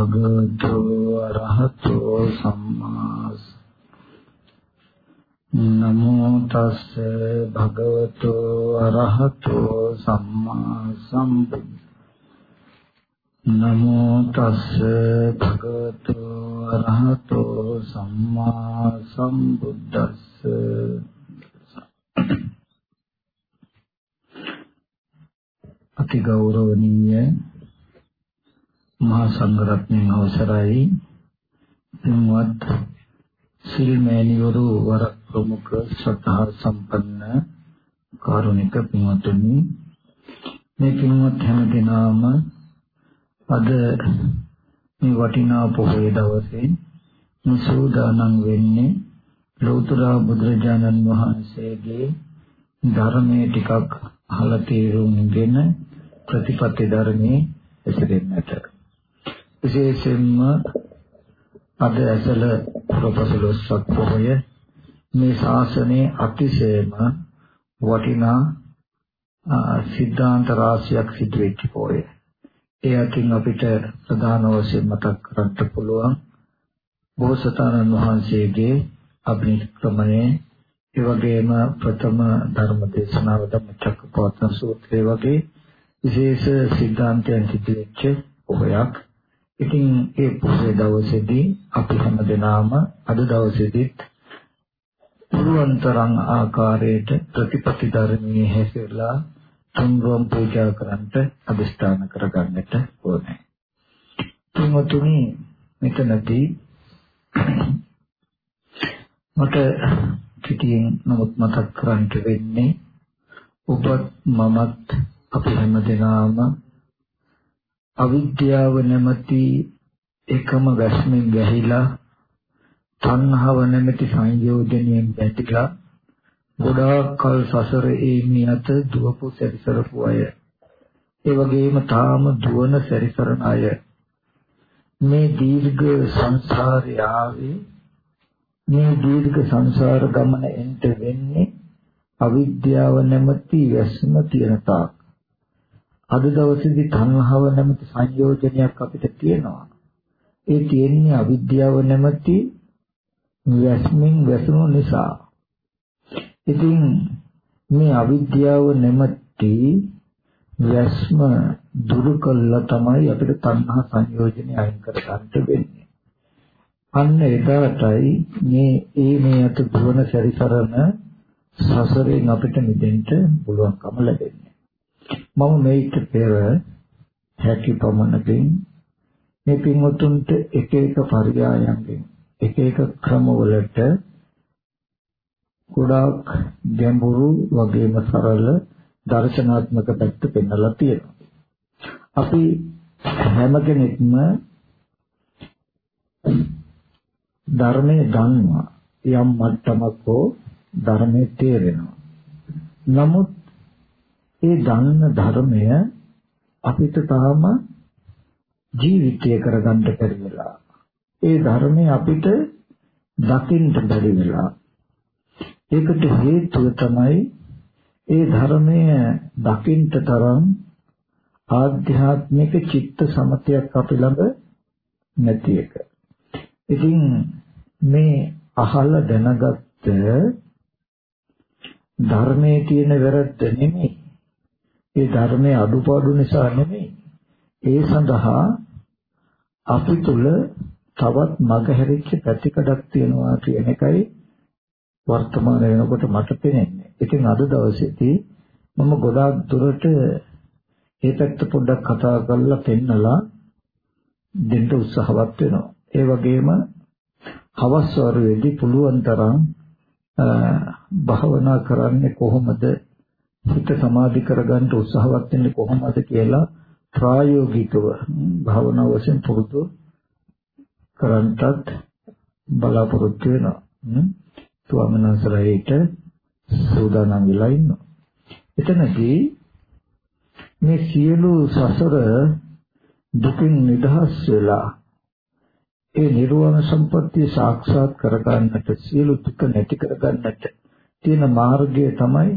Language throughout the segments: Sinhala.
තස්ස භගවතු අරහතෝ සම්මා නමෝ තස්ස භගවතු අරහතෝ සම්මා සම්බුද්ද නමෝ තස්ස භගවතු අරහතෝ සම්මා සම්බුද්දස්ස. අති ගෞරවනීය මහා සංඝරත්නයන් අවසරයි. පින්වත් සිල් මෑණිවරු වර ප්‍රමුඛ ශ්‍රද්ධා සම්පන්න කාරුණික පින්වත්නි මේ පින්වත් හැම දිනම අද මේ වටිනා පොහොය දවසේ මේ සූදානම් වෙන්නේ ලෞතර බුදුරජාණන් වහන්සේගේ ධර්මයේ ටිකක් අහලා තේරුම්ගෙන ප්‍රතිපත්ති ධර්මයේ එසෙන්නට විශේෂයෙන්ම අද ඇසල පුරපසළොස්වක පොහොය මේ ශාසනයේ අතිශයම වටිනා සිද්ධාන්ත රාශියක් සිදු වෙච්ච පොහොය. ඒ අතින් අපිට ප්‍රධාන වශයෙන් මතක් කරගන්න පුළුවන් බෝසතාණන් වහන්සේගේ අභික්‍රමණය ඒ වගේම ප්‍රථම ධර්ම දේශනාව ධම්මචක්කපවත්තන සූත්‍රය වගේ විශේෂ සිද්ධාන්තයන් සිදු වෙච්ච පොහොයක්. ඉතින් ඒ පොහොය දවසේදී අපි හැමදෙනාම අද දවසේදීත් පුළුවන් තරම් ආකාරයට ප්‍රතිපත්ති ධර්මයේ හැසිරලා තුන්වම් පූජා කරන්නට අදිස්ථාන කරගන්නට ඕනේ. තුන්වතුනි මෙතනදී මට පිටියෙන් නමුත් මතක් කරන්නට වෙන්නේ ඔබත් මමත් අපි හැමදෙනාම අවිද්‍යාව නැමැති එකම වැස්මෙන් ගැහිලා තණ්හාව නැමැති සංයෝජනයෙන් බැඳිලා ගොඩාක් කල් සසර ඒමි අත දුවපු සැරිසරපු අය. ඒ වගේම තාම දුවන සැරිසරන අය. මේ දීර්ඝ සංසාරය ආවේ මේ දීර්ඝ සංසාර ගමන එන්ට වෙන්නේ අවිද්‍යාව නැමැති වැස්ම තියෙන තාක්. අද දවසේදී තණ්හාව නැමැති සංයෝජනයක් අපිට තියෙනවා ඒ තියෙන්නේ අවිද්‍යාව නැමැති වැස්මින් වැසුණු නිසා ඉතින් මේ අවිද්‍යාව නැමැති වැස්ම දුරු කළා තමයි අපිට තණ්හා සංයෝජනය අයින් කර ගන්න වෙන්නේ. අන්න එදාටයි මේ ඒ මේ අත දුවන සැරිසරන සසරෙන් අපිට මිදෙන්න පුළුවන්කම ලැබෙන්නේ. මම මේක පෙර හැකි පමණකින් මේ පින්වතුන්ට එක එක පරියායන්ගෙන් එක එක ක්‍රමවලට ගොඩාක් ගැඹුරු වගේම සරල දර්ශනාත්මක පැත්ත පෙන්වලා තියෙනවා. අපි හැම කෙනෙක්ම ධර්මයේ දන්නවා යම් මට්ටමක හෝ ධර්මයේ තේරෙනවා. නමුත් ඒ දන්න ධර්මය අපිට තාම ජීවිතය කරගන්න බැරි වෙලා. ඒ ධර්මය අපිට දකින්න බැරි වෙලා. ඒකට හේතුව තමයි ඒ ධර්මය දකින්න තරම් ආධ්‍යාත්මික චිත්ත සමතයක් අපි ළඟ නැති එක. ඉතින් මේ අහලා දැනගත්ත ධර්මයේ තියෙන වැරද්ද නෙමෙයි. ඒ ධර්මයේ අඩුපාඩු නිසා නෙමෙයි. ඒ සඳහා අපි තුල තවත් මගහැරිච්ච පැතිකඩක් තියෙනවා කියන එකයි වර්තමාන වෙනකොට මට පේන්නේ. ඉතින් අද දවසේදී මම ගොඩාක් දුරට මේ පැත්ත පොඩ්ඩක් කතා කරලා පෙන්නලා දෙන්න උත්සාහවත් වෙනවා. ඒ වගේම හවස් වරුවේදී පුළුවන් තරම් භාවනා කරන්නේ කොහොමද හිත සමාධි කරගන්න උත්සාහවත් වෙන්නේ කොහොමද කියලා ප්‍රායෝගිකව භාවනා වශයෙන් පුරුදු කරන්ටත් බලාපොරොත්තු වෙනවා. ස්වාමීනාසලයට සූදානම් වෙලා ඉන්නවා. එතනදී මේ සියලු සසර දුකින් නිදහස් වෙලා ඒ නිර්වාණ සම්පත්තිය සාක්ෂාත් කරගන්නට සියලු දුක නැති කරගන්නට තියෙන මාර්ගය තමයි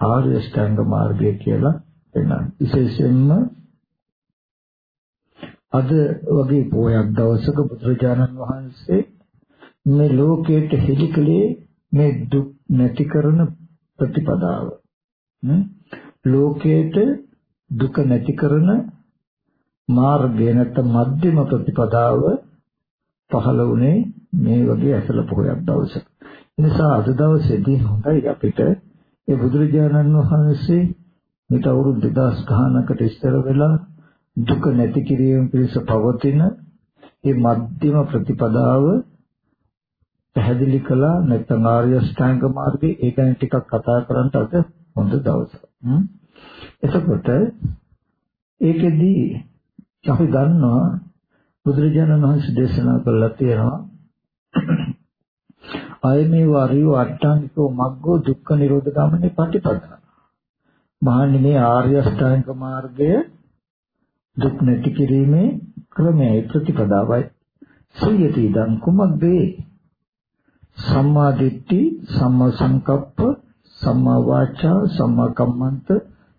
ආර්ය ශ්‍රැංග මාර්ගය කියලා වෙනවා. විශේෂයෙන්ම අද වගේ පොයක් දවසක බුදුරජාණන් වහන්සේ මේ ලෝකයට හෙළිකලේ මේ දුක් නැති කරන ප්‍රතිපදාව ලෝකයට දුක නැති කරන මාර්ගය නැත්නම් මධ්‍යම ප්‍රතිපදාව පහළ වුණේ මේ වගේ ඇසල පොයක් දවසක. නිසා අද දවසේදී හොඳයි අපිට ඒ බුදුරජාණන් වහන්සේ මෙත අවුරුදු 2000 ගානකට ඉස්සර වෙලා දුක නැති කිරීම පිණිස පවතින මේ මධ්‍යම ප්‍රතිපදාව පැහැදිලි කළා නැත්නම් ආර්ය ශ්‍රැංග මාර්ගයේ ඒ ගැන ටිකක් කතා කරන්න අද හොඳ දවසක්. එතකොට ඒකෙදී අපි දන්නවා බුදුරජාණන් වහන්සේ දේශනා කළා තියෙනවා අයමේ වරියෝ අට්ඨාංගිකෝ මග්ගෝ දුක්ඛ නිරෝධ ගාමිනී පටිපදා. මහන්නේ මේ ආර්ය අෂ්ටාංග මාර්ගය දුක් නැති කිරීමේ ක්‍රමයයි ප්‍රතිපදාවයි. සියති දන් කුමක්දේ? සම්මා දිට්ඨි, සම්මා සංකප්ප, සම්මා වාචා, සම්මා කම්මන්ත,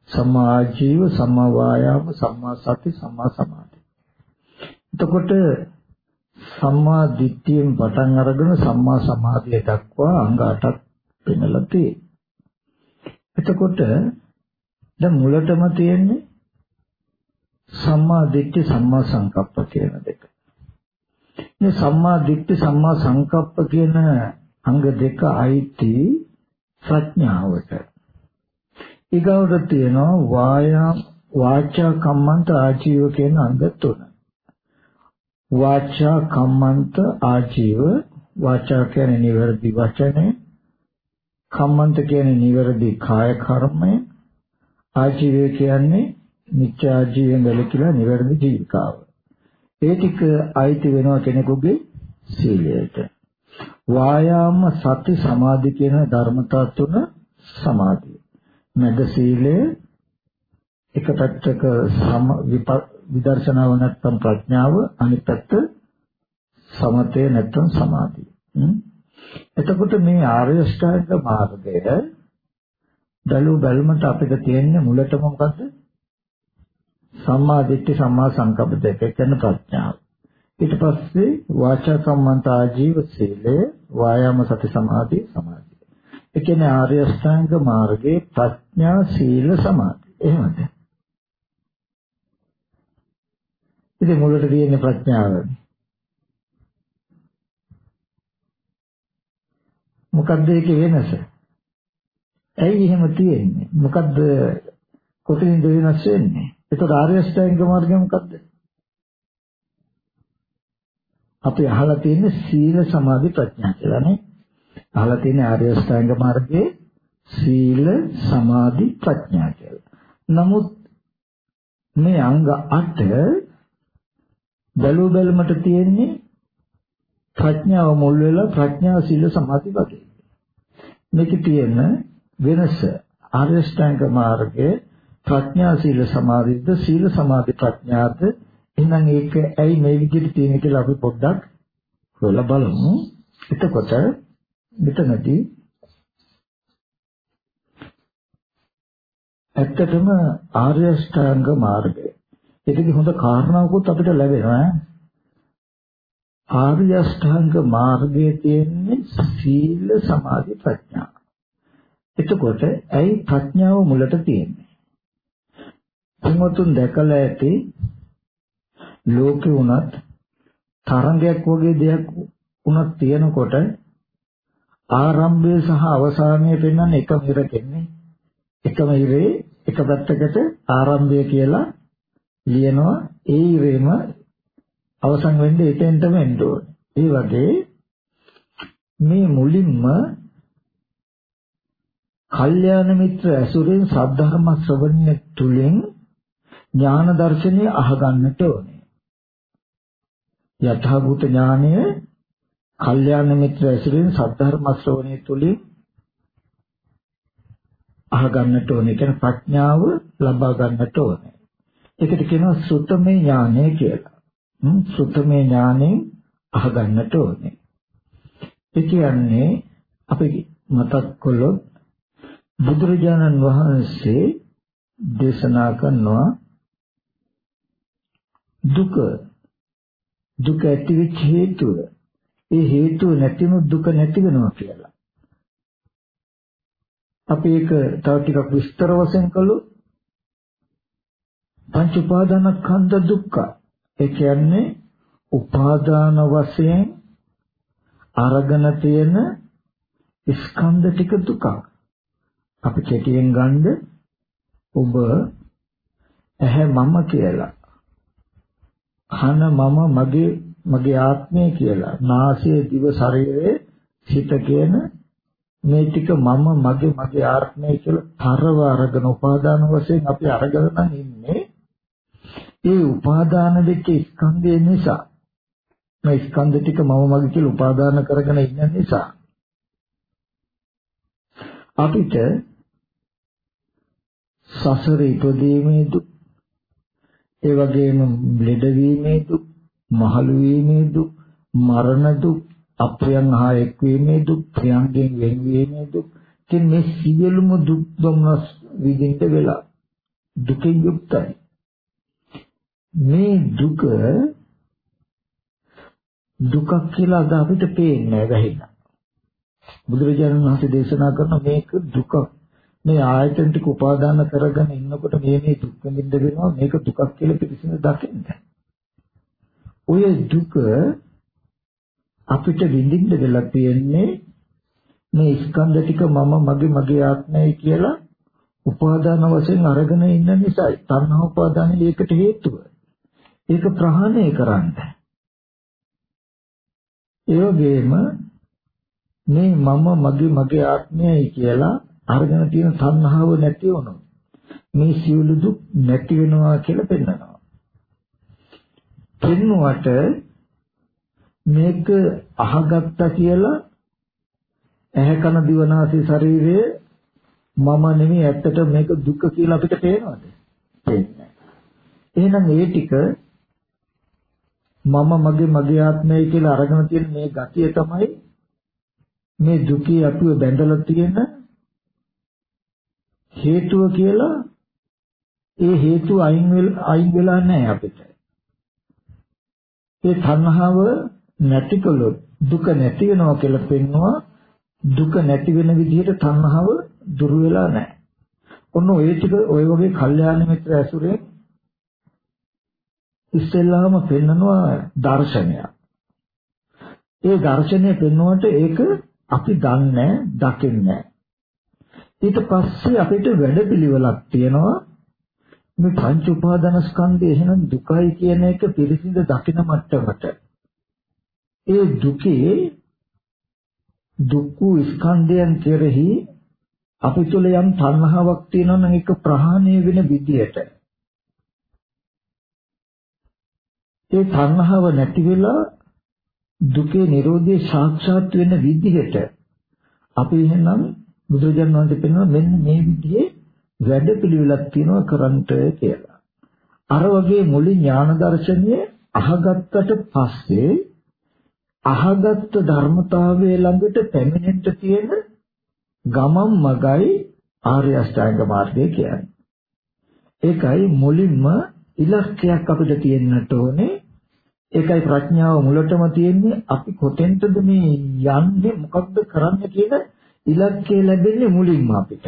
සම්මා ආජීව, සම්මා වායාම, සම්මා සති, සම්මා සමාධි. එතකොට සම්මා දිට්ඨියෙන් පටන් අරගෙන සම්මා සමාධිය දක්වා අංග 8ක් පෙන්නලා තියෙනවා. එතකොට දැන් මුලටම තියෙන්නේ සම්මා දිට්ඨි සම්මා සංකප්ප කියන දෙක. මේ සම්මා දිට්ඨි සම්මා සංකප්ප කියන අංග දෙක අයිති ප්‍රඥාවට. ඊගොඩ තියෙනවා වායා වාචා කම්මන්ත ආජීව කියන අංග තුන. වාචා කම්මන්ත ආජීව. වාචා කියන්නේ නිවැරදි වචනය. කම්මන්ත කියන්නේ නිවැරදි කාය කර්මය. ආජීවය කියන්නේ මිත්‍යා ජීවෙන් වැළකීලා නිවැරදි ජීවිකාව ඒ ටික අයිති වෙනවා කෙනෙකුගේ සීලයට. වායාම සති සමාධි කියන ධර්මතා තුන සමාධිය. මැද සීලය එක පැත්තක සම විදර්ශනාව නැත්තම් ප්‍රඥාව අනිත් පැත්ත සමතය නැත්තම් සමාධිය. එතකොට මේ ආර්ය ශ්‍රාවක මාර්ගය දලු බැලමට අපිට තියෙන්නේ මුලටම මොකද්ද? සම්මා දිට්ඨි සම්මා සංකප්ප දෙක කියන ප්‍රඥාව. ඊට පස්සේ වාචා කම්මන්ත ආජීව සීලය වායාම සති සමාධි සමාධිය. ඒ කියන්නේ ආර්ය ශ්‍රාවක මාර්ගයේ ප්‍රඥා සීල සමාධි. එහෙමද? ඉතින් මුලට තියෙන ප්‍රඥාව. මොකද්ද ඒකේ වෙනස? ඇයි එහෙම තියෙන්නේ? මොකද්ද කොතනින්ද වෙනස් වෙන්නේ? ඒතකොට ආර්ය අෂ්ටාංගික මාර්ගය මොකද්ද? අපි අහලා තියෙන්නේ සීල සමාධි ප්‍රඥා කියලා නේ. අහලා තියෙන්නේ ආර්ය අෂ්ටාංග මාර්ගයේ සීල සමාධි ප්‍රඥා කියලා. නමුත් මේ අංග 8 බැලු බැලමට තියෙන්නේ ප්‍රඥාව මුල් වෙලා ප්‍රඥා සීල සමාධි වගේ. මේකේ තියෙන වෙනස ආර්ය ශ්‍රැංග මාර්ගයේ ප්‍රඥා සීල සමාධිද සීල සමාධි ප්‍රඥාද එහෙනම් ඒක ඇයි මේ විදිහට තියෙන්නේ කියලා අපි පොඩ්ඩක් හොයලා බලමු. එතකොට මෙතනදී ඇත්තටම ආර්ය ශ්‍රැංග මාර්ගය ඒකේ හොඳ කාරණාවකුත් අපිට ලැබෙනවා. ආර්ය අෂ්ටාංග මාර්ගයේ තියෙන්නේ සීල සමාධි ප්‍රඥා. එතකොට ඇයි ප්‍රඥාව මුලට තියෙන්නේ? තුන්වතුන් දැකලා ඇති ලෝකේ උනත් තරංගයක් වගේ දෙයක් උනත් තියෙනකොට ආරම්භය සහ අවසානය පෙන්වන්න එකම ඉරකෙන්නේ එකම ඉරේ එක පැත්තකට ආරම්භය කියලා ලියනවා ඒ ඉරේම අවසන් වෙන්නේ එතෙන්ටම එන්න ඕනේ. ඒ වගේ මේ මුලින්ම කල්යාණ මිත්‍ර ඇසුරෙන් සද්ධර්ම ශ්‍රවණය තුලින් ඥාන දර්ශනය අහගන්නට ඕනේ. යථාභූත ඥානය කල්යාණ මිත්‍ර ඇසුරෙන් සද්ධර්ම ශ්‍රවණය තුලින් අහගන්නට ඕනේ. කියන ප්‍රඥාව ලබා ගන්නට ඕනේ. ඒකට කියනවා සුතමේ ඥානය කියලා. සුතමේ ඥානෙන් අහගන්නට ඕනේ. ඒ කියන්නේ අපි මතක් කළොත් බුදුරජාණන් වහන්සේ දේශනා කරනවා දුක දුක ඇතිවෙච්ච හේතුව ඒ හේතුව නැතිව දුක නැති වෙනවා කියලා. අපි ඒක තව ටිකක් විස්තර වශයෙන් කළොත් පංච උපාදානස්කන්ධ දුක්ඛ ඒ කියන්නේ උපාදාන වශයෙන් අරගෙන තියෙන ස්කන්ධ ටික දුකක්. අපි කෙටියෙන් ගන්න ඔබ ඇහැ මම කියලා. කන මම මගේ මගේ ආත්මය කියලා. නාසය දිව ශරීරය සිත කියන මේ ටික මම මගේ මගේ ආත්මය කියලා තරව අරගෙන උපාදාන වශයෙන් අපි අරගෙන නම් ඉන්නේ. ඒ උපාදාන වෙච්ච ස්කන්ධය නිසා. මේ ස්කන්ධ ටික මම මගේ කියලා උපාදාන කරගෙන ඉන්න නිසා. අපිට සසර ඉපදීමේ දුක් ඒ වගේම ලෙඩවීමේ දුක් මහලු වීමේ දුක් මරණ දුක් අප්‍රියන් හා එක්වීමේ දුක් ප්‍රියන්ගෙන් වෙන්වීමේ දුක් කියන මේ සියලුම දුක් දුම්නස් විඳින්න වෙලා දුකෙන් යුක්තයි. මේ දුක දුකක් කියලා අද අපිට පේන්නේ නැහැ බුදුරජාණන් වහන්සේ දේශනා කරන මේක දුක මේ ආයතන ටික උපාදාන කරගෙන ඉන්නකොට මේ මේ දුක් විඳින්න වෙනවා මේක දුකක් කියලා පිළිසින දකින්න. ඔය දුක අපිට විඳින්න වෙලා තියෙන්නේ මේ ස්කන්ධ ටික මම මගේ මගේ ආත්මයයි කියලා උපාදාන වශයෙන් අරගෙන ඉන්න නිසායි. තණ්හා උපාදානය ඒකට හේතුව. ඒක ප්‍රහාණය කරන්න. ඒ වගේම මේ මම මගේ මගේ ආත්මයයි කියලා අරගෙන තියෙන තණ්හාව නැති වුණොත් මේ සියලු දුක් නැති වෙනවා කියලා පෙන්නනවා. පෙන්නුවට මේක අහගත්තා කියලා ඇහැ කන දිවනාසය ශරීරය මම නෙමෙයි ඇත්තට මේක දුක කියලා අපිට පේනවද? පේන්නේ එහෙනම් ඒ ටික මම මගේ මගේ ආත්මය කියලා අරගෙන තියෙන මේ ගතිය තමයි මේ දුකේ අපිව බැඳලා තියෙන හේතුව කියලා ඒ හේතුව අයින් වෙලා අයින් වෙලා නැහැ අපිට. ඒ තණ්හාව නැති කළොත් දුක නැති වෙනවා කියලා පෙන්නවා දුක නැති වෙන විදිහට තණ්හාව දුර වෙලා නැහැ. ඔන්න ඔය ටික ඔය වගේ කල්යාණ මිත්‍ර ඇසුරේ ඉස්සෙල්ලාම පෙන්නනවා දර්ශනය. ඒ දර්ශනය පෙන්වුවට ඒක අපි දන්නේ දකින්නේ ඊට පස්සේ අපිට වැඩපිළිවෙලක් තියෙනවා. මේ පංච උපාදානස්කන්ධය එහෙනම් දුකයි කියන එක පිළිසිඳ දකින මට්ටමට. ඒ දුකේ දුක්ඛ ස්කන්ධයන් කෙරෙහි අපි තුල යම් තණ්හාවක් තියෙනවා නම් ඒක ප්‍රහාණය වෙන විදියට. ඒ තණ්හාව නැති වෙලා දුකේ Nirodhe සාක්ෂාත් වෙන විදිහට අපි එහෙනම් බුදුරජාණන් වහන්සේ පෙන්වන මෙන්න මේ විදිහේ වැඩ පිළිවෙලක් තියෙනවා කරන්ට කියලා. අර වගේ මුලින් ඥාන දර්ශනය අහගත්තට පස්සේ අහගත්ත ධර්මතාවයේ ළඟට පැමිණෙන්න තියෙන ගමම් මගයි ආර්ය අෂ්ටාංග මාර්ගය කියන්නේ. ඒකයි මුලින්ම ඉලක්කයක් අපිට තියෙන්නට ඕනේ. ඒකයි ප්‍රඥාව මුලටම තියෙන්නේ අපි කොතෙන්ටද මේ යන්නේ මොකක්ද කරන්න කියන ඉලක්කය ලැබෙන්නේ මුලින්ම අපිට.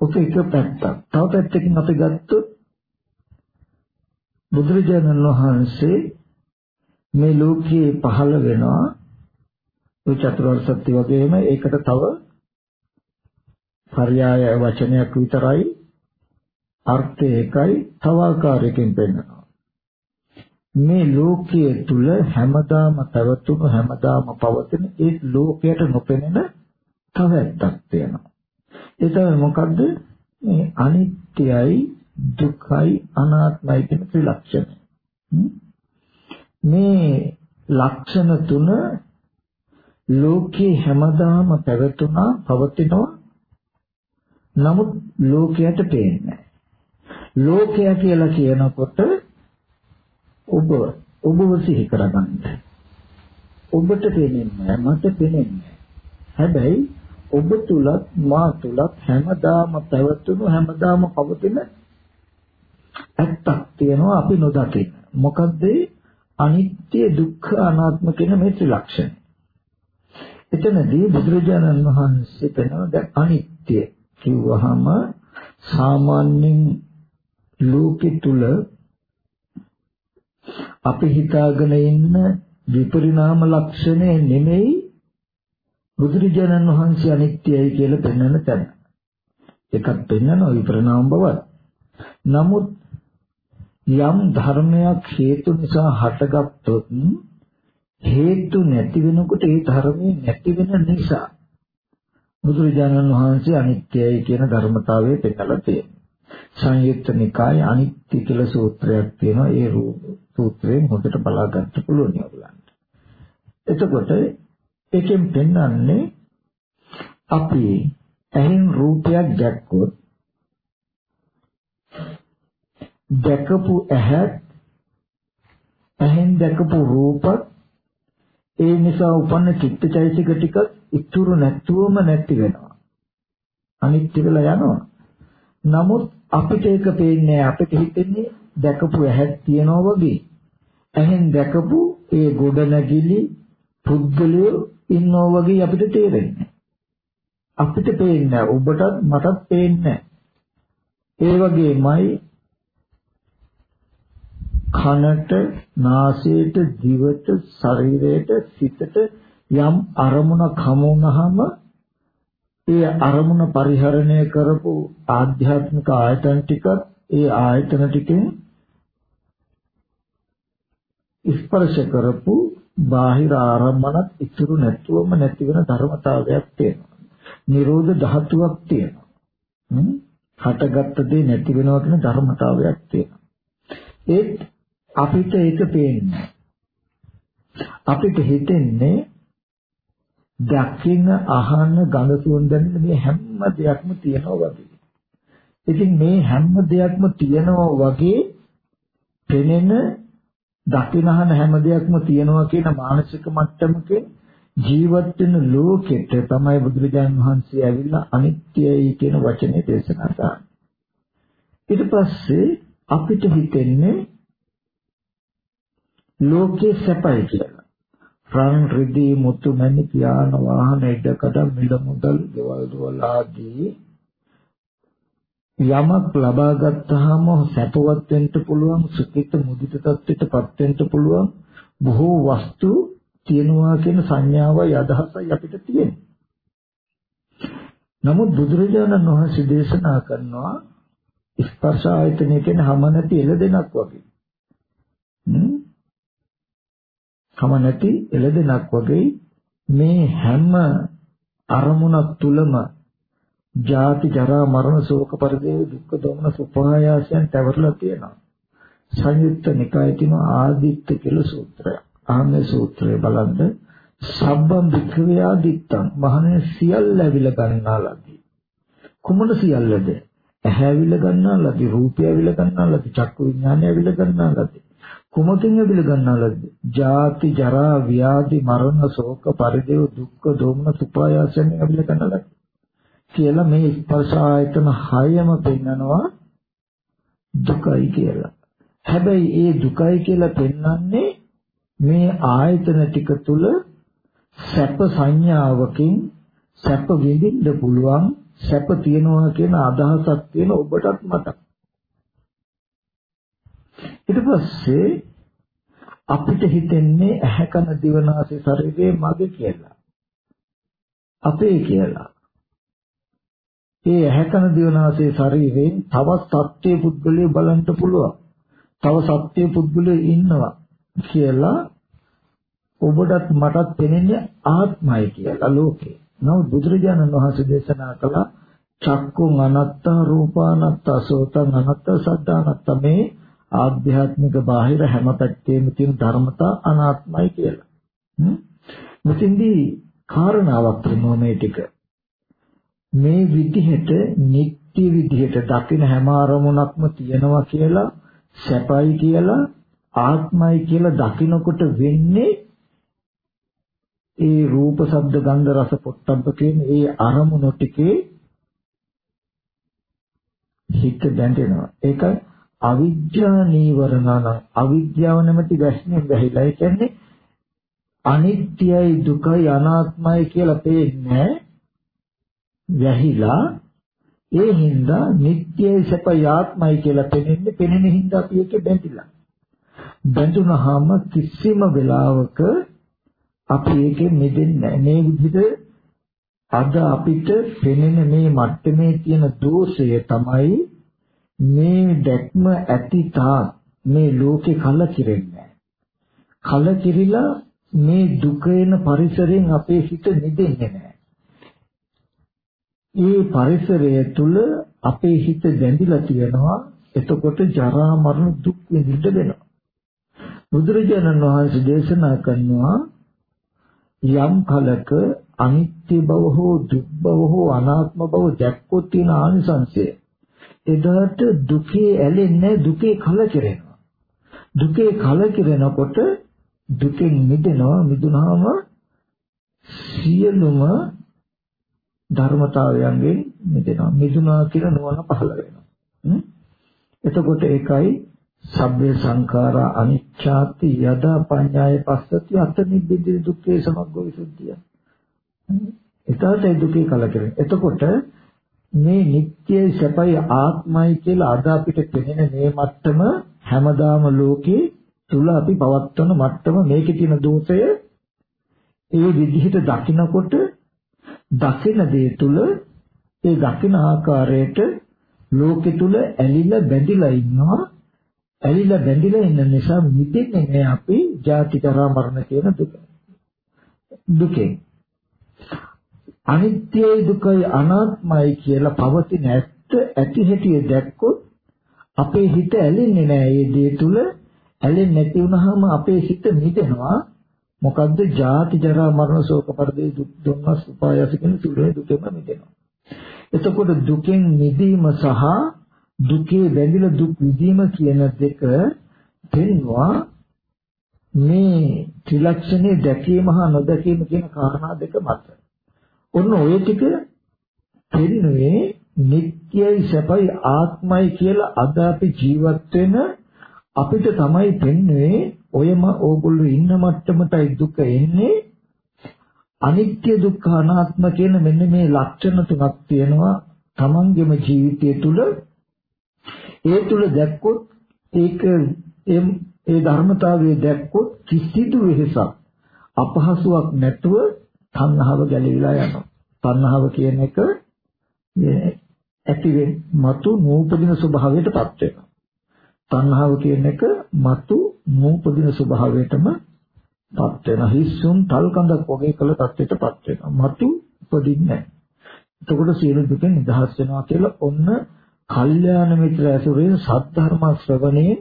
ඔක එක පැත්තක්. තව පැත්තකින් අපි ගත්තොත් බුදුරජාණන් වහන්සේ මේ ලෝකයේ පහළ වෙනවා ඒ චතුරාර්ය සත්‍ය වගේම ඒකට තව පర్యాయ වචනයක් විතරයි අර්ථය එකයි තව ආකාරයකින් පෙන්වනවා. මේ ලෝකයේ තුල හැමදාම පැවතුණු හැමදාම පවතින ඒ ලෝකයට නොපෙනෙන තවැත්තක් තියෙනවා. ඒ තමයි මොකද්ද? මේ අනිත්‍යයි දුක්ඛයි අනාත්මයි කියන ත්‍රිලක්ෂණය. මේ ලක්ෂණ තුන ලෝකේ හැමදාම පැවතුණා පවතිනවා නමුත් ලෝකයට පේන්නේ ලෝකය කියලා කියනකොට ඔබ ඔබව සිහි කරගන්න. ඔබට පේන්නේ මට පේන්නේ. හැබැයි ඔබ තුලත් මා තුලත් හැමදාම පැවතුණු හැමදාම පවතින ඇත්තක් තියෙනවා අපි නොදකින. මොකද්ද අනිත්‍ය දුක්ඛ අනාත්ම කියන මේ ත්‍රිලක්ෂණ. එතනදී බුදුරජාණන් වහන්සේ පෙන්වන දැන් අනිත්‍ය කිව්වහම සාමාන්‍යයෙන් ලෝකෙ තුල අපි හිතාගෙන ඉන්න විපරිණාම ලක්ෂණය නෙමෙයි බුදුරජාණන් වහන්සේ අනිත්‍යයි කියලා පෙන්වන තැන. එකක් පෙන්වන විපරිණාම බවත්. නමුත් යම් ධර්මයක් හේතු නිසා හටගත්තොත් හේතු නැති වෙනකොට ඒ ධර්මයේ නැති වෙන නිසා බුදුරජාණන් වහන්සේ අනිත්‍යයි කියන ධර්මතාවය පෙන්නලා තියෙනවා. සංයුක්ත නිකායේ අනිත්‍ය කියලා සූත්‍රයක් තියෙනවා. ඒ සූත්‍රයෙන් හොඳට බලා ගන්න පුළුවන් ඔයගලන්ට. එතකොට ඒකෙන් පෙන්වන්නේ අපි ඇහෙන් රූපයක් දැක්කොත් දැකපු ඇහත් ඇහෙන් දැකපු රූපත් ඒ නිසා උපන්න චිත්තචෛතසික ටික ඉතුරු නැතුවම නැති වෙනවා. අනිත්‍ය වෙලා යනවා. නමුත් අපිට ඒක පේන්නේ අපිට හිතෙන්නේ දැකපු ඇහක් තියනවා වගේ. ඇහෙන් දැකපු ඒ ගොඩනැගිලි පුද්ගලයෝ ඉන්නවා වගේ අපිට තේරෙන්නේ. අපිට පේන්නේ ඔබටත් මටත් පේන්නේ ඒ වගේමයි කනට, නාසයට, දිවට, ශරීරයට, සිතට යම් අරමුණක් හමු වුනහම ඒ අරමුණ පරිහරණය කරපු ආධ්‍යාත්මික ආයතන ටිකත් ඒ ආයතන ටිකෙන් ස්පර්ශ කරපු බාහිර ආරම්මනත් ඉතුරු නැතුවම නැති වෙන ධර්මතාවයක් තියෙනවා. නිරෝධ ධාතුවක් තියෙනවා. හටගත්ත දේ නැති වෙනවා කියන ධර්මතාවයක් තියෙනවා. ඒත් අපිට ඒක පේන්නේ අපිට හිතෙන්නේ දකින්න අහන්න ගඳ සුවඳ දැනෙන මේ හැම දෙයක්ම තියෙනවා වගේ. ඉතින් මේ හැම දෙයක්ම තියෙනවා වගේ පෙනෙන දකින්න අහන හැම දෙයක්ම තියෙනවා කියන මානසික මට්ටමකින් ජීවත් වෙන ලෝකෙට තමයි බුදුරජාණන් වහන්සේ ඇවිල්ලා අනිත්‍යයි කියන වචනේ දේශනා කරන්නේ. ඊට පස්සේ අපිට හිතෙන්නේ ලෝකේ සැපයි කියලා. රන් රිදී මුතු මැණික් යාන වාහන ඉඩකඩ මිල මුදල් ගෙවල් දොවල් ආදී යමක් ලබා ගත්තාම සැපවත් වෙන්න පුළුවන් සුඛිත මුදිත තත්ත්වයටපත් වෙන්න පුළුවන් බොහෝ වස්තු තියෙනවා කියන සංඥාවයි අදහසයි අපිට තියෙන්නේ. නමුත් බුදුරජාණන් වහන්සේ දේශනා කරනවා ස්පර්ශ ආයතනය කියන්නේ හැම නැති එළදෙනක් වගේ. කම නැති එළදෙනක් වගේ මේ හැම අරමුණක් තුලම ජාති ජරා මරණ ශෝක පරිදේව දුක්ඛ දෝමන සුපායාසයන් තවරලා තියෙනවා. සංයුක්ත නිකායේ තියෙන ආදිත්ත කියලා සූත්‍රය. ආන්නේ සූත්‍රය බලන්න සබ්බම් වික්‍රේ ආදිත්තං මහණෙනි සියල්ල ඇවිල ගන්නාලාදී. කුමන සියල්ලද? ඇහැ ඇවිල ගන්නාලාදී, රූපය ඇවිල ගන්නාලාදී, චක්කු විඥානය ඇවිල ගන්නාලාදී. කුමකින් ඇවිල ගන්නාලද? ජාති ජරා ව්‍යාධි මරණ ශෝක පරිදේව දුක්ඛ දෝමන සුපායාසයෙන් ඇවිල ගන්නාලද? කියලා මේ ස්පර්ශ ආයතන හයම පෙන්නනවා දුකයි කියලා. හැබැයි ඒ දුකයි කියලා පෙන්වන්නේ මේ ආයතන ටික තුල සැප සංඥාවකින් සැප විඳින්න පුළුවන් සැප තියනවා කියන අදහසක් තියෙන ඔබටත් මතක්. ඊට පස්සේ අපිට හිතෙන්නේ ඇහැ කන දිවනාසය ශරීරයේ මගේ කියලා. අපේ කියලා. ඒ ඇහැ කන දිවනාසය ශරීරයෙන් තවත් සත්‍ය පුද්ගලයෙක් බලන්න පුළුවන්. තව සත්‍ය පුද්ගලයෙක් ඉන්නවා කියලා ඔබටත් මටත් පෙනෙන්නේ ආත්මයි කියලා ලෝකේ. නමුත් බුදුරජාණන් වහන්සේ දේශනා කළා චක්කුං අනත්තා රූපානත්තා සෝතං අනත්තා සද්ධානත්තා මේ ආධ්‍යාත්මික බාහිර හැම පැත්තෙම තියෙන ධර්මතා අනාත්මයි කියලා. මෙතෙන්දී කාරණාවක් වෙනවා මේ ටික. මේ විදිහට නිත්‍ය විදිහට දකින හැම අරමුණක්ම තියෙනවා කියලා සැපයි කියලා ආත්මයි කියලා දකිනකොට වෙන්නේ ඒ රූප ශබ්ද ගන්ධ රස පොට්ටබ්බ කියන ඒ අරමුණු ටිකේ හිත බැඳෙනවා. ඒක අවිද්‍යා නීවරණ අවිද්‍යාව නැමැති වැස්නේ වැහිලා ඒ කියන්නේ අනිත්‍යයි දුකයි අනාත්මයි කියලා පේන්නේ වැහිලා ඒ හින්දා නිට්ටයයි සැපයි ආත්මයි කියලා පෙනෙන්නේ පෙනෙන හින්දා අපි ඒකේ බැඳිලා. බැඳුනහම කිසිම වෙලාවක අපි ඒකෙන් මිදෙන්නේ නැහැ. මේ විදිහට අද අපිට පෙනෙන මේ මට්ටමේ තියෙන දෝෂය තමයි මේ දැක්ම ඇති තා මේ ලෝකේ කලකිරෙන්නේ කලකිරිලා මේ දුකේන පරිසරයෙන් අපේ හිත නිදෙන්නේ නැහැ. මේ පරිසරය තුල අපේ හිත බැඳිලා තියෙනවා එතකොට ජරා මරණ දුක් විඳින්න වෙනවා. බුදුරජාණන් වහන්සේ දේශනා කරනවා යම් කලක අනිත්‍ය බව හෝ දුක් බව හෝ අනාත්ම බව දැක්කොත් තියෙන ආනිසංශය එදාට දුකේ ඇලෙන්නේ දුකේ කලකිරෙනවා. දුකේ කලකිරෙනකොට දුකෙන් මිදෙනවා මිදුනහම සියලුම ධර්මතාවයන්ගෙන් මිදෙනවා. මිදුනා කියලා නුවණ පහළ වෙනවා. එතකොට ඒකයි සබ්බේ සංඛාරා අනිච්ඡාති යදා පඤ්ඤාය පස්සති අත නිබ්බිදි දුක්ඛේ සමග්ගෝ විසුද්ධිය. එතකොට ඒ දුකේ කලකිරෙන. එතකොට මේ නිට්ටයයි සැපයි ආත්මයි කියලා අද අපිට පෙනෙන මේ මට්ටම හැමදාම ලෝකේ තුල අපි පවත්වන මට්ටම මේකේ තියෙන දෝෂය ඒ විදිහට දකිනකොට දකින දේ තුල ඒ දකින ආකාරයට ලෝකෙ තුල ඇලිලා බැඳිලා ඉන්නවා. ඇලිලා බැඳිලා ඉන්න නිසා මිදෙන්නේ නැහැ අපි ජාති කරා මරණ කියන දුක. දුකෙන්. අනිත්‍යයි දුකයි අනාත්මයි කියලා පවතින ඇත්ත ඇති හැටි දැක්කොත් අපේ හිත ඇලෙන්නේ නැහැ මේ දේ තුල ඇලෙන්නේ නැති වුනහම අපේ හිත මිදෙනවා. මොකද්ද? ජාති ජරා මරණ ශෝක පරිදේ දුක් දුන්නස් උපායස කියන තුලේ දුකෙම මිදෙනවා. එතකොට දුකෙන් මිදීම සහ දුකේ බැඳිලා දුක් විඳීම කියන දෙක පෙන්වා මේ ත්‍රිලක්ෂණේ දැකීම හා නොදැකීම කියන කාරණා දෙක මත. ඔන්න ඔය ටික පෙන්නුවේ නිට්ටයයි සැපයි ආත්මයි කියලා අද අපි ජීවත් වෙන අපිට තමයි පෙන්නුවේ ඔයම ඕගොල්ලෝ ඉන්න මට්ටමටයි දුක එන්නේ. අනිත්‍ය දුක්ඛ අනාත්ම කියන මෙන්න මේ ලක්ෂණ තුනක් තියෙනවා තමන්ගේම ජීවිතය තුළ. ඒ තුළ දැක්කොත් ඒක ඒ ධර්මතාවය දැක්කොත් කිසිදු වෙහසක් අපහසුාවක් නැතුව තණ්හාව ගැලවිලා යනවා. තණ්හාව කියන එක ඇතිවෙන් මතු නූපදින ස්වභාවයටපත් වෙනවා. තණ්හාව කියන එක මතු නූපදින ස්වභාවයටම පත් වෙනවා. හිස්සුම් තල් කඳක් වගේ කළ තත්ත්වයටපත් වෙනවා. මතු උපදින්නේ නැහැ. එතකොට සියලු දුකෙන් නිදහස් වෙනවා කියලා ඔන්න කල්යාණ මිත්‍ර ඇසුරෙන් සද්ධර්ම ශ්‍රවණේ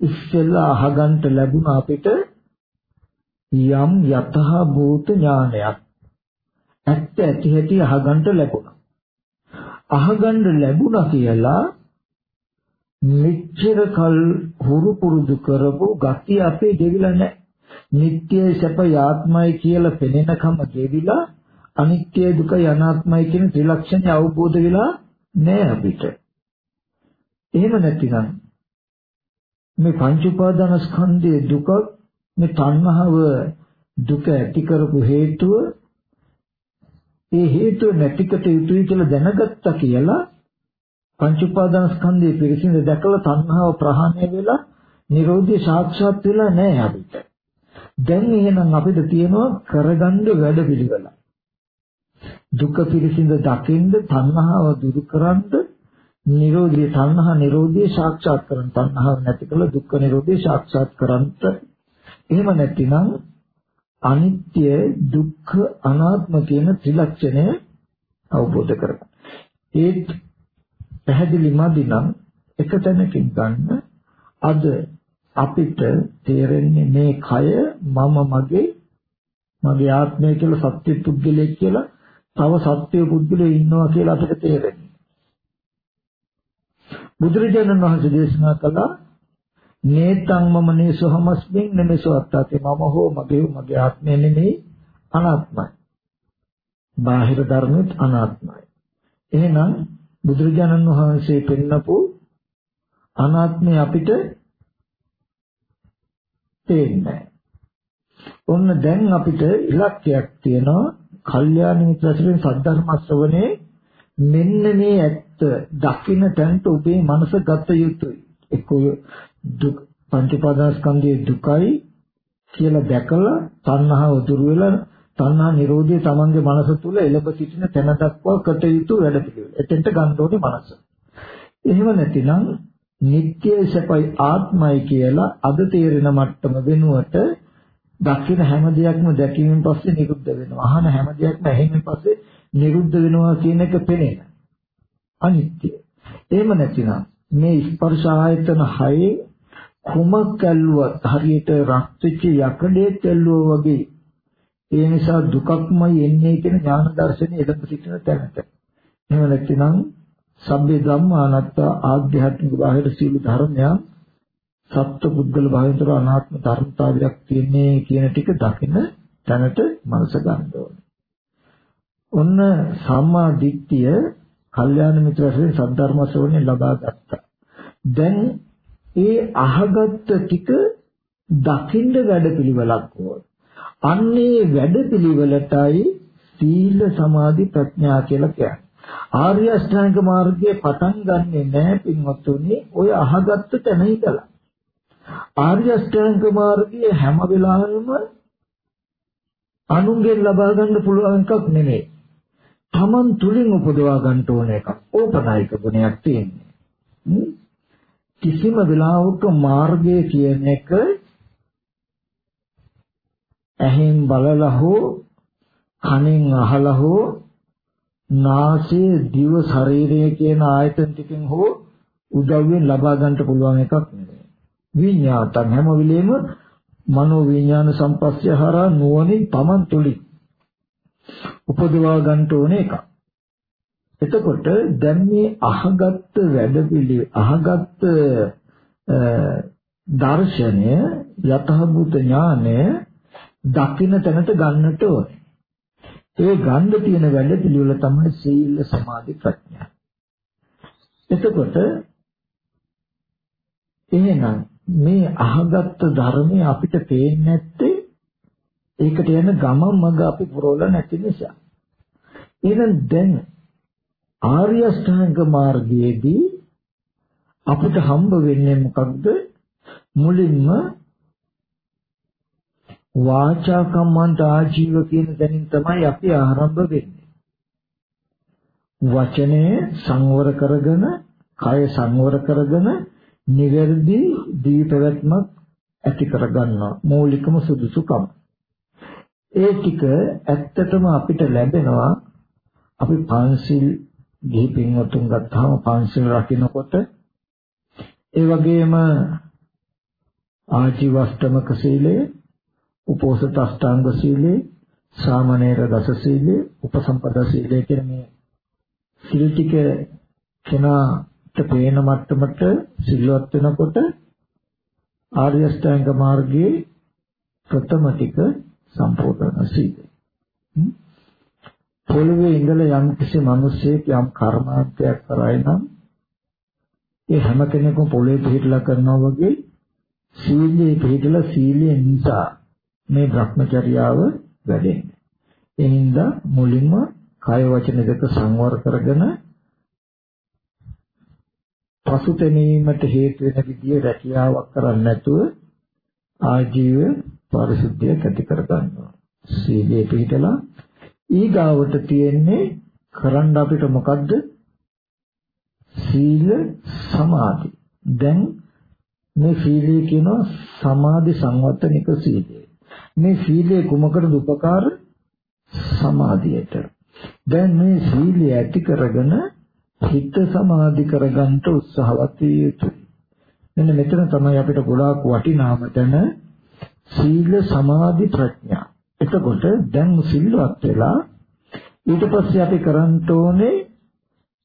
ඉස්සෙල්ලා අහගන්න ලැබුණ අපිට යම් යතහ භූත ඥානයක් ඇත්ත ඇති හැටි අහගන්න ලැබුණා. අහගන්න ලැබුණා කියලා මෙච්චර කල් හුරු පුරුදු කරපු ගති අපේ ගෙවිලා නැහැ. නිට්ටය සැප ආත්මයි කියලා පෙනෙනකම ගෙවිලා අනිත්‍ය දුකයි අනාත්මයි කියන ත්‍රිලක්ෂණය අවබෝධ වෙලා නැහැ අපිට. එහෙම නැතිනම් මේ පංච උපාදාන ස්කන්ධයේ දුක මේ තණ්හාව දුක ඇති කරපු හේතුව ඒ හේතුව නැතිකට යුතුයි කියලා දැනගත්තා කියලා පංච උපාදාන ස්කන්ධයේ පිරිසිඳ දැකලා තණ්හාව ප්‍රහාණය වෙලා Nirodhi සාක්ෂාත් වෙලා නැහැ අපිට. දැන් එහෙනම් අපිට තියෙනවා කරගන්න වැඩ පිළිවෙල. දුක පිරිසිඳ දකින්ද තණ්හාව දුරු කරන්ද Nirodhi තණ්හා Nirodhi සාක්ෂාත් කරන් තණ්හාව නැති කළ දුක්ඛ Nirodhi සාක්ෂාත් කරන්ට එහෙම නැතිනම් අනිත්‍ය දුක්ඛ අනාත්ම කියන ත්‍රිලක්ෂණය අවබෝධ කරගන්න. ඒ පැහැදිලි මදි නම් එක තැනකින් ගන්න අද අපිට තේරෙන්නේ මේ කය මම මගේ මගේ ආත්මය කියලා සත්‍ය පුද්ගලයෙක් කියලා තව සත්‍ය පුද්ගලයෙක් ඉන්නවා කියලා අපිට තේරෙන්නේ. බුදුරජාණන් වහන්සේ දේශනා කළා නේතං මම නේසෝ හමස්මින් නෙමෙසෝ අත්තාතේ මම හෝ මගේ මගේ ආත්මය නෙමෙයි අනාත්මයි. බාහිර ධර්මෙත් අනාත්මයි. එහෙනම් බුදුරජාණන් වහන්සේ පෙන්නපු අනාත්මය අපිට පේන්නේ ඔන්න දැන් අපිට ඉලක්කයක් තියෙනවා කල්යාණ මිත්‍රයන් සද්ධර්ම ශ්‍රවණේ මෙන්න මේ ඇත්ත දකින්න තැනට ඔබේ මනස ගත යුතුයි එක්ක දුක් පංචපාදස්කන්ධයේ දුකයි කියලා දැකලා තණ්හාව දුරු වෙලා තණ්හා නිරෝධය තමන්ගේ මනස තුල එළඹ සිටින තැන දක්වා කටයුතු වැඩ පිළිවෙල. එතෙන්ට ගන්න ඕනේ මනස. එහෙම නැතිනම් නිත්‍ය සපයි ආත්මයි කියලා අද තේරෙන මට්ටම වෙනුවට දකින හැම දෙයක්ම දැකීමෙන් පස්සේ නිරුද්ධ වෙනවා. අහන හැම දෙයක්ම ඇහෙමින් පස්සේ නිරුද්ධ වෙනවා කියන එක පෙනෙන. අනිත්‍ය. එහෙම නැතිනම් මේ ස්පර්ශ ආයතන හයේ කුමක් ඇල්ලුවත් හරියට රත් වෙච්ච යකඩයක් ඇල්ලුවා වගේ ඒ නිසා දුකක්මයි එන්නේ කියන ඥාන දර්ශනය එළඹ සිටින තැනට. එහෙම නැත්නම් සබ්බේ ධම්මානත්ත ආධ්‍යාත්මික බාහිර සීල ධර්මයන් සත්ව පුද්ගල භාවතර අනාත්ම ධර්මතාවයක් තියෙන්නේ කියන ටික දකින තැනට මනස ගන්න ඕනේ. ඔන්න සම්මා දිට්ඨිය කල්යාණ මිත්‍රයන් සද්ධර්ම ශ්‍රවණය ලබා ගත්තා. දැන් ඒ අහගත්ත ටික දකින්න වැඩපිළිවෙලක් ඕන. අන්නේ වැඩපිළිවෙලටයි සීල සමාධි ප්‍රඥා කියලා කියන්නේ. ආර්ය අෂ්ටාංග මාර්ගයේ පටන් ගන්නෙ නැහැ පින්වත්තුනි ඔය අහගත්ත තැන ඉඳලා. ආර්ය අෂ්ටාංග මාර්ගයේ හැම වෙලාවෙම අනුන්ගෙන් ලබා ගන්න පුළුවන් එකක් නෙමෙයි. Taman තුලින් උපදවා ගන්න ඕන එකක්. ඕපනායක ගුණයක් තියෙන්නේ. කිසිම වෙලාවක මාර්ගය කියන එක ඇහෙන් බලලා හෝ කනෙන් අහලා හෝ නාසය දිව ශරීරය කියන ආයතන ටිකෙන් හෝ උදව්වෙන් ලබා ගන්නට පුළුවන් එකක් නෙවෙයි. විඤ්ඤාතං හැම වෙලෙම මනෝ විඥාන සම්පස්ය හරහා නුවණින් Taman තුලින් උපදවා ගන්නට ඕන එකක්. එතකොට දැන් මේ අහගත්ත වැඩපිළි අහගත්ත දර්ශනය යතහභූත ඥානය දකින්න තැනට ගන්නට ඕනේ. ඒ ගන්න තියෙන වැඩ පිළිවෙල තමයි සීල සමාධි ප්‍රඥා. එතකොට එහෙනම් මේ අහගත්ත ධර්මය අපිට පේන්නේ නැත්තේ ඒකට යන ගමන් මඟ අපි පුරවල නැති නිසා. එහෙනම් දැන් ආර්ය අෂ්ටාංග මාර්ගයේදී අපිට හම්බ වෙන්නේ මොකක්ද? මුලින්ම වාචා කම්මන්ත ආජීව කියන දැනින් තමයි අපි ආරම්භ වෙන්නේ. වචනය සංවර කරගෙන, කය සංවර කරගෙන, නිවැරදි දීපවත්මක් ඇති කරගන්නවා. මූලිකම සුදුසුකම. ඒ ටික ඇත්තටම අපිට ලැබෙනවා අපි පංසිල් ගිහි පින්වතුන් ගත්තාම පංසිල් රකින්නකොට ඒ වගේම ආජීවස්තමක සීලය උපෝසත අෂ්ටාංග සීලය, සාමණේර දස සීලය, උපසම්පදා සීලය කියන මේ සීල ටික කෙනාට පේන මට්ටමට සිල්වත් වෙනකොට ආර්ය අෂ්ටාංග මාර්ගයේ ප්‍රථම ටික සම්පූර්ණ සීලය. පොළවේ ඉඳලා යම් කිසි මිනිසෙක් යම් කර්මාන්තයක් කරයි නම් ඒ හැම කෙනෙකුම පොළවේ පිළිහිලා කරනවා වගේ සීලයේ පිළිහිලා සීලය නිසා මේ භ්‍රමචර්යාව වැඩෙන්නේ. ඒ හින්දා මුලින්ම කාය වචන දෙක සංවර කරගෙන පසුතැනීමට හේතු වෙන විදිය රැකියාවක් කරන්නේ නැතුව ආජීව පරිශුද්ධිය ඇති කර ගන්නවා. සීලයේ පිළිතලා ඊගාවට තියෙන්නේ කරන්න අපිට මොකද්ද? සීල සමාධි. දැන් මේ සීලය කියනවා සමාධි සංවත්තනික සීලය. මේ සීලය කුමකටද උපකාර සමාධියට දැන් මේ සීලය ඇති කරගෙන හිත සමාධි කරගන්න උත්සාහවත් විය යුතුයි මෙන්න මෙතන තමයි අපිට ගොඩාක් වටිනාම තැන සීල සමාධි ප්‍රඥා එතකොට දැන් සිල්වත් වෙලා ඊට පස්සේ අපි කරන්න ඕනේ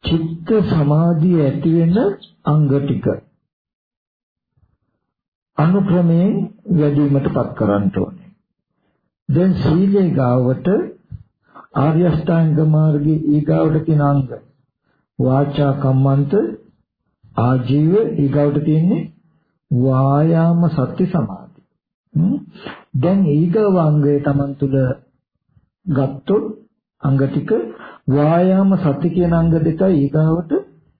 චිත්ත සමාධිය ඇති වෙන අංග ටික. අනුක්‍රමයෙන් වැඩිවීමටපත් කරන්න ඕනේ. දැන් සීලේ ගාවට ආර්ය අෂ්ටාංග මාර්ගයේ ඊගාවට තියෙන අංග. වාචා කම්මන්ත ආජීව ඊගවට තියෙන්නේ වායාම සති සමාධි. දැන් ඊගව අංගය Taman තුල ගත්තොත් අංග ටික වායාම සති කියන අංග දෙකයි ඊගාවට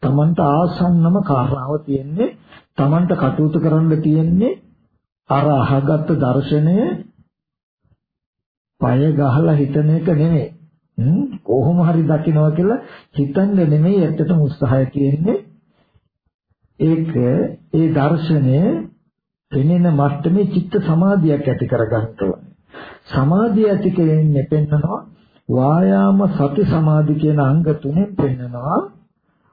Tamanට ආසන්නම කාරණාව තියෙන්නේ Tamanට කටයුතු කරන්න තියෙන්නේ අර අහගත්ත දර්ශනය පය ගහලා හිතන එක නෙමෙයි. කොහොම හරි දකින්නවා කියලා හිතන්න නෙමෙයි ඇත්තටම උත්සාහය තියෙන්නේ. ඒක ඒ දර්ශනය පෙනෙන මට්ටමේ චිත්ත සමාධියක් ඇති කරගන්න ඕනේ. සමාධිය ඇති කෙරෙන්නේ පෙන්නනවා වායාම සති සමාධි කියන අංග තුනෙන් පෙන්නනවා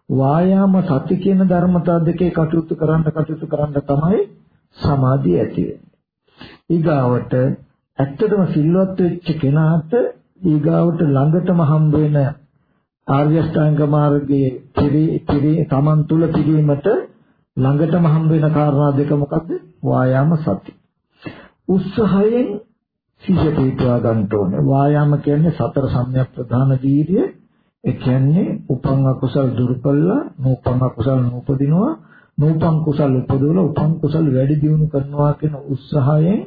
වායාම සති කියන ධර්මතා දෙකේ කටයුතු කරන්න කටයුතු කරන්න තමයි සමාධිය ඇති වෙන්නේ. ඊගාවට ඇත්තටම සිල්වත් වෙච්ච කෙනාට ඊගාවට ළඟටම හම්බ වෙන ආර්ය අෂ්ටාංග මාර්ගයේ පිරි පිරි තමන් තුල පිරීමට ළඟටම හම්බ වෙන කාරණා දෙක මොකක්ද? වායාම සති. උත්සාහයෙන් සිහිය පිටවා ගන්න ඕනේ. වායාම කියන්නේ සතර සම්‍යක් ප්‍රධාන වීර්ය. ඒ කියන්නේ උපං අකුසල් දුරු කළා, නූපං අකුසල් නූපදිනවා, නූපං කුසල් උපදවලා උපං කුසල් වැඩි දියුණු කරනවා කියන උත්සාහයෙන්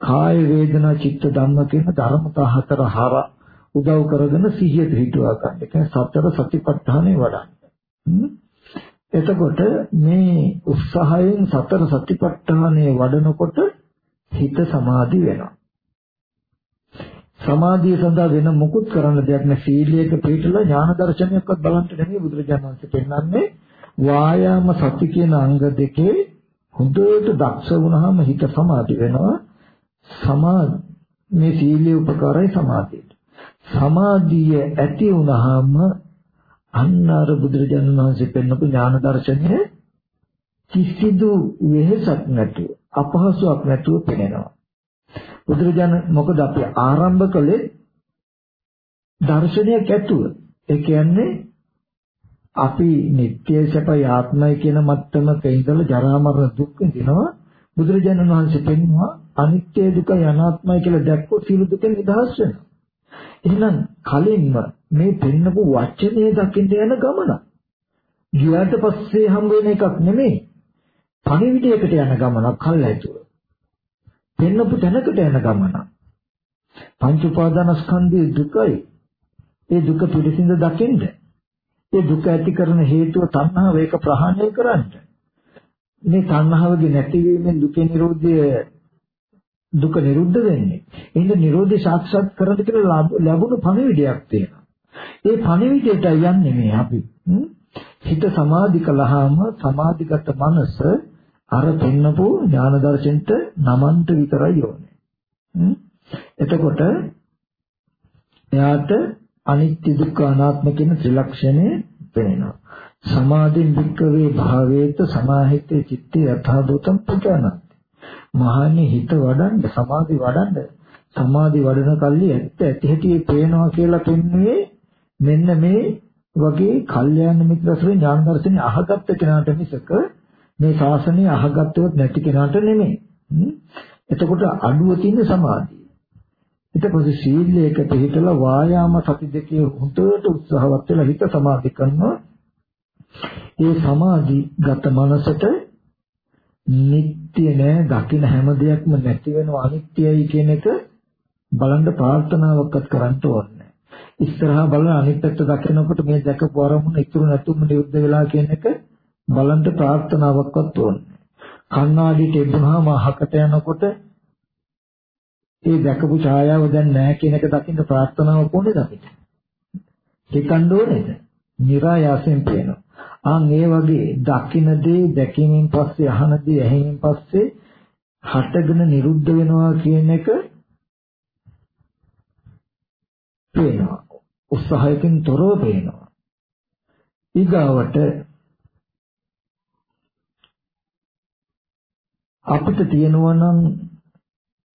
කාය වේදනා චිත්ත ධම්ම කියන ධර්මතා හතර හර උදව් කරගෙන සිහිය පිටවා ගන්න. ඒ කියන්නේ සතර සතිපට්ඨානෙ වඩන්න. එතකොට මේ උත්සාහයෙන් සතර සතිපට්ඨානය වඩනකොට හිත සමාධි වෙනවා. සමාධිය සඳහා වෙන මුකුත් කරන්න දෙයක් නැහැ. සීලයක පිළිපදලා ඥාන දර්ශනයක්වත් බලන්න නෙමෙයි බුදුරජාණන් වහන්සේ පෙන්වන්නේ. වායාම සති කියන අංග දෙකේ හොඳට දක්ෂ වුණාම හිත සමාධි වෙනවා. සමා මේ සීලයේ උපකාරයි සමාධියට. සමාධිය ඇති වුණාම අන්න අර බුදුරජාණන් වහන්සේ පෙන්වපු ඥාන දර්ශනය කිසිදු වෙහසක් නැතුව අපහසුයක් නැතුව පෙනෙනවා. බුදුරජාණන් මොකද අපි ආරම්භ කළේ දර්ශනයක් ඇතුව. ඒ කියන්නේ අපි නිත්‍ය සැපයි ආත්මයි කියන මට්ටමක ඉඳලා ජරා මරණ දුක් විඳිනවා. බුදුරජාණන් වහන්සේ පෙන්වුවා අනිත්‍ය දුකයි අනාත්මයි කියලා දැක්කොත් සියලු දුකෙන් නිදහස් වෙනවා. එහෙනම් කලින්ම මේ පෙන්නපු වචනේ දකින්න යන ගමන. ගියාට පස්සේ හම්බ වෙන එකක් නෙමෙයි. පණිවිඩයකට යන ගමනක් කල්ැතුව. පෙන්නපු තැනකට යන ගමන. පංච උපාදානස්කන්ධයේ දුකයි. ඒ දුක පිළිසිඳ දකින්න. ඒ දුක ඇති කරන හේතුව තණ්හාව ඒක ප්‍රහාණය කරන්න. මේ තණ්හාවගේ නැතිවීමෙන් දුකේ නිරෝධය දුක නිරුද්ධ වෙන්නේ. එහෙනම් නිරෝධය සාක්ෂාත් කරගන්න කියලා ලැබුණු පණිවිඩයක් තියෙනවා. ඒ පණිවිඩයට යන්නේ මේ අපි. හිත සමාධි කළාම සමාධිගත මනස අර පෙන්නපු ඥාන දර්ශනට නමන්ට විතරයි ඕනේ. එතකොට එයාට අනිත්‍ය දුක්ඛ අනාත්ම කියන ත්‍රිලක්ෂණය පෙනෙනවා. සමාධින් වික්කවේ භාවේත සමාහිතේ චිත්තේ යථා භූතම් පජානති. මහන්නේ හිත වඩන්න සමාධි වඩන්න සමාධි වඩන කල්ලි ඇත්ත ඇති හැටි පේනවා කියලා පෙන්වන්නේ මෙන්න මේ වගේ කල්යාණ මිත්‍රසුරේ ඥාන දර්ශනේ අහගත්ත කෙනාට මිසක මේ ශාසනය අහගත්තවත් නැති කෙනාට නෙමෙයි. එතකොට අඩුව තියෙන සමාධිය. එතකොට සීලයක පිළිතලා වායාම සති දෙකේ හුදුට උත්සාහවත් වෙලා හිත සමාධි කරනවා. ඒ සමාධි ගත මනසට නිට්ටය නෑ දකින්න හැම දෙයක්ම නැති වෙනවා අනිත්‍යයි කියන එක බලන්න ප්‍රාර්ථනාවක්වත් කරන්න ඕනේ. ඉස්සරහා බලන අනිත් පැත්ත දකිනකොට මේ දැකපු අරමුණ ඉතුරු නැතුම නිරුද්ධ වෙලා කියන එක බලන්න ප්‍රාර්ථනාවක්වත් ඕනේ. කණ්ණාඩියට එබුනහම අහකට යනකොට ඒ දැකපු ඡායාව දැන් නැහැ කියන එක දකින්න ප්‍රාර්ථනාවක් ඕනේද අපිට? හිතන්න ඕනේද? નિરાයාසයෙන් පේනවා. ආන් ඒ වගේ දකින්න දේ දැකීමෙන් පස්සේ අහන දේ ඇහිීමෙන් පස්සේ හටගෙන නිරුද්ධ වෙනවා කියන එක පේනවා. උත්සාහයකින් තොරව පේනවා. ඊගාවට අපිට තියෙනවා නම්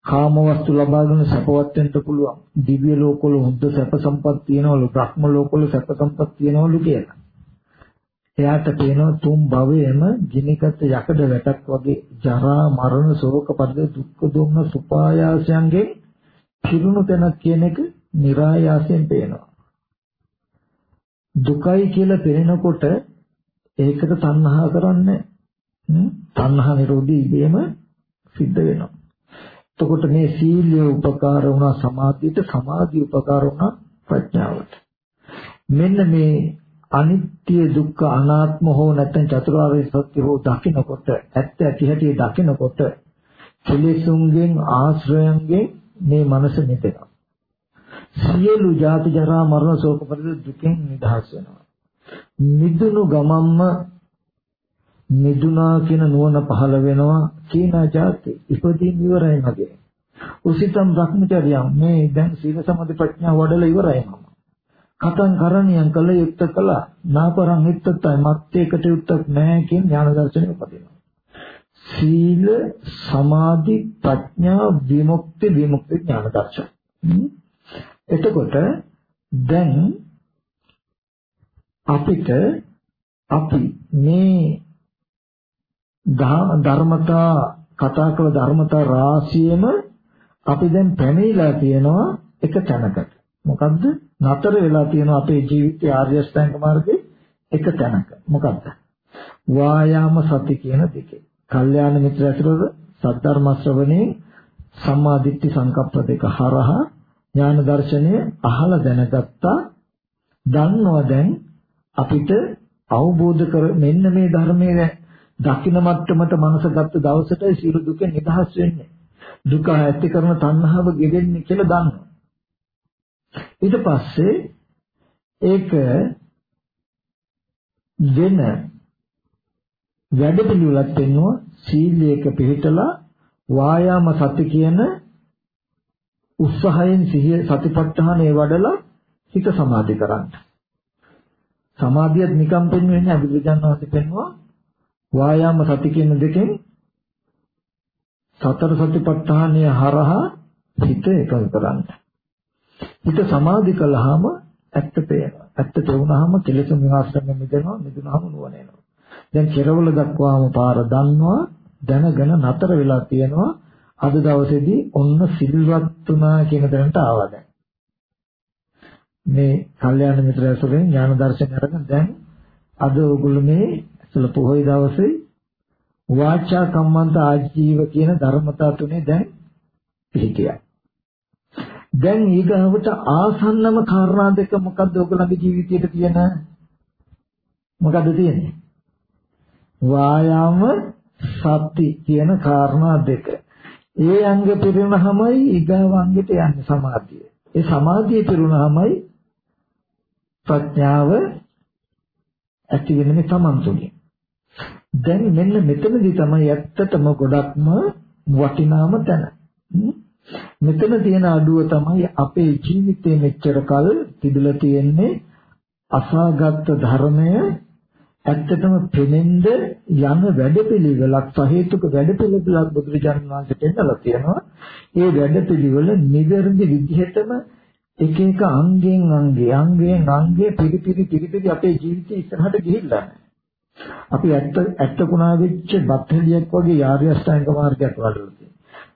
කාම වස්තු ලබාගෙන සපවත් වෙන්න පුළුවන්. දිව්‍ය ලෝකවල හොඳ සැප සම්පත් තියෙනවලු, බ්‍රහ්ම ලෝකවල සැප සම්පත් තියෙනවලු කියලා. එයාට පේනවා තුන් භවයේම ගිනිගත් යකඩ වැටක් වගේ ජරා මරණ ශෝක පරිද දුක්ඛ දුම්න සුපායාසයන්ගෙන් පිරුණු තැනක් කියන එක નિરાයාසයෙන් පේනවා. දුකයි කියලා පේනකොට ඒකට තණ්හා කරන්නේ තණ්හා නිරෝධී ඉබේම සිද්ධ වෙනවා. එතකොට මේ සීලය උපකාර වුණා සමාධියට සමාධිය උපකාර වුණා ප්‍රඥාවට. මෙන්න මේ අනිත්‍ය දුක්ඛ අනාත්ම හෝ නැත්නම් චතුරාර්ය සත්‍ය හෝ දකිනකොට ඇත්ත ඇති හැටි දකිනකොට කෙලෙසුන්ගෙන් ආශ්‍රයන්ගෙන් මේ මනස මිදෙනවා. සියලු ජාති ජරා මරණ ශෝක පරිදේ දුකෙන් නිදහස් වෙනවා. මිදුණු ගමම්ම මිදුණා කියන නුවණ පහළ වෙනවා කීනා જાති ඉපදීන් ඉවරයි මගේ. උසිතම් භ්‍රමචර්යම් මේ දැන් සීල සමාධි ප්‍රඥා වඩලා ඉවරයි මම. කතං කරණියං කළ යුක්ත කළා නාපරං හිත්තතයි මත්තේකට යුක්තක් නැහැ කියන ඥාන දර්ශනය උපදිනවා. සීල සමාධි ප්‍රඥා විමුක්ති විමුක්ති ඥාන දර්ශන. එතකොට දැන් අපිට අපි මේ ධර්මතා කතා කළ ධර්මතා රාශියම අපි දැන් පැමිණලා තියෙනවා එක තැනකට. මොකද්ද? නතර වෙලා තියෙනවා අපේ ජීවිතයේ ආර්ය අෂ්ටාංග මාර්ගයේ එක තැනක. මොකද්ද? වායාම සති කියන දෙකේ. කල්යාණ මිත්‍ර ඇතුළත සද්ධර්ම ශ්‍රවණේ සම්මා දිට්ඨි සංකප්ප දෙක හරහා ඥාන දර්ශනය අහලා දැනගත්තා. දන්නවා දැන් අපිට අවබෝධ කර මෙන්න මේ ධර්මයේ දකින්න මට්ටමට මනස ගත්ත දවසට සියලු දුකෙන් නිදහස් වෙන්නේ. දුක ඇති කරන තණ්හාව ගෙවෙන්නේ කියලා දන්නවා. ඊට පස්සේ ඒක වෙන වැඩ පිළිවෙලක් වෙනවා සීලයක පිළිතලා වායාම සති කියන උත්සාහයෙන් සිහිය සතිපට්ඨානය වඩලා හිත සමාධි කරන්න. සමාධියත් නිකම් පෙන්වෙන්නේ නැහැ බුදුජානක වහන්සේ පෙන්වුවා වායාම සති කියන දෙකෙන් සතර සතිපට්ඨානය හරහා හිත එකඟ කරන්න. හිත සමාධි කළාම ඇත්ත පේනවා. ඇත්ත තේරුණාම කෙලෙස විනාශයෙන් මිදෙනවා, මිදුණාම නුවණ එනවා. දැන් කෙරවල දක්වාම පාර දන්නවා, දැනගෙන නතර වෙලා තියෙනවා. අද දවසේදී ඔන්න සිල්වත් තුනා කියන තැනට ආවා දැන්. මේ කල්යාණ මිත්‍ර ඇසුරෙන් ඥාන දර්ශන අරගෙන දැන් අද ඔයගොල්ලෝ මේ අසල පොහොය දවසේ වාචා කම්මන්ත ආජීව කියන ධර්මතා තුනේ දැන් පිළිගියා. දැන් ඊගාවට ආසන්නම කාරණා දෙක මොකද්ද ඔයගොල්ලන්ගේ ජීවිතයේ තියෙන මොකද්ද තියෙන්නේ? වායාම සති කියන කාරණා දෙක. ඒ අංග පිරුණාමයි ඊගාව අංගෙට යන්නේ සමාධිය. ඒ සමාධිය පිරුණාමයි ප්‍රඥාව ඇති වෙන්නේ තමන් තුළින්. දැන් මෙන්න මෙතනදී තමයි ඇත්තටම ගොඩක්ම වටිනාම තැන. මෙතන තියෙන අඩුව තමයි අපේ ජීවිතේ මෙච්චර කල් තිබිලා තියෙන්නේ අසාගත් ධර්මය ඇත්තටම පෙනෙන්න යන වැඩපිළිවෙලක් සහේතුක වැඩපිළිවෙලක් බුදුරජාණන් වහන්සේ පෙන්නලා තියෙනවා. ඒ වැඩපිළිවෙල නිවැරදි විදිහටම එක එක අංගෙන් අංගේ අංගයෙන් අංගේ පිරිපිරි පිරිපිරි අපේ ජීවිතේ ඉස්සරහට ගිහිල්ලා නැහැ. අපි ඇත්ත ඇත්තකුණා වෙච්ච බත්හෙලියක් වගේ ආර්ය අෂ්ටාංග මාර්ගයක් වඩලා තියෙනවා.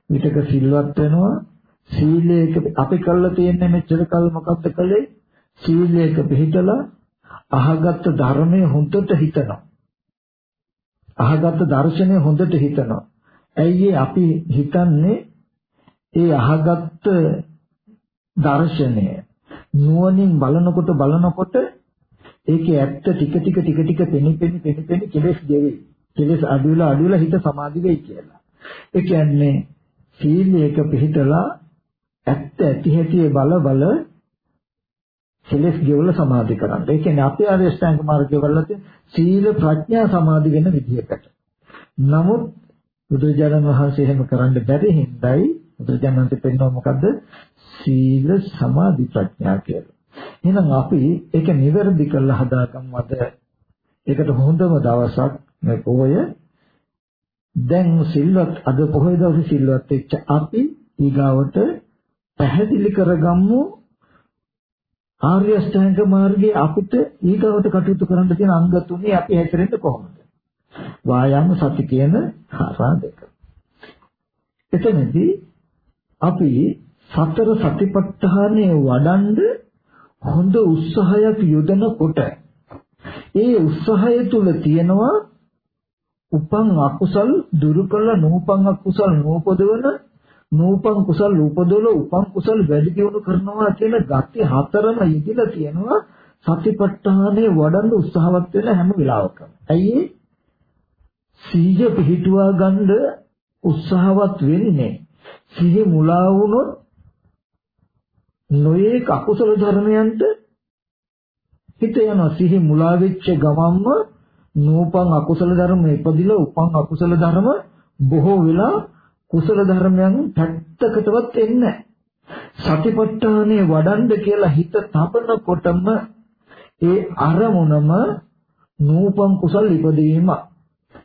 විතක සිල්වත් වෙනවා සීලයක අපි කළා තියෙන්නේ මෙච්චර කල් මොකද්ද කළේ? සීලයක පිළිතලා අහගත්ත ධර්මයේ හොඳට හිතනවා. අහගත්ත දර්ශනය හොඳට හිතනවා. ඇයි අපි හිතන්නේ ඒ අහගත්ත දර්ශනය නුවණින් බලනකොට බලනකොට ඒකේ ඇත්ත ටික ටික ටික ටික පෙනි පෙනි පෙනි පෙනි කෙලස් දෙවි. කෙලස් අඩු වෙලා අඩු වෙලා හිත සමාධි වෙයි කියලා. ඒ කියන්නේ සීලයක පිළිතලා ඇත්ත ඇති හැටි බල බල කෙලස් ගෙවල සමාධි කරන්න. ඒ කියන්නේ අපේ ආරියෂ්ඨාංග මාර්ගය වල සීල ප්‍රඥා සමාධි වෙන විදිහකට. නමුත් බුදුරජාණන් වහන්සේ එහෙම කරන්න බැරි හින්දායි බුදුරජාණන් වහන්සේ පෙන්වන්නේ මොකද්ද? සීල සමාධි ප්‍රඥා කියලා. එහෙනම් අපි ඒක නිවැරදි කරලා හදාගමු අද. ඒකට හොඳම දවසක් මේ පොය. දැන් සිල්වත් අද පොහොය දවසේ සිල්වත් වෙච්ච අපි ඊගාවට පැහැදිලි කරගමු ආර්ය අෂ්ටාංග මාර්ගයේ අපිට ඊගාවට කටයුතු කරන්න තියෙන අංග තුනේ අපි හැසිරෙන්න කොහොමද? වායාම සති කියන කාරණා දෙක. එතනදී අපි සතර සතිපට්ඨානයේ වඩන්ඩ හොඳ උත්සාහයක් යොදනකොට ඒ උත්සාහය තුල තියෙනවා උපන් අකුසල් දුරු කළ නූපන් අකුසල් නූපදවන නූපන් කුසල් උපදවල උපන් කුසල් වැඩි දියුණු කරනවා කියන gati හතරම ඉදිලා තියෙනවා සතිපට්ඨානේ වඩන්න උත්සාහවත් වෙන හැම වෙලාවකම. ඇයි සීය පිහිටුවා ගන්න උත්සාහවත් වෙන්නේ. සිහි මුලා වුණොත් නොයේ අකුසල ධර්මයන්ට හිත යනවා සිහි මුලා වෙච්ච ගමන්ම නූපන් අකුසල ධර්ම ඉපදිලා උපන් අකුසල ධර්ම බොහෝ වෙලා කුසල ධර්මයන් පැත්තකටවත් එන්නේ සතිපට්ඨානේ වඩන්න කියලා හිත තබනකොටම ඒ අරමුණම නූපන් කුසල් ඉපදීම.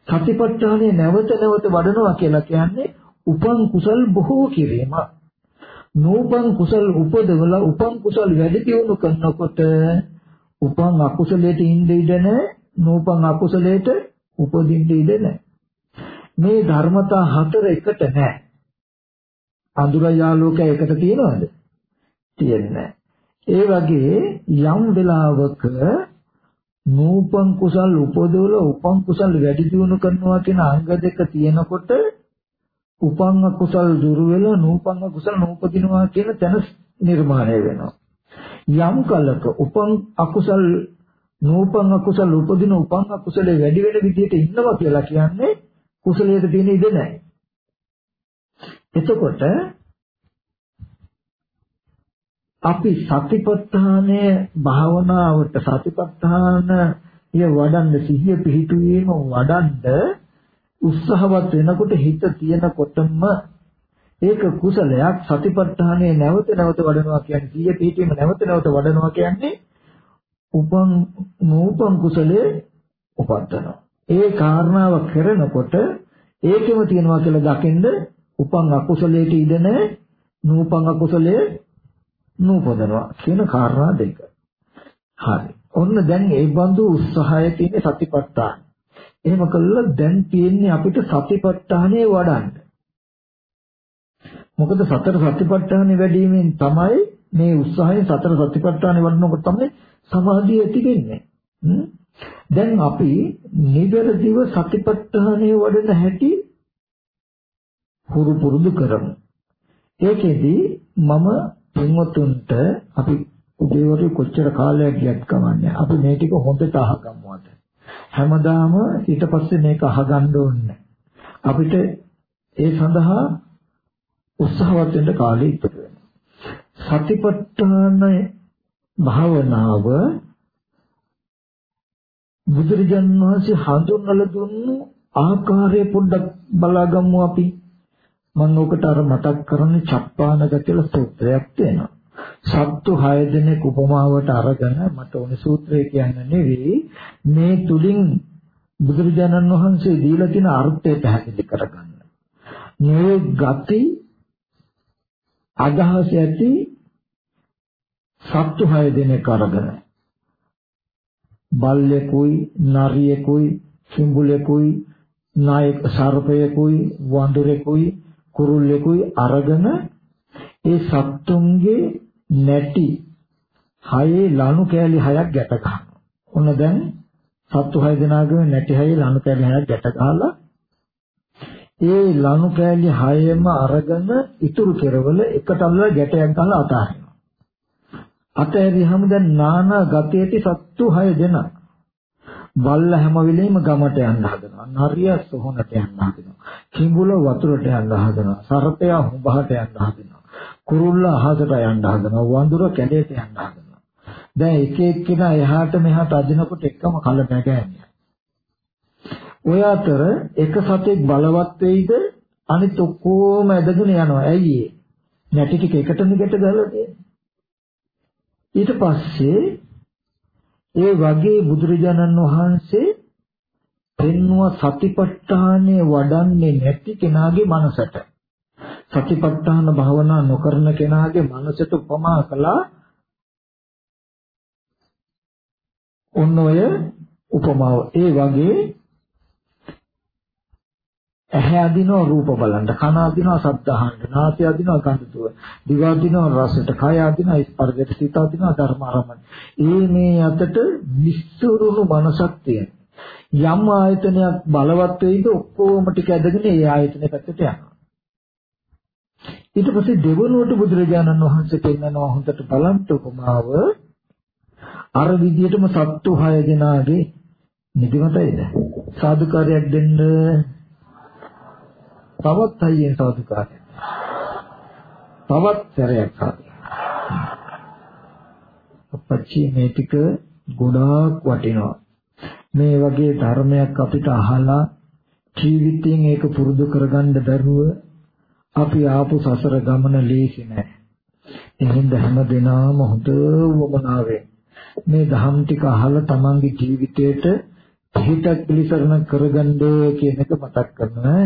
සතිපට්ඨානේ නැවත නැවත වඩනවා කියලා කියන්නේ උපන් කුසල් බොහෝ කිරීම. නූපන් කුසල් උපදවලා උපන් කුසල් වැඩි දියුණු කරනකොට උපන් අකුසලයට ඉඳ ඉඩ නැහැ. නූපන් අකුසලයට උපදින්න ඉඩ නැහැ. මේ ධර්මතා හතර එකට නැහැ. අඳුර යාලෝකය එකට තියනවද? තියන්නේ ඒ වගේ යම් වෙලාවක නූපන් කුසල් උපදවල උපන් කුසල් වැඩි දියුණු කරනවා කියන අංග දෙක තියෙනකොට උපන් කුසල් දුරු වෙලා නූපන් කුසල් නූපදිනවා කියන තැන නිර්මාණය වෙනවා. යම් කලක උපන් අකුසල් නූපන් අකුසල් උපදින උපන් අකුසලේ වැඩි වෙන විදිහට ඉන්නවා කියලා කියන්නේ කුසලයට තියෙන ඉඩ නැහැ. එතකොට අපි සතිපට්ඨානය භාවනාවට සතිපට්ඨානය වඩන්න සිහිය පිහිටුවීම වඩන්න උත්සාහවත් වෙනකොට හිත තියෙනකොටම ඒක කුසලයක් සතිපට්ඨානයේ නැවත නැවත වඩනවා කියන්නේ සිය පිටීම නැවත නැවත වඩනවා කියන්නේ උපන් නූපන් කුසලයේ උපද්දනවා ඒ කාරණාව කරනකොට ඒකෙම තියනවා කියලා දකින්ද උපන් අකුසලයට ඉඩ නැහැ නූපන් අකුසලයේ නූපදනවා කියන කාරණා දෙක. හරි. ඔන්න දැන් ඒ බඳු උත්සාහය තියෙන සතිපට්ඨාන. එහෙම කළා දැන් තියෙන්නේ අපිට සතිපට්ඨානය වඩන්න. මොකද සතර සතිපට්ඨානෙ වැඩිවීමෙන් තමයි මේ උත්සාහයෙන් සතර සතිපට්ඨානෙ වඩනකොට තමයි සමාධිය ඇති වෙන්නේ. දැන් අපි නිවැරදිව සතිපට්ඨානෙ වඩන හැටි හුරු පුරුදු කරමු. ඒකෙදි මම පින්වතුන්ට අපි උදේවරු කොච්චර කාලයක් ගියත් කමන්නේ අපි මේ ටික හොඳට අහගමු අද. හැමදාම ඊට පස්සේ මේක අහගන්න ඕනේ. අපිට ඒ සඳහා උත්සාහවත් වෙන්න කාලය ඉතුරු වෙනවා. සතිපට්ඨාන භාවනාව බුදුරජාණන් වහන්සේ හඳුන්වලා දුන්නු ආකාරය පොඩ්ඩක් බලාගමු අපි. මම ඔකට අර මතක් කරන්නේ චප්පානග කියලා සූත්‍රයක් තියෙනවා. සත්තු 6 දෙනෙක් උපමාවට අරගෙන මට ඕනේ සූත්‍රය කියන්න නෙවෙයි මේ තුලින් බුදුරජාණන් වහන්සේ දීලා තියෙන අර්ථය පැහැදිලි කරගන්න. මේ ගති අදහස ඇති සත්තු හය දෙනෙක් අරගෙන බල්ලෙකුයි නරියෙකුයි කිඹුලෙකුයි නායක සර්පයෙකුයි වඳුරෙකුයි කුරුල්ලෙකුයි අරගෙන ඒ සත්තුන්ගේ නැටි හයේ ලනු කෑලි හයක් ගැට ගන්නවා. ඔන්න දැන් සත්තු හය දෙනාගේ නැටි හයේ ලනු කෑලි හයක් ගැට ගහලා ඒ ලනු කෑලි හයම අරගෙන ඉතුරු කෙරවල එකට අල්ලලා ගැටයක් ගහලා අතාරිනවා. අතෑරියහම දැන් නානා ගතේටි සත්තු හය දෙනා. බල්ල හැම වෙලෙම ගමට යන්න හදනවා. නරිය සොහොනට යන්න හදනවා. කිඹුල වතුරට යන්න හදනවා. සර්පයා හුඹහට යන්න හදනවා. කුරුල්ල අහසට යන්න හදනවා. වඳුර කැලේට යන්න හදනවා. දැන් එක එක්කෙනා එහාට මෙහාට අදිනකොට එකම කල නැගෑනියා. ඔය අතර එක සතෙක් බලවත් වෙයිද අනිත් ඔක්කොම ඇදගෙන යනවා. ඇයි ඒ? නැටි ටික එකටම ගැට ගහලා තියෙන්නේ. ඊට පස්සේ ඒ වගේ බුදුරජාණන් වහන්සේ පෙන්වුව සතිපට්ඨානය වඩන්නේ නැති කෙනාගේ මනසට. සතිපට්ඨාන භාවනා නොකරන කෙනාගේ මනසට උපමා කළා. ඔන්න ඔය උපමාව. ඒ වගේ ඇහැ අදිනවා රූප බලන්න කන අදිනවා ශබ්ද අහන්න නාසය අදිනවා ගන්ධ දුව දිව අදිනවා රසට කය අදිනවා ස්පර්ශයට සිත අදිනවා ධර්ම ආරම්භන. ඒ මේ අතට විස්තරුණු මනසක් තියෙන යම් ආයතනයක් බලවත් වෙයිද ඔක්කොම ටික ඇදගෙන ඒ ආයතනය පැත්තට යනවා. ඊට පස්සේ දෙවනුවට බුදුරජාණන් වහන්සේ පෙන්නනවා හොඳට බලන්න උපමාව. අර විදිහටම සත්තු හය දෙනාගේ නිදිමතයිද? සාදුකාරයක් දෙන්න තවත් අයියෙන් සාදුකාරයක්. තවත් සැරයක් සාදු. අපච්චි මේ ටික ගොඩාක් වටිනවා. මේ වගේ ධර්මයක් අපිට අහලා ජීවිතයෙන් ඒක පුරුදු කරගන්න බැරුව අපි ආපු සසර ගමන ලේසි නෑ. එහෙනම් හැම දිනම හොඳ වමනාවෙන් මේ ධම් ටික අහලා තමන්ගේ ජීවිතේට හිතක් පිළිසරණ කරගන්න කියන එක මතක් කරනවා.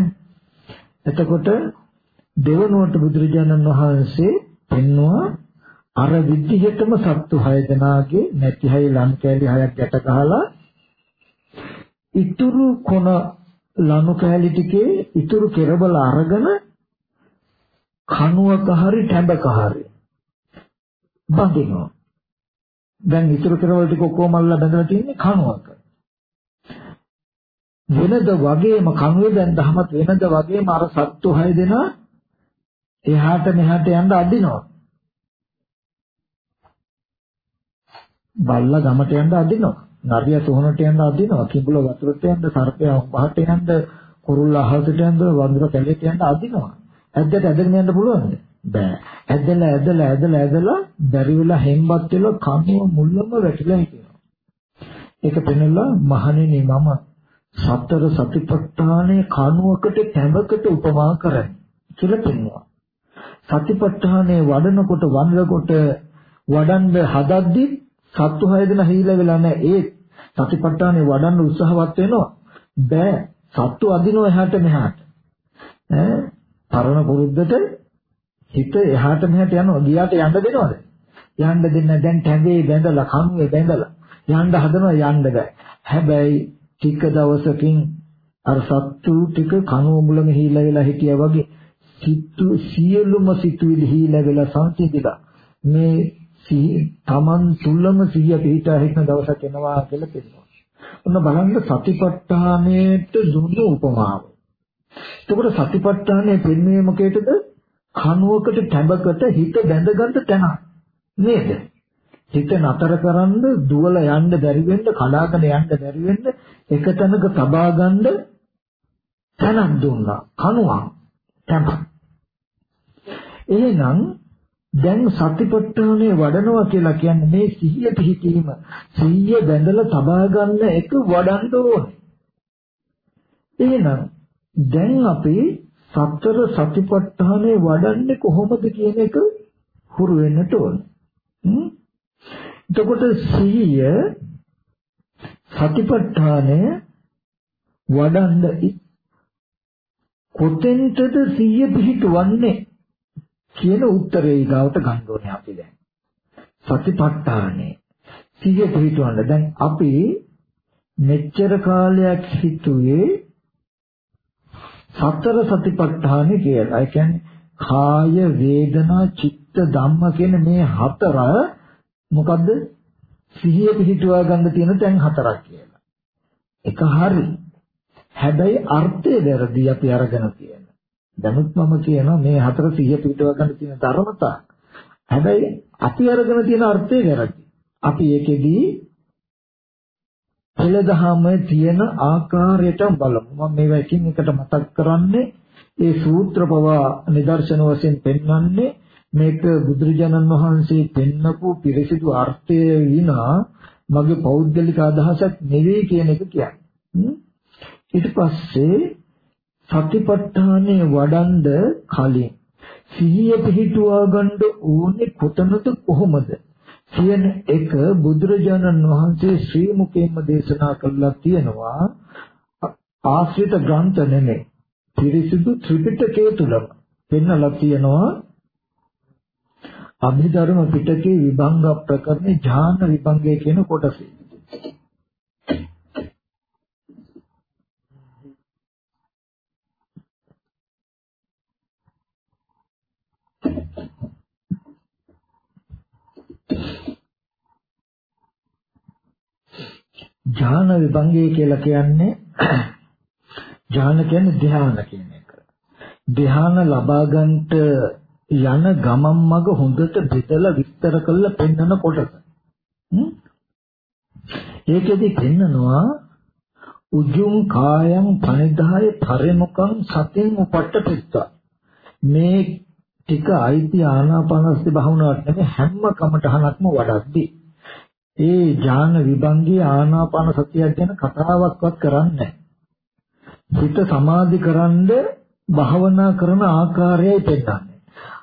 එතකොට දෙවනුවට බුදුරජාණන් වහන්සේ පෙන්වුවා අර විදිහටම සත්තු 6 දෙනාගේ නැති හයි ලම් කෑලි හයක් ගැට ගහලා ඉතුරු කොන ලනු කෑලි ටිකේ ඉතුරු කෙරබල අරගෙන කණුවක හරි ටැඹක හරි බඳිනවා. දැන් ඉතුරු කෙරවල ටික ඔක්කොම අල්ලලා බඳලා තියෙන්නේ කණුවක. වෙනද වගේම කණුවේ දැන් දහමත් වෙනද වගේම අර සත්තු හය දෙනා එහාට මෙහාට යන්න අදිනවා. බල්ලා ගමට යන්න අදිනවා. නරිය සොහනට යන්න අදිනවා. කිඹුල වතුරට යන්න, සර්පයා පහට යන්න, කුරුල්ලා අහසට යන්න, වඳුර කැලේට යන්න අදිනවා. ඇද්දට ඇදගෙන යන්න පුළුවන්ද? බෑ. ඇදලා ඇදලා ඇදලා ඇදලා බැරි වෙලා හෙම්බත් වෙලා කනුව මුල්ලම වැටිලා හිටිනවා. ඒක පෙන්නලා මහණෙනි මම සතර සතිපට්ඨානයේ කණුවකට කැඹකට උපමා කරයි කියලා පෙන්වනවා. සතිපට්ඨානයේ වඩනකොට වඩනකොට වඩන්න හදද්දි සත්තු හය දෙනා හීල වෙලා නැහැ. ඒ සතිපට්ඨානයේ වඩන්න උත්සාහවත් වෙනවා. බෑ. සත්තු අදිනවා එහාට මෙහාට. ඈ පරණ පුරුද්දට හිත එහාට මෙහාට යනවා. ගියාට යන්න දෙනවද? යන්න දෙන්න දැන් ටැඹේ බැඳලා කණුවේ බැඳලා යන්න හදනවා යන්න බෑ. හැබැයි ටික දවසකින් අර සත්තු ටික කනුව මුලම හීලා වෙලා හිටියා වගේ සිතු සියලුම සිතුවිලි හීලා වෙලා සංසිඳිලා මේ තමන් තුලම සිහිය පිහිටා හිටන දවසක් එනවා කියලා කියනවා. ඔන්න බලන්න සතිපට්ඨානයට දුන්න උපමාව. එතකොට සතිපට්ඨානය පෙන්වීම මොකේද? කනුවකට තැඹකට හිත බැඳගන්න තැන. නේද? හිත නතර කරන්න දුවල යන්න බැරි වෙන්න කඩාගෙන යන්න බැරි වෙන්න එක තැනක තබා ගන්න තැනක් දුන්නා. කණුවක් තැනක්. එහෙනම් දැන් සතිපට්ඨානේ වඩනවා කියලා කියන්නේ මේ සිහිය පිහිටීම. සිහිය බැඳලා තබා ගන්න එක වඩන්න ඕනේ. එහෙනම් දැන් අපි සතර සතිපට්ඨානේ වඩන්නේ කොහොමද කියන එක හුරු වෙන්නට ඕනේ. එතකොට සිහිය සතිපට්ඨානය වඩන්න කොතෙන්ටද සිහිය පිහිටවන්නේ කියන උත්තරේ ඊගාවට ගන්න ඕනේ අපි දැන්. සතිපට්ඨානේ සිහිය පිහිටවන්න. දැන් අපි මෙච්චර කාලයක් හිතුවේ සතර සතිපට්ඨානෙ කියලා. ඒ කියන්නේ කාය වේදනා චිත්ත ධම්ම කියන මේ හතර මොකද්ද? සිහිය පිහිටුවා ගන්න තියෙන තැන් හතරක් කියලා. එක හරි. හැබැයි අර්ථය වැරදි අපි අරගෙන තියෙන. දැනුත් මම කියනවා මේ හතර සිහිය පිහිටුවා ගන්න තියෙන ධර්මතා. හැබැයි අපි අරගෙන තියෙන අර්ථය වැරදි. අපි ඒකෙදී පෙළදහමේ තියෙන ආකාරයට බලමු. මම මේවා එකින් එකට මතක් කරන්නේ ඒ සූත්‍ර පවා නිදර්ශන වශයෙන් පෙන්වන්නේ මේක බුදුරජාණන් වහන්සේ පෙන්නපු පිරිසිදු අර්ථය විනා මගේ පෞද්ගලික අදහසක් නෙවෙයි කියන එක කියන්නේ. ඊට පස්සේ සතිපට්ඨානේ වඩන්ඩ කලින් සිහිය පිහිටුවා ගන්න ඕනේ කොතනද කොහොමද? කියන එක බුදුරජාණන් වහන්සේ ශ්‍රී මුකේම දේශනා කළා තියෙනවා. ආශ්‍රිත ග්‍රන්ථ නෙමෙයි. පිරිසිදු ත්‍රිපිටකයේ තුලම පෙන්නලා තියෙනවා අභිධර්ම පිටකේ විභංග ප්‍රකරණේ ඥාන විභංගය කියන කොටසේ. ඥාන විභංගය කියලා කියන්නේ ඥාන කියන්නේ ධ්‍යාන කියන එක. ධ්‍යාන ලබා ගන්නට යන ගමන් මග හොඳට බෙදලා විස්තර කරලා පෙන්වන කොටස. ඒකෙදි පෙන්නනවා උජුං කායං පනිදාය පරිමුඛං සතින් උපට්ඨපිත්ත මේ ටික අයිති ආනාපානස්ති භාවනාවට නෙමෙයි හැම කමටහනක්ම වඩද්දි. ඒ ඥාන විභංගී ආනාපාන සතිය ගැන කතාවක්වත් කරන්නේ හිත සමාධි කරන්ඩ භාවනා කරන ආකාරයයි පෙන්නන්නේ.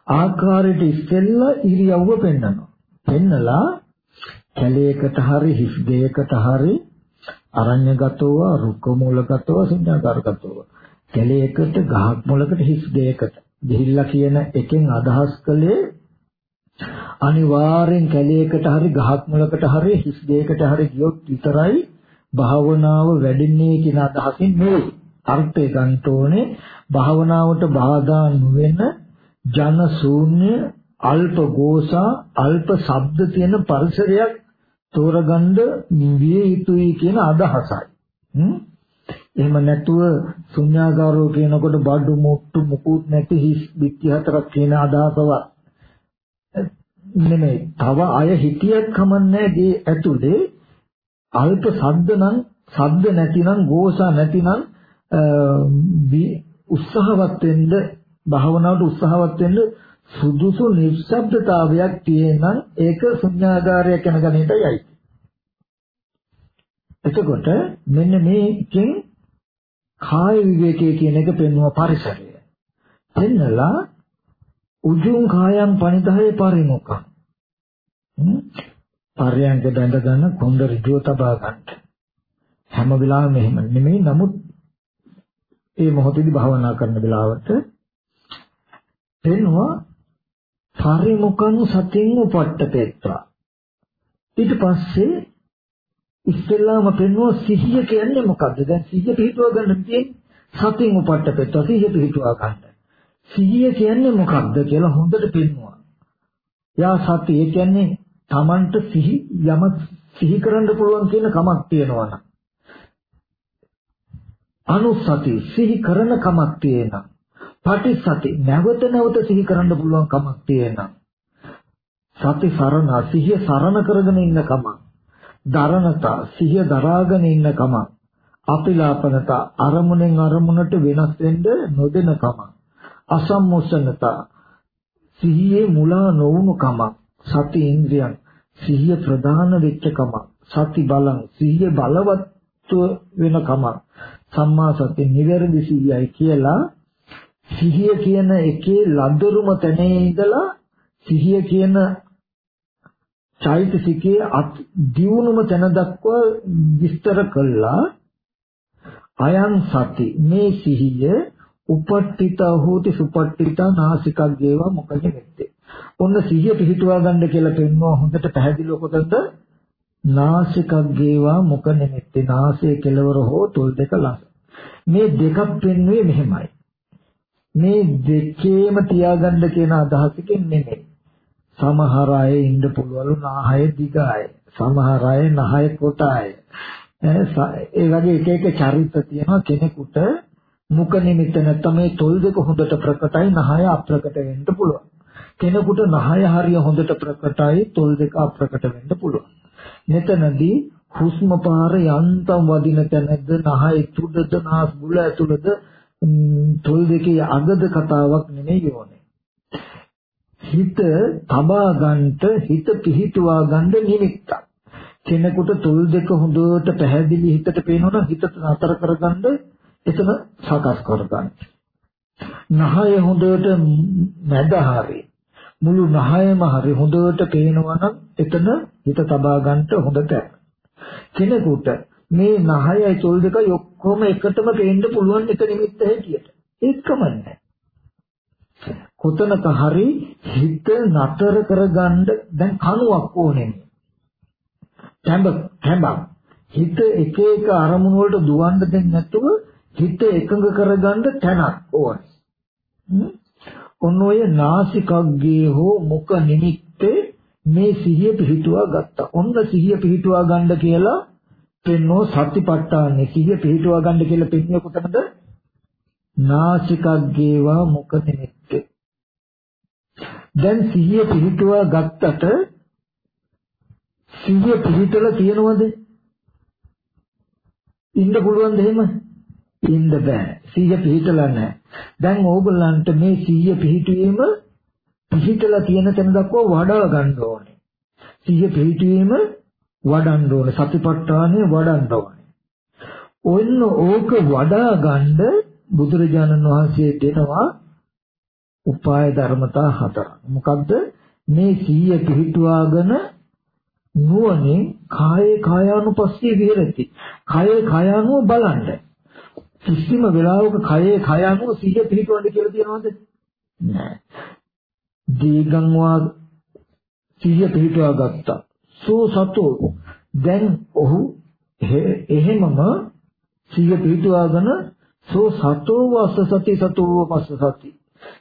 ආකාරයට ඉස්සෙල්ලා ඉරියව්ව පෙන්නනවා. පෙන්නලා කැලේකට හරි හිස් දෙයකට හරි අරඤ්‍යගතව රුක්ක මූලගතව ශුන්‍යාකාරගතව කැලේකට ගහක් මුලකට හිස් දෙයකට. ගිහිල්ලා කියන එකෙන් අදහස් කළේ අනිවාර්යෙන් කැලේකට හරි ගහක් මුලකට හරි හිස් දෙයකට හරි ගියොත් විතරයි භාවනාව වැඩින්නේ කියන අදහසින් නෙවෙයි. අර්ථය ගන්න ඕනේ භාවනාවට බාධා නොවන ජන ශූන්‍ය අල්ප ගෝසා අල්ප ශබ්ද තියෙන පරිසරයක් තෝරගන්න විය යුතුයි කියන අදහසයි. එහෙම නැතුව ශුන්‍යාකාරෝ කියනකොට බඩු මුට්ටු මුකුත් නැති හිස් පිටි හතරක් කියන අදහසවත් නෙමෙයි. තව අය හිතියක් කමන්නේ ගේ ඇතුලේ අල්ප ශබ්ද නම් ශබ්ද නැතිනම් ගෝසා නැතිනම් උත්සාහවත් වෙන්න භාවනාවට උත්සාහවත් වෙන්න සුදුසු නිශ්ශබ්දතාවයක් තියෙනම් ඒක ශුන්‍යාගාරයක් යන ගණිතයයි. එතකොට මෙන්න මේකෙන් කාය විවේකයේ කියන එක පෙන්වන පරිසරය. පෙන්නලා උජුං කායම් පනිදාය පරිමුඛං. පර්යංග බැඳ ගන්න කොන්ද ඍජුව තබා ගන්න. හැම වෙලාවෙම මෙහෙම නෙමෙයි නමුත් ඒ මොහොතේදී භාවනා කරන වෙලාවට පෙන්වුවා පරිමුඛං සතින් උපට්ඨපෙත්තා ඊට පස්සේ ඉස්සෙල්ලාම පෙන්වුවා සිහිය කියන්නේ මොකද්ද? දැන් සිහිය පිහිටුවා ගන්න තියෙන්නේ සතින් උපට්ඨපෙත්තා සිහිය පිහිටුවා ගන්න. සිහිය කියන්නේ මොකක්ද කියලා හොඳට පෙන්වුවා. යා සතිය කියන්නේ Tamanට සිහි යම සිහි කරන්න පුළුවන් කියන කමක් තියෙනවා නම්. අනුසති සිහි කරන කමක් තියෙනවා. පටිසති නැවත නැවත සිහි කරන්න පුළුවන් කමක් තියෙනවා. සති සරණ සිහිය සරණ කරගෙන ඉන්න කමක්. දරණතා සිහිය දරාගෙන ඉන්න කමක්. අපිලාපනතා අරමුණෙන් අරමුණට වෙනස් වෙන්න නොදෙන කමක්. අසම්මුසනතා සිහියේ මුලා නොවුණු කමක්. සති ඉන්ද්‍රියන් සිහිය ප්‍රධාන වෙච්ච කමක්. සති බලං සිහිය බලවත්ව වෙන කමක්. සම්මා සති නිවැරදි සිහියයි කියලා සිහිය කියන එකේ ලදරුම තැනේ ඉඳලා සිහිය කියන චෛතසිකයේ දියුණුම තැන දක්වා විස්තර කළා. අයං සති. මේ සිහිය උපට්ඨිත හෝති සුපට්ඨිත නාසිකක් ගේවා මොකද වෙත්තේ? ඔන්න සිහිය පිහිටුවා ගන්න කියලා පෙන්වුවා. හොඳට පැහැදිලිව කොටද නාසිකක් ගේවා මොක නෙමෙත්තේ නාසයේ කෙලවර හෝ තොල් දෙක ළඟ. මේ දෙකක් පෙන්වුවේ මෙහෙමයි. මේ දෙකේම තියාගන්න කියන අදහසකින් නෙමෙයි. සමහර අය ඉන්න පුළුවන්ලු නාහය දිගයි. සමහර අය නහය කොටයි. ඒ වගේ එක එක චරිත තියෙනවා කෙනෙකුට මුඛ නිමිත්ත නැත්නම් මේ තොල් දෙක හොඳට ප්‍රකටයි නහය අප්‍රකට වෙන්න පුළුවන්. කෙනෙකුට නහය හරිය හොඳට ප්‍රකටයි තොල් දෙක අප්‍රකට වෙන්න පුළුවන්. මෙතනදී හුස්ම පාර යන්තම් වදින තැනද නහය තුඩද නාස් බුල ඇතුළද තොල් දෙකේ අගද කතාවක් නෙමෙයි ඕනේ. හිත තබා ගන්නට හිත පිහිටුවා ගන්න නිමිත්තක්. කෙනෙකුට තොල් දෙක හොඳට පැහැදිලි හිතට පේනවනම් හිත නතර කරගන්න එතන සකස් කරගන්න. නහය හොඳට මැද හරි මුළු නහයම හරි හොඳට පේනවනම් එතන හිත තබා ගන්නට හොඳට කෙනෙකුට මේ නහයයි තොල් දෙකයි ඔක්කොම එකටම පේන්න පුළුවන් එක නිමිත්ත හැටියට. ඒකම නැහැ. කොතනක හරි හිත නතර කරගන්න දැන් කණුවක් ඕනේ. තැඹ තැඹ හිත එක එක අරමුණු වලට දුවන්න දෙන්නේ නැතුව හිත එකඟ කරගන්න තැනක් ඕනේ. ඔන්න ඔය නාසිකග්ගේ හෝ මුඛ නිමිත්තේ මේ සිහිය පිහිටුවා ගත්තා. ඔන්න සිහිය පිහිටුවා ගන්න කියලා පෙන්නෝ සතිපට්ඨානේ සිහිය පිහිටුවා ගන්න කියලා පෙන්නේ කොතනද? නාසිකග්ගේවා මුඛ නිමිත්තේ. දැන් සිහිය පිහිටුවා ගත්තට සිහිය පිහිටලා තියනවද? ඉන්න පුළුවන්ද එහෙම? ඉන්න බෑ. සිහිය පිහිටලා නැහැ. දැන් ඕගොල්ලන්ට මේ සිහිය පිහිටුවීම පිහිටලා තියෙන තැන දක්වා වඩා ගන්න ඕනේ. සිහිය පිහිටුවීම වඩන්න ඕනේ. සතිපට්ඨානය වඩන්න ඕනේ. ඔන්න ඕක වඩා ගන්න බුදුරජාණන් වහන්සේ දෙනවා උපාය ධර්මතා හතරක්. මොකද්ද? මේ සිහිය පිහිටුවාගෙන නුවණින් කායේ කායානුපස්සී විහෙරති. කායේ කායානුව බලන්න. කිසිම වෙලාවක කායේ කායානුව සිහිය පිහිටවන්න කියලා තියනවද? නෑ. දීගං වා සිහිය පිහිටවා ගත්තා. සෝ සතෝ. දැන් ඔහු එහෙමම සිහිය පිහිටවාගෙන සෝ සතෝ වස්ස සති සතෝ පස්ස සති.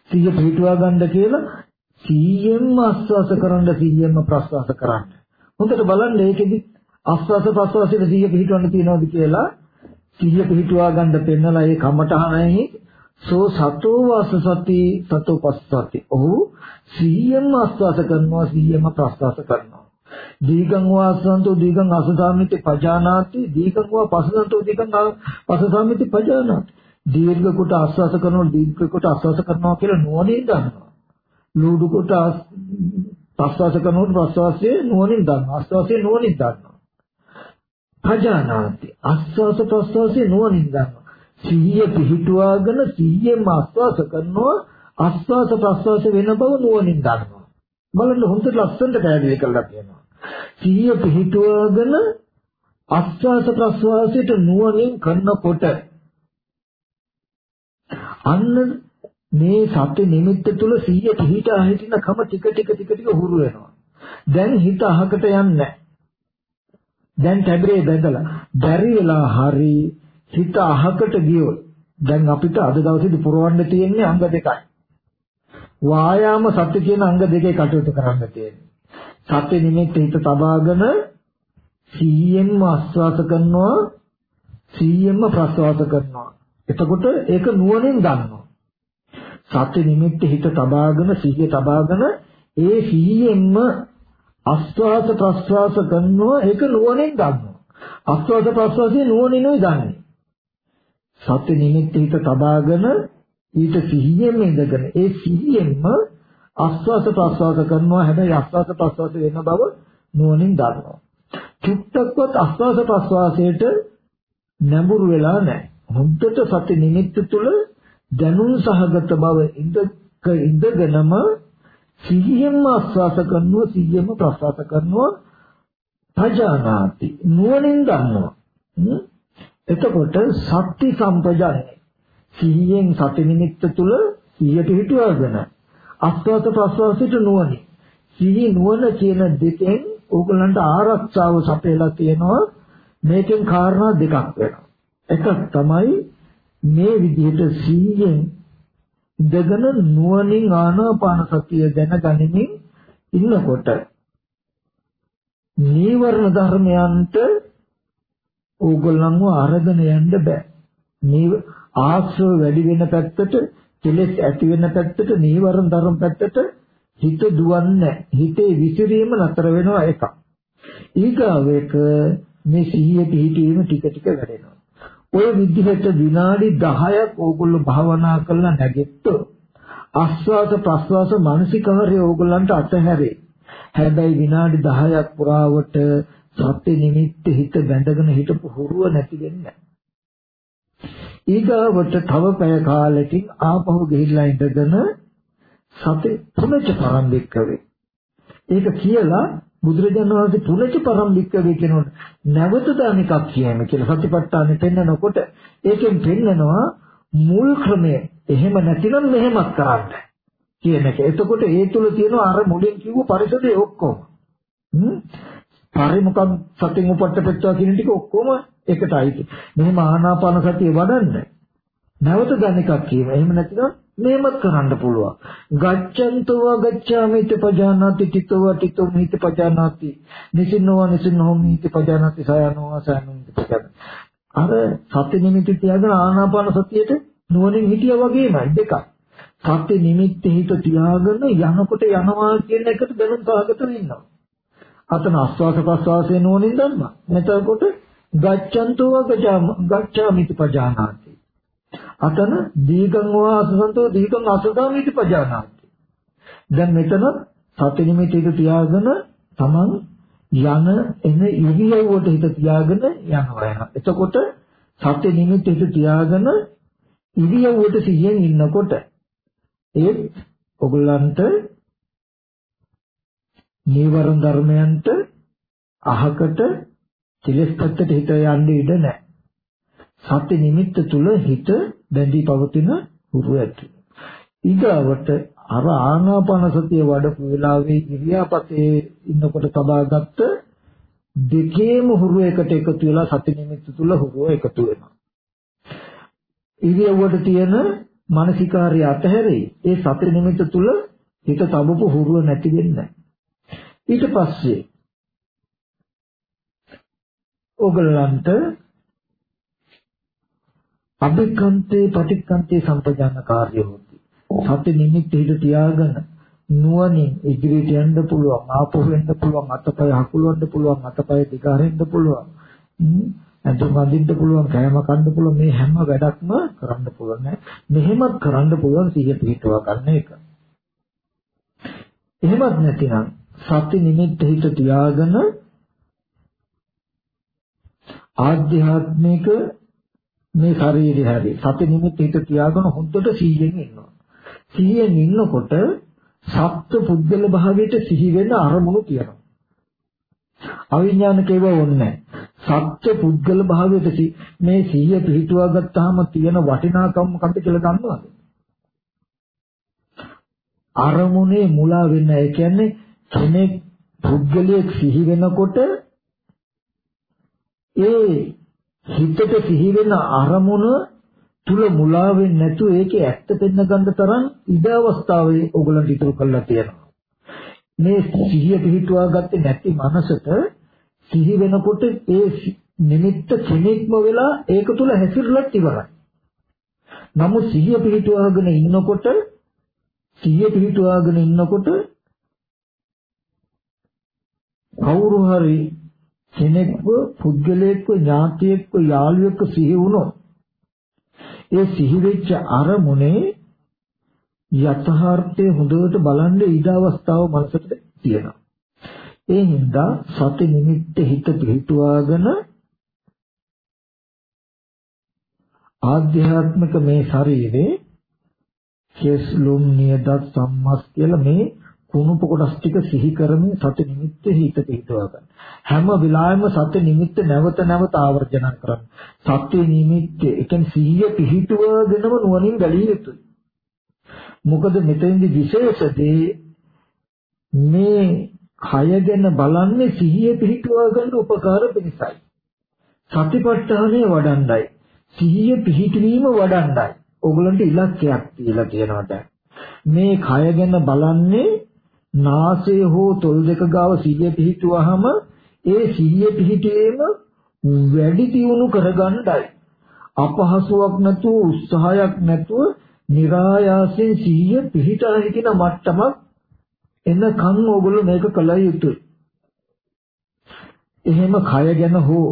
සිහිය පිහිටවා ගන්න කියලා සිහියෙන්ම ආස්වාස කරන්න සිහියෙන්ම ප්‍රස්වාස කරන්න. හොඳට බලන්න ඒකෙදි ආස්වාස ප්‍රස්වාසයේ සිහිය පිහිටවන්න තියනවාද කියලා සිහිය පිහිටවා ගන්න පෙන්නලා ඒ කමටහනෙහි සෝ සතෝ වස්ස සති සතෝ පස්ස සති. ඔහු සිහියෙන්ම ආස්වාස කරනවා සිහියෙන්ම ප්‍රස්වාස කරනවා. දීගං වාසන්තෝ දීගං අසසාමිති පජානාති දීගං වා පසසන්තෝ දීගං පසසාමිති පජානාති. දීර්ඝ කොට ආස්වාස කරනවා දීර්ඝ කොට ආස්වාස කරනවා කියලා නුවණින් දන්නවා. ලූඩු කොට ආස්වාස කරනකොට ප්‍රස්වාසයේ නුවණින් දන්නවා. ආස්වාසයේ නුවණින් දන්නවා. පජානාති. ආස්වාස ප්‍රස්වාසයේ නුවණින් දන්නවා. සිහිය පිහිටුවාගෙන සිහියෙන්ම ආස්වාස කරනවා. ආස්වාස ප්‍රස්වාස වෙන බව නුවණින් දන්නවා. බලන්න හොඳට ලස්සනට පැහැදිලි කරලා තියෙනවා. සිහිය පිහිටුවාගෙන ආස්වාස ප්‍රස්වාසයට නුවණින් කරනකොට අන්න මේ සත්‍ය නිමිත්ත තුල සිහිය පිහිටා හිටින කම ටික ටික ටික ටික හුරු වෙනවා. දැන් හිත අහකට යන්නේ දැන් ටැබරේ බැඳලා බැරි වෙලා හරි හිත අහකට ගියොත් දැන් අපිට අද දවසේදී පුරවන්න තියෙන්නේ අංග දෙකයි. වායාම සත්‍ය කියන අංග දෙකේ කටයුතු කරන්න තියෙන්නේ. සත්‍ය නිමිත්ත හිත තබාගෙන සීයෙන්ම ආස්වාස කරනවා සීයෙන්ම ප්‍රස්වාස කරනවා. එතකොට ඒක නුවණින් ගන්නවා. සත්‍ය නිමිත්ත හිත තබාගෙන සීය තබාගෙන ඒ සීයෙන්ම ආස්වාස ප්‍රස්වාස කරනවා ඒක නුවණින් ගන්නවා. ආස්වාස ප්‍රස්වාසයේ නුවණිනුයි ගන්නේ සත්‍ය නිමිත්ත හිත තබාගෙන ඊට සිහියෙන්ම ඉඳගෙන ඒ සිහියෙන්ම ආස්වාස ප්‍රස්වාස කරනවා හැබැයි ආස්වාස ප්‍රස්වාස වෙන බව නුවණින් දන්නවා. චුට්ටක්වත් ආස්වාස ප්‍රස්වාසයට නැඹුරු වෙලා නැහැ. හොඳට සති නිමිත්ත තුළ දැනුම් සහගත බව ඉඳක ඉඳගෙනම සිහියෙන්ම ආස්වාස කරනවා සිහියෙන්ම ප්‍රස්වාස කරනවා පජානාති නුවණින් දන්නවා. එතකොට සත්‍ය සම්පජානේ සිහියෙන් සති නිමිත්ත තුළ සිහිය පිහිටුවාගෙන අස්වාස ප්‍රස්වාසයට නුවණ. සිහි නුවණ කියන දෙකෙන් ඕගලන්ට ආරක්ෂාව සපයලා තියෙනවා මේකෙන් කාරණා දෙකක් වෙනවා. එකක් තමයි මේ විදිහට සිහියෙන් ඉඳගෙන නුවණින් ආනාපාන සතිය දැනගනිමින් ඉන්නකොට නීවරණ ධර්මයන්ට ඕගොල්ලන්ව අරගෙන යන්න බෑ. මේ ආශ්‍රව වැඩි වෙන පැත්තට කෙලෙස් ඇති වෙන පැත්තට නීවරණ ධර්ම පැත්තට හිත දුවන්නේ හිතේ විසිරීම නතර වෙනවා එකක්. ඊගාව එක මේ සිහිය පිහිටීම ටික ටික වැඩෙනවා. ඔය විදිහට විනාඩි 10ක් ඕගොල්ලෝ භාවනා කරලා නැගෙත්තොත් ආස්වාද ප්‍රස්වාස මානසිකාර්ය ඕගොල්ලන්ට අතහැරේ. හැබැයි විනාඩි 10ක් පුරාවට සත්‍ය නිමිත්ත හිත බැඳගෙන හිටපු හුරුව නැති වෙන්නේ ඊගාවට තව පැය කාලෙකින් ආපහු ගිහිල්ලා ඉඳගෙන සති පුනච පරම්පික්කවේ. ඒක කියලා බුදුරජාණන් වහන්සේ පුනච පරම්පික්කවේ කියනොත් නැවත දානිකක් කියෑම කියලා සතිපට්ඨානෙ පෙන්නකොට ඒකෙන් පෙන්නනවා මුල් ක්‍රමය එහෙම නැතිනම් මෙහෙමත් කරන්න කියන එක. එතකොට ඒ තුල තියෙනවා අර මුලින් කිව්ව පරිසරයේ ඔක්කොම. පරිමුඛ සතින් උපට්ඨපෙත්වා කියන ටික ඔක්කොම එකටයි. මෙහෙම ආනාපාන සතිය වඩන්න. නැවත දැන් එකක් කියව. එහෙම නැතිනම් මේමත් කරන්න පුළුවන්. ගච්ඡන්තෝ ගච්ඡාමිති පජානාති තිතෝ තිතෝ මිති පජානාති. නිසින්නෝ නිසින්නෝ මිති පජානාති සයනෝ සයනෝ මිති පජානාති. අර සති නිමිති තියාගෙන ආනාපාන සතියේට නුවණින් හිටියා වගේමයි දෙකක්. සති නිමිති හිත තියාගෙන යනකොට යනවා කියන එකට දැනුම් සාගත වෙනවා. අතන ආස්වාද ප්‍රස්වාසයේ නුවණින් දන්නවා. මෙතකොට ගච්ඡන්තෝ ගච්ඡාමිති පජානාති. අතන දීගං වා අසසන්තෝ දීගං අසදාමිති පජානාති. දැන් මෙතන සති නිමිති හිත තියාගෙන තමන් යන එන ඉරියව්වට හිත තියාගෙන යනවා යන. එතකොට සත්‍ය නිමිති හිත තියාගෙන ඉරියව්වට සිහියෙන් ඉන්නකොට ඒත් ඔගලන්ට නීවරණ ධර්මයන්ට අහකට කෙලෙස් පැත්තට හිත යන්න ඉඩ නැහැ. සත්‍ය නිමිත්ත තුල හිත බැඳී පවතින හුරු ඇති. ඊගවට අර ආනාපාන සතිය වඩපු වෙලාවේ ඉරියාපතේ ඉන්නකොට තබාගත්ත දෙකේම හුරු එකට එකතු වෙලා සති නිමිත්ත තුල හුරුව එකතු වෙනවා. ඉරියව්වට තියෙන මානසිකාර්ය අතහැරේ ඒ සති නිමිත්ත තුල හිත තබපු හුරුව නැති වෙන්නේ ඊට පස්සේ ඕගලන්ට අභිකන්තේ පටික්කන්තේ සම්පජාන කාර්ය හොති. සති නිමිත්ත හිත තියාගෙන නුවණින් ඉදිරියට යන්න පුළුවන් ආපහු වෙන්න පුළුවන් අතපය හකුලවන්න පුළුවන් අතපය දිගාරෙන්න පුළුවන් අඳුම් අඳින්න පුළුවන් කෑම කන්න පුළුවන් මේ හැම වැඩක්ම කරන්න පුළුවන් නෑ මෙහෙමත් කරන්න පුළුවන් සිහිය පිටව ගන්න එක එහෙමත් නැතිනම් සති නිමිත්ත හිත තියාගෙන ආධ්‍යාත්මික මේ ශරීරය හැරි සති නිමිත්ත හිත තියාගෙන හොඳට සිහියෙන් ඉන්නවා. සිහියෙන් ඉන්නකොට සත්ත්ව පුද්ගල භාවයට සිහි වෙන අරමුණු තියෙනවා. අවිඥානික ඒවා ඕනේ සත්ත්ව පුද්ගල භාවයට මේ සිහිය පිහිටුවා ගත්තාම තියෙන වටිනාකම මොකක්ද කියලා දන්නවද? අරමුණේ මුලා වෙන්න ඒ කියන්නේ කෙනෙක් පුද්ගලයෙක් සිහි වෙනකොට ඒ හිතට සිහි වෙන අරමුණ තුල මුලා වෙන්නේ නැතුව ඒකේ ඇත්ත පෙන්න ගන්න තරම් ඉඩ අවස්ථාවේ ඕගලන්ට ඉතුරු කරලා තියෙනවා. මේ සිහිය පිහිටුවා ගත්තේ නැති මනසට සිහි වෙනකොට ඒ නිමිත්ත කෙනෙක්ම වෙලා ඒක තුල හැසිරලත් ඉවරයි. නමුත් සිහිය පිහිටුවාගෙන ඉන්නකොට සිහිය පිහිටුවාගෙන ඉන්නකොට කවුරු හරි කෙනෙක්ව පුද්ගලයෙක්ව ඥාතියෙක්ව යාළුවෙක්ව සිහි වුණොත් ඒ සිහි වෙච්ච අරමුණේ යථාර්ථය හොඳට බලන්න ඉඩ අවස්ථාව මනසට තියෙනවා. ඒ හින්දා සති නිමිත්ත හිත පිහිටුවාගෙන ආධ්‍යාත්මික මේ ශරීරේ කෙස් ලොම් නියදත් සම්මස් කියලා මේ කුණුප කොටස් ටික සිහි කරමින් සති නිමිත්ත හිත පිටවා ගන්න. හැම වෙලාවෙම සති නිමිත්ත නැවත නැවත ආවර්ජන කරන්න. සති නිමිත්ත ඒ කියන්නේ සිහිය පිහිටුවගෙනම නුවණින් බැලිය යුතුයි. මොකද මෙතෙන්දි විශේෂදී මේ කය ගැන බලන්නේ සිහිය පිහිටුවා ගන්න උපකාර පිණිසයි. සතිපට්ඨානය වඩන්නයි. සිහිය පිහිටවීම වඩන්නයි. ඕගලන්ට ඉලක්කයක් තියලා තියෙනවා දැන්. මේ කය ගැන බලන්නේ නාසය හෝ තොල් දෙක ගාව සිහිය පිහිටුවාම ඒ සිහිය පිහිටීම වැඩි දියුණු කරගන්නයි. අපහසුාවක් නැතුව උත්සාහයක් නැතුව નિરાයාසයෙන් සිහිය පිහිටා හිටින මට්ටමක් එනකන් ඕගොල්ලෝ මේක කළ යුතුයි. එහෙම කය ගැන හෝ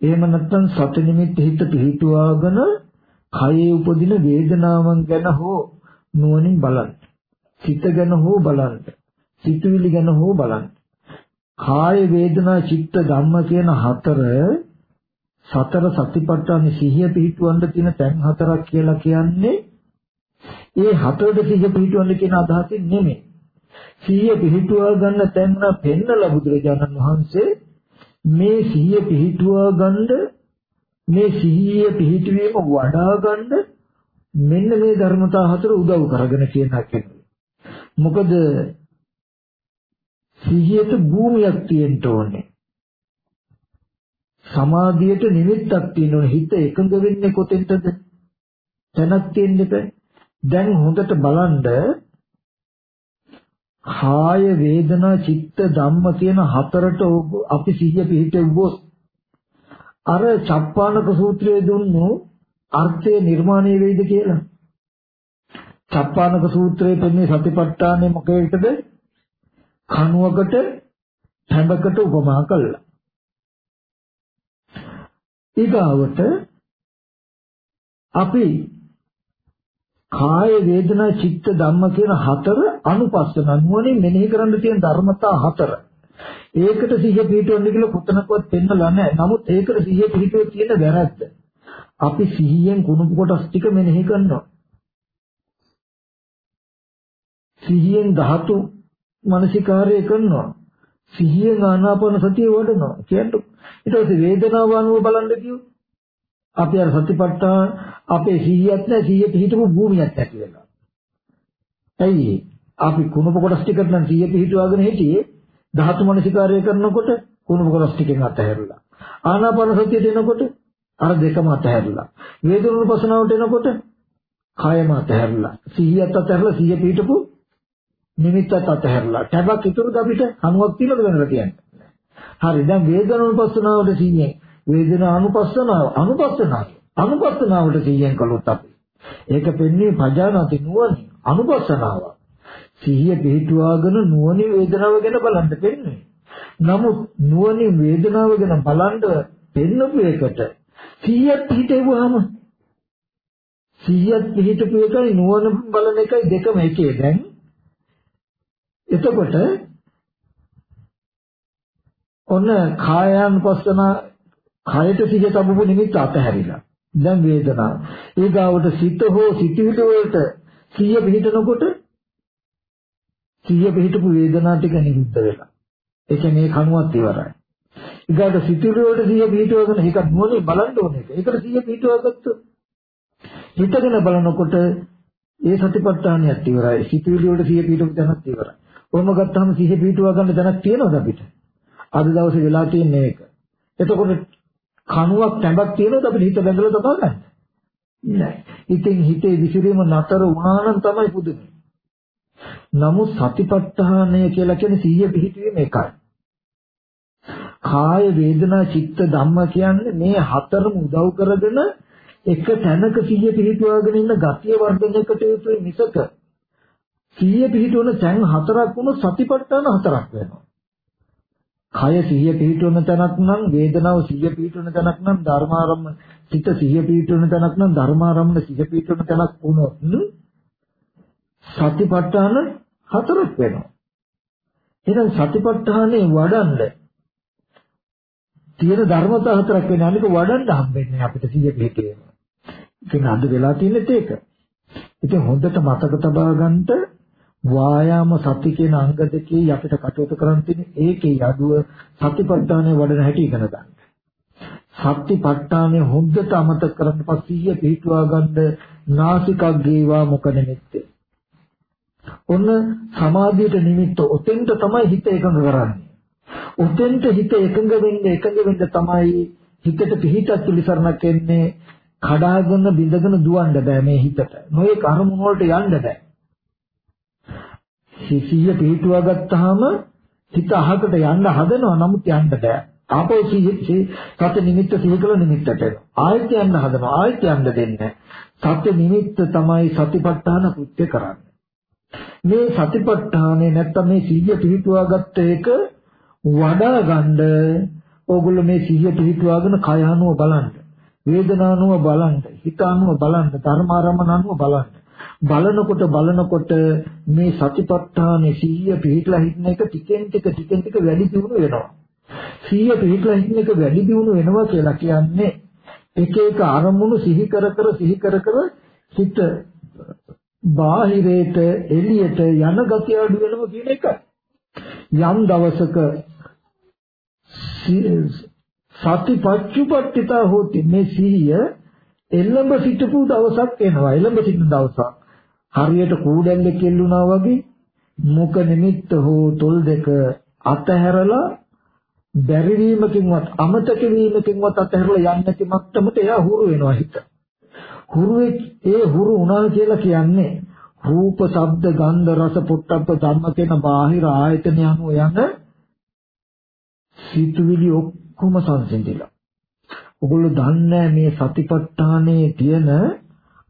එහෙම නැත්නම් සති නිමිත්ත හිත පිහිටුවාගෙන කයේ උපදින වේදනාවන් ගැන හෝ නුවණින් බලන්න. සිත ගැන හෝ බලන්න. සිතුවිලි ගැන හෝ බලන්න. කාය වේදනා චිත්ත ධම්ම කියන හතර සතර සතිපට්ඨාන සිහිය පිහිටවන්න තියෙන තැන් හතරක් කියලා කියන්නේ ඒ හතරට සිහිය පිහිටවන්න කියන අදහසින් නෙමෙයි. සිහිය පිහිටුවා ගන්න තැන පෙන්නලා බුදුරජාණන් වහන්සේ මේ සිහිය පිහිටුවා ගන්න මේ සිහිය පිහිටවීම වඩා ගන්න මෙන්න මේ ධර්මතා හතර උදව් කරගෙන කියන කෙනෙක්. මොකද සිහියට භූමියක් තියෙන්න ඕනේ. සමාධියට නිමිත්තක් තියෙන්න ඕනේ. හිත එකඟ වෙන්නේ කොතෙන්ද? තැනක් තියෙන්න බෑ. දැන් හොඳට බලන්න කාය වේදනා චිත්ත ධම්ම කියන හතරට අපි සිහිය පිහිටුවොත් අර චප්පානක සූත්‍රයේ දුන්නු අර්ථය නිර්මාණය වෙයිද කියලා. චප්පානක සූත්‍රයේ පෙන්නේ සතිපට්ඨානෙ මොකේකද? කණුවකට හැඹකට උපමා කළා. ඊගාවට අපි කාය වේදනා චිත්ත ධම්ම කියන හතර අනුපස්සන නුවණින් මෙනෙහි කරන්න තියෙන ධර්මතා හතර. ඒකට සිහිය පිහිටවන්න කියලා කොතනකවත් පෙන්නලා නැහැ. නමුත් ඒකට සිහිය පිහිටුවේ තියෙන වැරද්ද. අපි සිහියෙන් කුණුපු කොටස් ටික මෙනෙහි කරනවා. සිහියෙන් ධාතු මනසිකාරය කරනවා. සිහියෙන් ආනාපාන සතිය වඩනවා. කියන්නේ ඊට පස්සේ වේදනාව අනුව බලන්න කියෝ. අපි අර සතිපට්ඨාන අපේ සිහියක් නැහැ සිහිය පිහිටපු භූමියක් ඇති වෙනවා. ඇයි අපි කුණප කොටස් ටිකට නම් සිහිය පිහිටුවාගෙන හිටියේ ධාතු මනසිකාරය කරනකොට කුණප කොටස් ටිකෙන් අතහැරලා. ආනාපාන සතියට එනකොට අර දෙකම අතහැරලා. වේදනුපසනාවට එනකොට කායම අතහැරලා. සිහියත් අතහැරලා සිහිය පිහිටපු නිමිත්තත් අතහැරලා. ටැබක් ඉතුරුද අපිට? කනුවක් තියනද වෙනලා කියන්නේ. හරි. දැන් වේදනානුපස්සනාවට සිහියෙන් වේදනානුපස්සනාව. අනුපස්සනාව. අනුපස්සනාවට සිහියෙන් කළොත් අපි. ඒක පෙන්වන්නේ පජානාති නුවණ අනුපස්සනාව. සිහිය පිහිටුවාගෙන නුවණින් වේදනාව ගැන බලන්න පෙන්වන්නේ නමුත් නුවණින් වේදනාව ගැන බලන්න පෙන්නපු එකට සිහිය පිහිටෙවුවාම සිහිය පිහිටපු එකයි නුවණ බලන එකයි දෙකම එකේ. දැන් එතකොට ඔන්න කායානුපස්සන කයට සිහිය තබපු නිමිත්ත අතහැරිලා. දැන් වේදනාව. ඊගාවට සිත හෝ සිතිවිලි වලට සිහිය පිහිටනකොට සිහිය පිහිටපු වේදනාව ටික නිරුද්ධ වෙලා. ඒ කියන්නේ කණුවත් ඉවරයි. ඊගාට සිතිවිලි වලට සිහිය පිහිටවගෙන ඒක නුවණින් බලන්න ඕනේ. ඒකට සිහිය පිහිටවගත්තොත් හිතගෙන බලනකොට ඒ සතිපට්ඨානියත් ඉවරයි. සිතිවිලි වලට සිහිය පිහිටවපු දැනත් ඉවරයි. කොහොම ගත්තාම සිහිය පිහිටුවා ගන්න දැනක් තියෙනවද අපිට? අද දවසේ වෙලා තියෙන්නේ ඒක. එතකොට කණුවක් තැඹක් තියෙනවද අපිට හිත බැඳලා තබා ගන්න? නෑ. ඉතින් හිතේ විසිරීම නතර වුණා නම් තමයි පුදුමයි. නමුත් සතිපට්ඨානය කියලා කියන්නේ සිහිය පිහිටීම එකයි. කාය වේදනා චිත්ත ධම්ම කියන්නේ මේ හතරම උදව් කරගෙන එක තැනක සිහිය පිහිටුවාගෙන ඉන්න ගතිය වර්ධනයකට යුතුයි මිසක සිහිය පිහිටවන තැන් හතරක් වුණොත් සතිපට්ඨාන හතරක් වෙනවා. කය සිහිය පිහිටවන තැනක් නම් වේදනාව සිහිය පිහිටවන තැනක් නම් ධර්මාරම්ම සිත සිහිය පිහිටවන තැනක් නම් ධර්මාරම්ම සිහිය පිහිටවන තැනක් වුණොත් සතිපට්ඨාන හතරක් වෙනවා. එහෙනම් සතිපට්ඨානේ වඩන්න තියෙන ධර්මතා හතරක් වෙන අනික වඩන්න හම්බෙන්නේ අපිට සිහිය පිහිටවීම. ඉතින් අද වෙලා තියෙන්නේ ඒක. ඉතින් හොඳට මතක තබා ගන්නට වායාම සති කියන අංග දෙකේ අපිට කටයුතු කරන්න තියෙන ඒකේ යඩුව සතිපට්ඨානය වඩන හැටි ඉගෙන ගන්න. සතිපට්ඨානය හොඳට අමතක කරන්න පස්සිය පිටුවා ගන්න නාසිකක් ගේවා මොක නිමිත්තේ. ඔන්න සමාධියට නිමිත්ත ඔතෙන්ට තමයි හිත එකඟ කරන්නේ. ඔතෙන්ට හිත එකඟ වෙන්නේ එකඟ වෙන්න තමයි හිතට පිහිටක් පිළිසරණක් එන්නේ කඩාගෙන බිඳගෙන දුවන්න බෑ මේ හිතට. නොයේ කර්ම වලට යන්න බෑ. සිහිය පිටුවා ගත්තාම හිත අහකට යන්න හදනවා නමුත් යන්න බෑ. ආපහු සිහි සත්‍ය නිමිත්ත සිහි කළ නිමිත්තට ආයත් යන්න හදනවා ආයත් යන්න දෙන්නේ සත්‍ය නිමිත්ත තමයි සතිපට්ඨාන කෘත්‍ය කරන්නේ. මේ සතිපට්ඨානේ නැත්තම් මේ සිහිය පිටුවා ගත්ත එක වඩා ගන්න ඕගොල්ලෝ මේ සිහිය පිටුවාගෙන කය අනුව බලන්න. වේදනානුව බලන්න, හිත අනුව බලන්න, ධර්මාරම්මන අනුව බලන්න. බලනකොට බලනකොට මේ සතිපට්ඨානෙ 100 පිළිట్లా හිටන එක ටිකෙන් ටික ටිකෙන් ටික වැඩි දියුණු වෙනවා. 100 පිළිట్లా හිටන එක වැඩි දියුණු වෙනවා කියලා කියන්නේ එක එක අරමුණු සිහි කර කර සිහි කර කර හිත බාහිරයට එළියට යන ගතිය අඩු වෙනවා කියන එක. යම් දවසක සතිපත්චුපට්ඨිතා හොති මේ සිහිය එළඹ සිටපු දවසක් එනවා එළඹ සිටින දවසක් හරියට කූඩැල්ලෙක් එල්ලුණා වගේ මුක නිමිත්ත හෝ තොල් දෙක අතහැරලා බැරි වීමකින්වත් අමතක වීමකින්වත් අතහැරලා යන්නේ නැති මට්ටමට එයා හුරු වෙනවා හිත. හුරු ඒ හුරු වුණා කියලා කියන්නේ රූප, ශබ්ද, ගන්ධ, රස, පොට්ටබ්බ ධම්ම කියන බාහිර ආයතන යනු යන සිතුවිලි ඔක්කොම සංසිඳිලා. ඔගොල්ලෝ දන්නේ මේ සතිපට්ඨානයේ තියෙන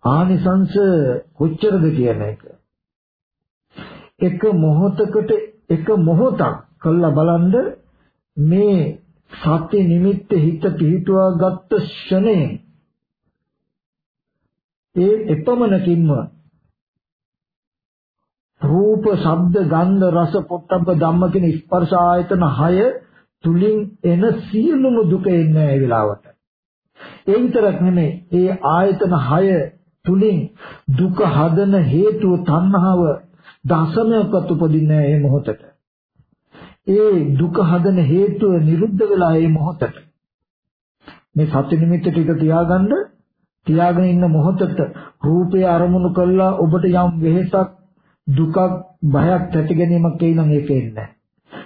ආනිසංශ කොච්චරද කියන එක. එක මොහොතකට එක මොහොතක් කළා බලන්න මේ සත්‍ය නිමිත්ත හිත පිහිටුවා ගත්ත ෂණේ ඒ එපමණකින්ම රූප, ශබ්ද, ගන්ධ, රස, පොට්ටබ්බ ධම්ම කියන ස්පර්ශ ආයතන 6 තුලින් එන සියලුම දුක එන්නේ ඒ වෙලාවට. ඒ විතරක් නෙමෙයි, ඒ ආයතන 6 තුලින් දුක හදන හේතුව තණ්හාව දසමයක්වත් උපදින්නේ නැහැ මේ මොහොතට. ඒ දුක හදන හේතුව නිරුද්ධ වෙලා මේ මොහොතට. මේ සත්‍ය නිමිත්ත ටික තියාගන්න තියාගෙන ඉන්න මොහොතට රූපය අරමුණු කළා ඔබට යම් වෙහෙසක් දුකක් බයක් ඇති ගැනීමක් එයි නම් ඒක එන්නේ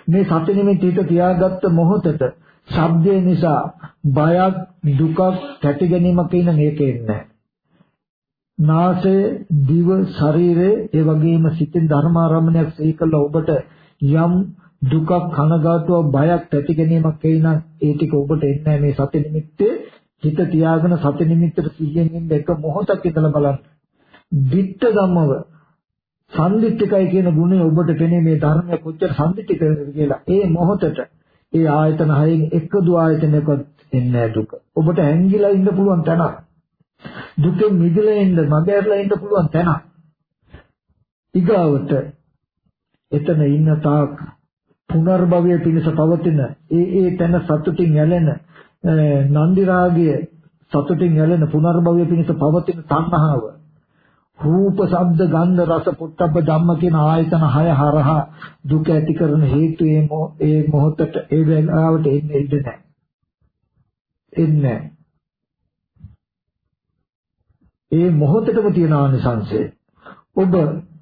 මේ සති නිමිති හිත තියාගත්ත මොහොතට ශබ්දය නිසා බයක් දුකක් ඇති ගැනීමක් එයි නම් ඒක එන්නේ නාසය දිව ශරීරය ඒ වගේම සිතින් ධර්මාරම්මණයක් සිහි කළ ඔබට යම් දුකක් කනගාටුවක් බයක් ඇති ගැනීමක් එයි නම් ඒ ටික ඔබට එන්නේ මේ සති නිමිත්තේ හිත තියාගෙන සති නිමිත්තට සිහියෙන් ඉන්න එක මොහොතක් ඉඳලා බලන්න. ditta ධම්මව සම්දිත්තිකයි කියන ගුණය ඔබට පෙනේ මේ ධර්මය කොච්චර සම්දිත්තිකද කියලා. ඒ මොහොතට ඒ ආයතන හයෙන් එකදු ආයතනයකවත් එන්නේ දුක. ඔබට ඇංගිලා ඉන්න පුළුවන් තැනක්. දුකෙන් මිදලා ඉන්න, මගහැරලා ඉන්න පුළුවන් තැනක්. ඊගාවට එතන ඉන්න තාක් පුනර්භවයේ පිණිස පවතින ඒ ඒ තැන සතුටින් ඇලෙන නන්දි රාගය සතුටින් ඇලෙන පුනර්භවයේ පිණිස පවතින තණ්හාව රූප, ශබ්ද, ගන්ධ, රස, පොට්ටබ්බ ධම්ම කියන ආයතන හය හරහා දුක ඇති කරන හේතු ඒ මොහොතට ඒ වෙලාවට එන්නේ ඉඳ නැහැ. එන්නේ ඒ මොහොතටම තියෙන ආනිසංශය. ඔබ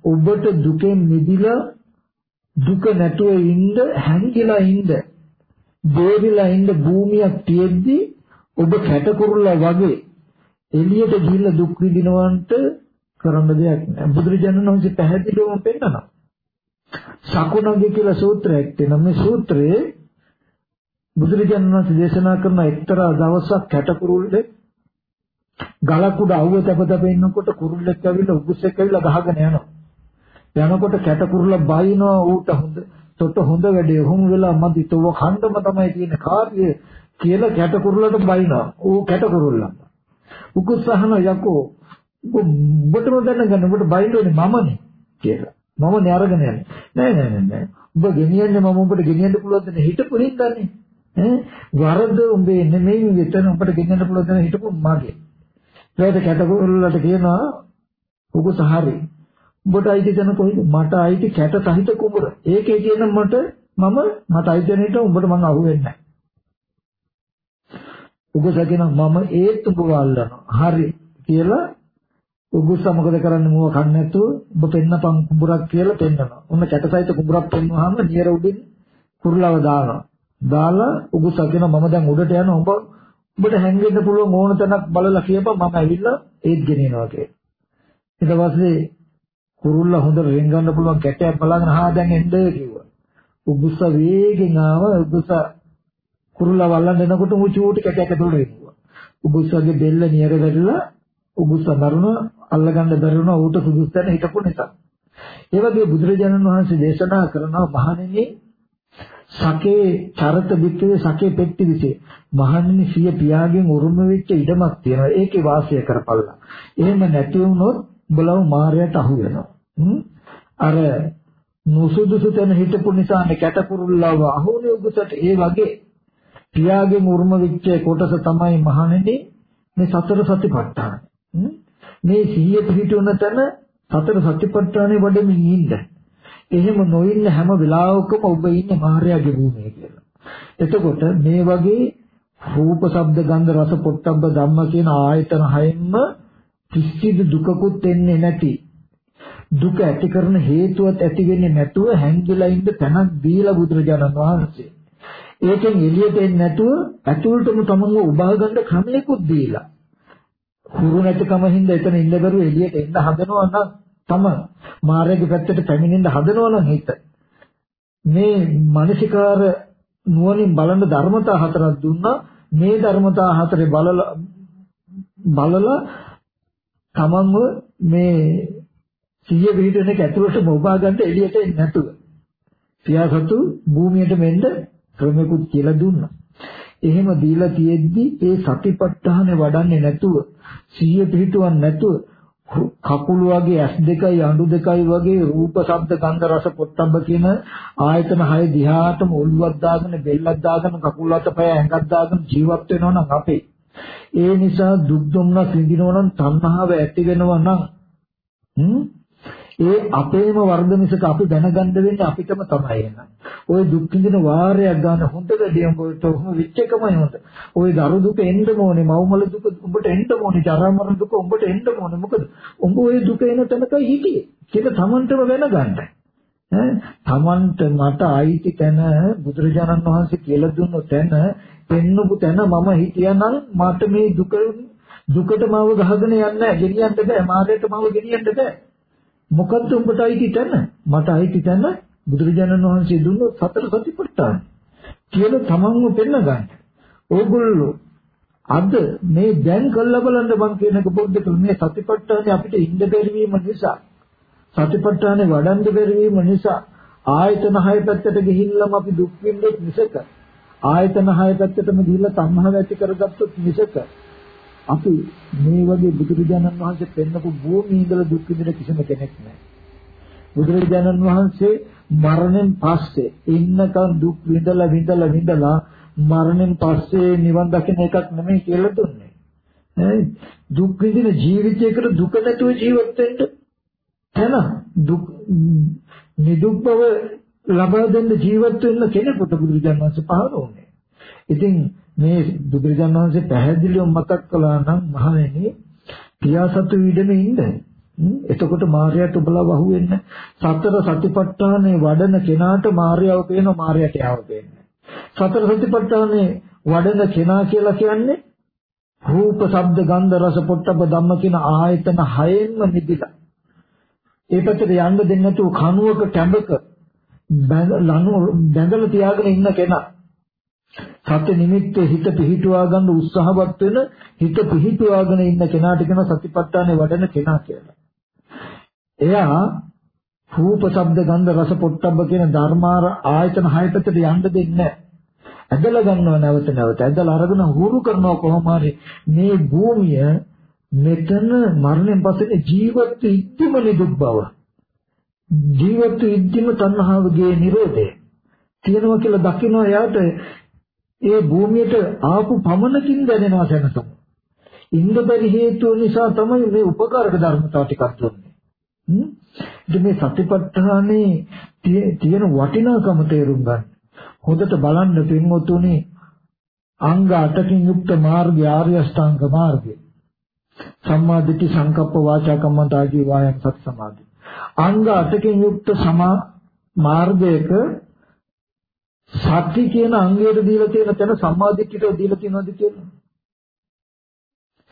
ඔබට දුකෙන් මිදිලා දුක නැතුව ඉන්න හැංගිලා ඉන්න දෙවිලා ඉන්න භූමියක් තියෙද්දි ඔබ කැටකුරුල්ලා වගේ එළියට ගිහිල්ලා දුක් විඳිනවන්ට කරන්න දෙයක් නෑ. බුදුරජාණන් වහන්සේ පැහැදිලිවම පෙන්නනවා. සකුණගේ කියලා සූත්‍රයක් තියෙනවා. මේ සූත්‍රයේ බුදුරජාණන් වහන්සේ දේශනා කරන එක්තරා දවසක් කැටකුරුල්ලේ ගලක් උඩ අවුව තැප තැප ඉන්නකොට කුරුල්ලෙක් ඇවිල්ලා උගුස්සෙක් ඇවිල්ලා ගහගෙන යනවා. යනකොට කැටකුරුල්ල බයිනවා ඌට හොඳ තොට හොඳ වැඩේ හුම් වෙලා මදි තව ඛණ්ඩම තමයි තියෙන කාර්යය කියලා කැටකුරුල්ලට බයිනවා. ඌ කැටකුරුල්ල. උගුස්සහන යකෝ ඔබටම දැනගන්න ඔබට බයින්ඩෝනේ මමනේ කියලා. මමනේ අරගෙන යන්නේ. නෑ නෑ නෑ නෑ. ඔබ ගෙනියන්නේ මම ඔබට ගෙනියන්න පුළුවන් දෙන හිටපු හින්දානේ. ඈ වරද උඹේ නෙමෙයි විතර ඔබට ගෙනියන්න පුළුවන් දෙන හිටපු මගේ. ඒකට කැටගොල්ලට කියනවා උගු සහරි. ඔබට අයිති දෙන කොහෙද? මට අයිති කැට සහිත කුඹර. ඒකේ කියන මට මම මට අයිති දෙන හිට උඹට මං අහුවෙන්නේ නැහැ. උගු සකිනවා මම ඒත් උඹ වල්ලනවා. හරි කියලා උගුස්ස මොකද කරන්නේ මුව කන්න නැතුව ඔබ පෙන්නපන් කුඹුරක් කියලා පෙන්නනවා. ඔන්න කැටසයිත කුඹුරක් පෙන්වුවාම නියර උඩින් කුරුලව දානවා. දාලා උගුස්ස කියන මම දැන් උඩට යනවා. ඔබ ඔබට හැංගෙන්න පුළුවන් ඕන තැනක් බලලා කියපන් මම ඇවිල්ලා ඒත් ගෙනියනවා කියලා. ඊට පස්සේ කුරුල්ල හොඳට රෙන්ගන්න පුළුවන් කැටයක් බලාගෙන හා දැන් එන්න කිව්වා. උගුස්ස වේගෙන් ආව උගුස්ස කුරුල්ල වල්ලන්න එනකොට මු චූටි කැටයක් ඇතුළට එනවා. උගුස්සගේ බෙල්ල නියර වැටලා උගුස්ස මරුණා අල්ලගන්න බැරි වුණා ඌට සුදුසු තැන හිටපු නිසා. ඒ වගේ බුදුරජාණන් වහන්සේ දේශනා කරනවා මහණෙනි සකේ චරත වික්කේ සකේ පෙට්ටි විසේ මහණෙනි සිය පියාගෙන් උරුම වෙච්ච ඉඩමක් තියෙනවා ඒකේ වාසය කරපල්ලා. එහෙම නැති වුණොත් බලව මායයට අහු වෙනවා. අර නුසුදුසු තැන හිටපු නිසානේ කැටකුරුල්ලව අහුනේ උගසට ඒ වගේ පියාගෙන් උරුම වෙච්ච කොටස තමයි මහණෙනි මේ සතර සතිපට්ඨාන. මේ සිහිය පිහිටුන තැන සතර සතිපට්ඨානේ වඩමින් ඉන්න. එහෙම නොඉන්න හැම වෙලාවකම ඔබ ඉන්නේ මායාවේ භූමියේ කියලා. එතකොට මේ වගේ රූප, ශබ්ද, ගන්ධ, රස, පොට්ටබ්බ ධම්ම කියන ආයතන හයෙන්ම කිසිදු දුකකුත් එන්නේ නැති දුක ඇති කරන හේතුවත් ඇති වෙන්නේ නැතුව හැංගිලා ඉන්න තැනක් දීලා බුදුරජාණන් වහන්සේ. ඒකෙන් එළියට එන්නේ නැතුව ඇතුළටම තමන්ව උබා ගන්න ක්‍රමයකුත් දීලා හුරු නැතිකම හින්දා එතන ඉන්න බැරුව එළියට එන්න හදනවා නම් තම මාර්ගයේ පැත්තට පැමිණෙන්න හදනවා නම් හිත. මේ මානසිකාර නුවණින් බලන ධර්මතා හතරක් දුන්නා. මේ ධර්මතා හතරේ බලලා බලලා තමන්ව මේ සිය විහිදෙන එක ඇතුළට මොබා ගන්න එළියට එන්නේ නැතුව. සියාසතු භූමියට මෙන්න ක්‍රමයකුත් කියලා දුන්නා. එහෙම දීලා තියෙද්දි ඒ සතිපට්ඨානෙ වඩන්නේ නැතුව සිහිය පිහිටුවන්නේ නැතුව කකුල වගේ ඇස් දෙකයි අඬු දෙකයි වගේ රූප ශබ්ද ගන්ධ රස පොට්ටබ්බ කියන ආයතන හය දිහාටම ඔළුවක් දාගෙන බෙල්ලක් දාගෙන කකුල් අතපය ඇඟක් දාගෙන ජීවත් වෙනවා නම් අපේ. ඒ නිසා දුක් දුම්නස් විඳිනවා නම් තණ්හාව ඇති වෙනවා නම් ඒ අපේම වර්ධ මිසක අපි දැනගන්න වෙන්නේ අපිටම තමයි එන. ওই දුක් විඳින වාරයක් ගන්න හොඳ වැඩියම කොට උහුම විච් එකමයි හොඳ. ওই දරු දුක එන්න ඕනේ, මව්මල දුක උඹට එන්න ඕනේ, ජරාමර දුක උඹට එන්න ඕනේ. මොකද උඹ ওই දුක එන තැනක හිටියේ. ඒක තමන්ටම දැනගන්න. ඈ තමන්ට මට ආйти තැන බුදුරජාණන් වහන්සේ කියලා දුන්න තැන, පෙන්නපු තැන මම හිටියනම් මට මේ දුක දුකට මාව ගහගෙන යන්න, ගෙනියන්න බෑ. මාර්ගයට මාව ගෙනියන්න බෑ. මොකද්ද උඹට අයිති තැන? මට අයිති තැන බුදුරජාණන් වහන්සේ දුන්නු සතර සතිපට්ඨාන. කියලා තමන්ව පෙන්න ගන්න. ඕගොල්ලෝ අද මේ දැන් කළා බලන්න මං කියන එක පොඩ්ඩක් මේ සතිපට්ඨානේ අපිට ඉන්න බැරි වීම නිසා සතිපට්ඨානේ වඩන්න බැරි වීම නිසා ආයතන හය පැත්තට ගිහිල්ලාම අපි දුක් විඳොත් මිසක ආයතන හය පැත්තටම ගිහිල්ලා තණ්හාව ඇති කරගත්තොත් මිසක අපි මේ වගේ බුදුරජාණන් වහන්සේ පෙන්නපු භූමියේ ඉඳලා දුක් විඳින කිසිම කෙනෙක් නැහැ. බුදුරජාණන් වහන්සේ මරණයෙන් පස්සේ ඉන්නකම් දුක් විඳලා විඳලා විඳලා මරණයෙන් පස්සේ නිවන් දකින්න එකක් නෙමෙයි කියලා දුන්නේ. ඈ දුක් විඳින ජීවිතයකට දුක නැතුව ජීවත් වෙන්න තන දුක් නිදුක් බව ලබා දෙන්න ජීවත් වෙන්න කෙනෙකුට බුදුරජාණන් වහන්සේ පහළ වුණේ. ඉතින් මේ බුදුරජාණන් වහන්සේ පැහැදිලිව මතක් කළා නම් මහණෙනි පියාසතු විදෙම ඉන්න. එතකොට මාර්යාට උබලා වහුවෙන්න සතර සතිපට්ඨානේ වඩන කෙනාට මාර්යාව පේනවා මාර්යාට යාව පේන්නේ. සතර සතිපට්ඨානේ වඩන කෙනා කියලා කියන්නේ රූප, ශබ්ද, ගන්ධ, රස, පොට්ටබ්බ ධම්ම කියන ආයතන හයෙන්ම මිදිලා. ඒ පැත්තට යන්න දෙන්නේ නැතුව කණුවක කැඹක බැඳලා තියාගෙන ඉන්න කෙනා සත්‍ය නිමිත්තේ හිත පිහිටුවා ගන්න උත්සාහවත් වෙන හිත පිහිටුවාගෙන ඉන්න කෙනාට කියන සතිපට්ඨානේ වඩන කෙනා කියලා. එයා රූප, ශබ්ද, ගන්ධ, රස, පොට්ටබ්බ කියන ධර්මාර ආයතන හයකට යන්න දෙන්නේ ඇදලා ගන්නව නැවත නැවත. ඇදලා අරගෙන හුරු කරනවා කොහොම හරි මේ භූමිය මෙතන මරණයෙන් පස්සේ ජීවත් ඉද්දිම නිදුක් බව. ජීවත් ඉද්දිම තණ්හාවගේ නිරෝධය. තියෙනවා කියලා දකින්න එයාට ඒ භූමියට ආපු පමණකින් දැනෙනවා සැනසීම. ඉන්න බැරි හේතුව නිසා තමයි මේ උපකාරක ධර්මතාව ටිකක් දුන්නේ. හ්ම්? මේ සතිපට්ඨානේ තියෙන වටිනාකම තේරුම් ගන්න. හොඳට බලන්න පින්වතුනි අංග 8කින් යුක්ත මාර්ගය ආර්ය අෂ්ටාංග මාර්ගය. සම්මා දිට්ඨි සංකප්ප වාචා කම්මන්ත ආදී වායම් සත් සමාධි. අංග 8කින් යුක්ත සමා මාර්ගයක සති කියන අංගයට දීලා තියෙන තැන සම්මාදිට්ඨියට දීලා තියෙනවද කියලා?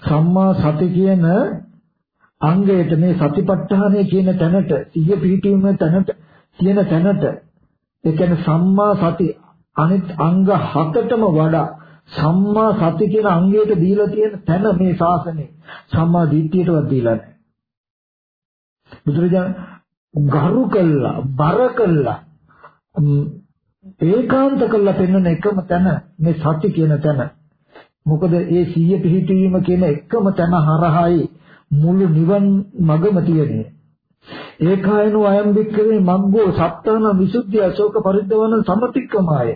සම්මා සති කියන අංගයට මේ සතිපට්ඨානය කියන තැනට සිහිය පිහිටීම තැනට තියෙන තැනට ඒ කියන්නේ සම්මා සති අනිත් අංග හතටම වඩා සම්මා සති කියන අංගයට දීලා තියෙන තැන මේ ශාසනය සම්මා දිට්ඨියටවත් දීලා නැහැ. බුදුරජාණන් ගරු කළා බර කළා ඒකාන්ත කරලා පෙන්වන එකම තැන මේ සති කියන තැන. මොකද ඒ සීය පිහිටීම කියන එකම තැන හරහායි මුළු නිවන් මගම තියෙන්නේ. ඒකායනෝ අයම් වික්‍රේ මග්ගෝ සත්තාන විසුද්ධිය අශෝක පරිද්දවන සමතික්කමය.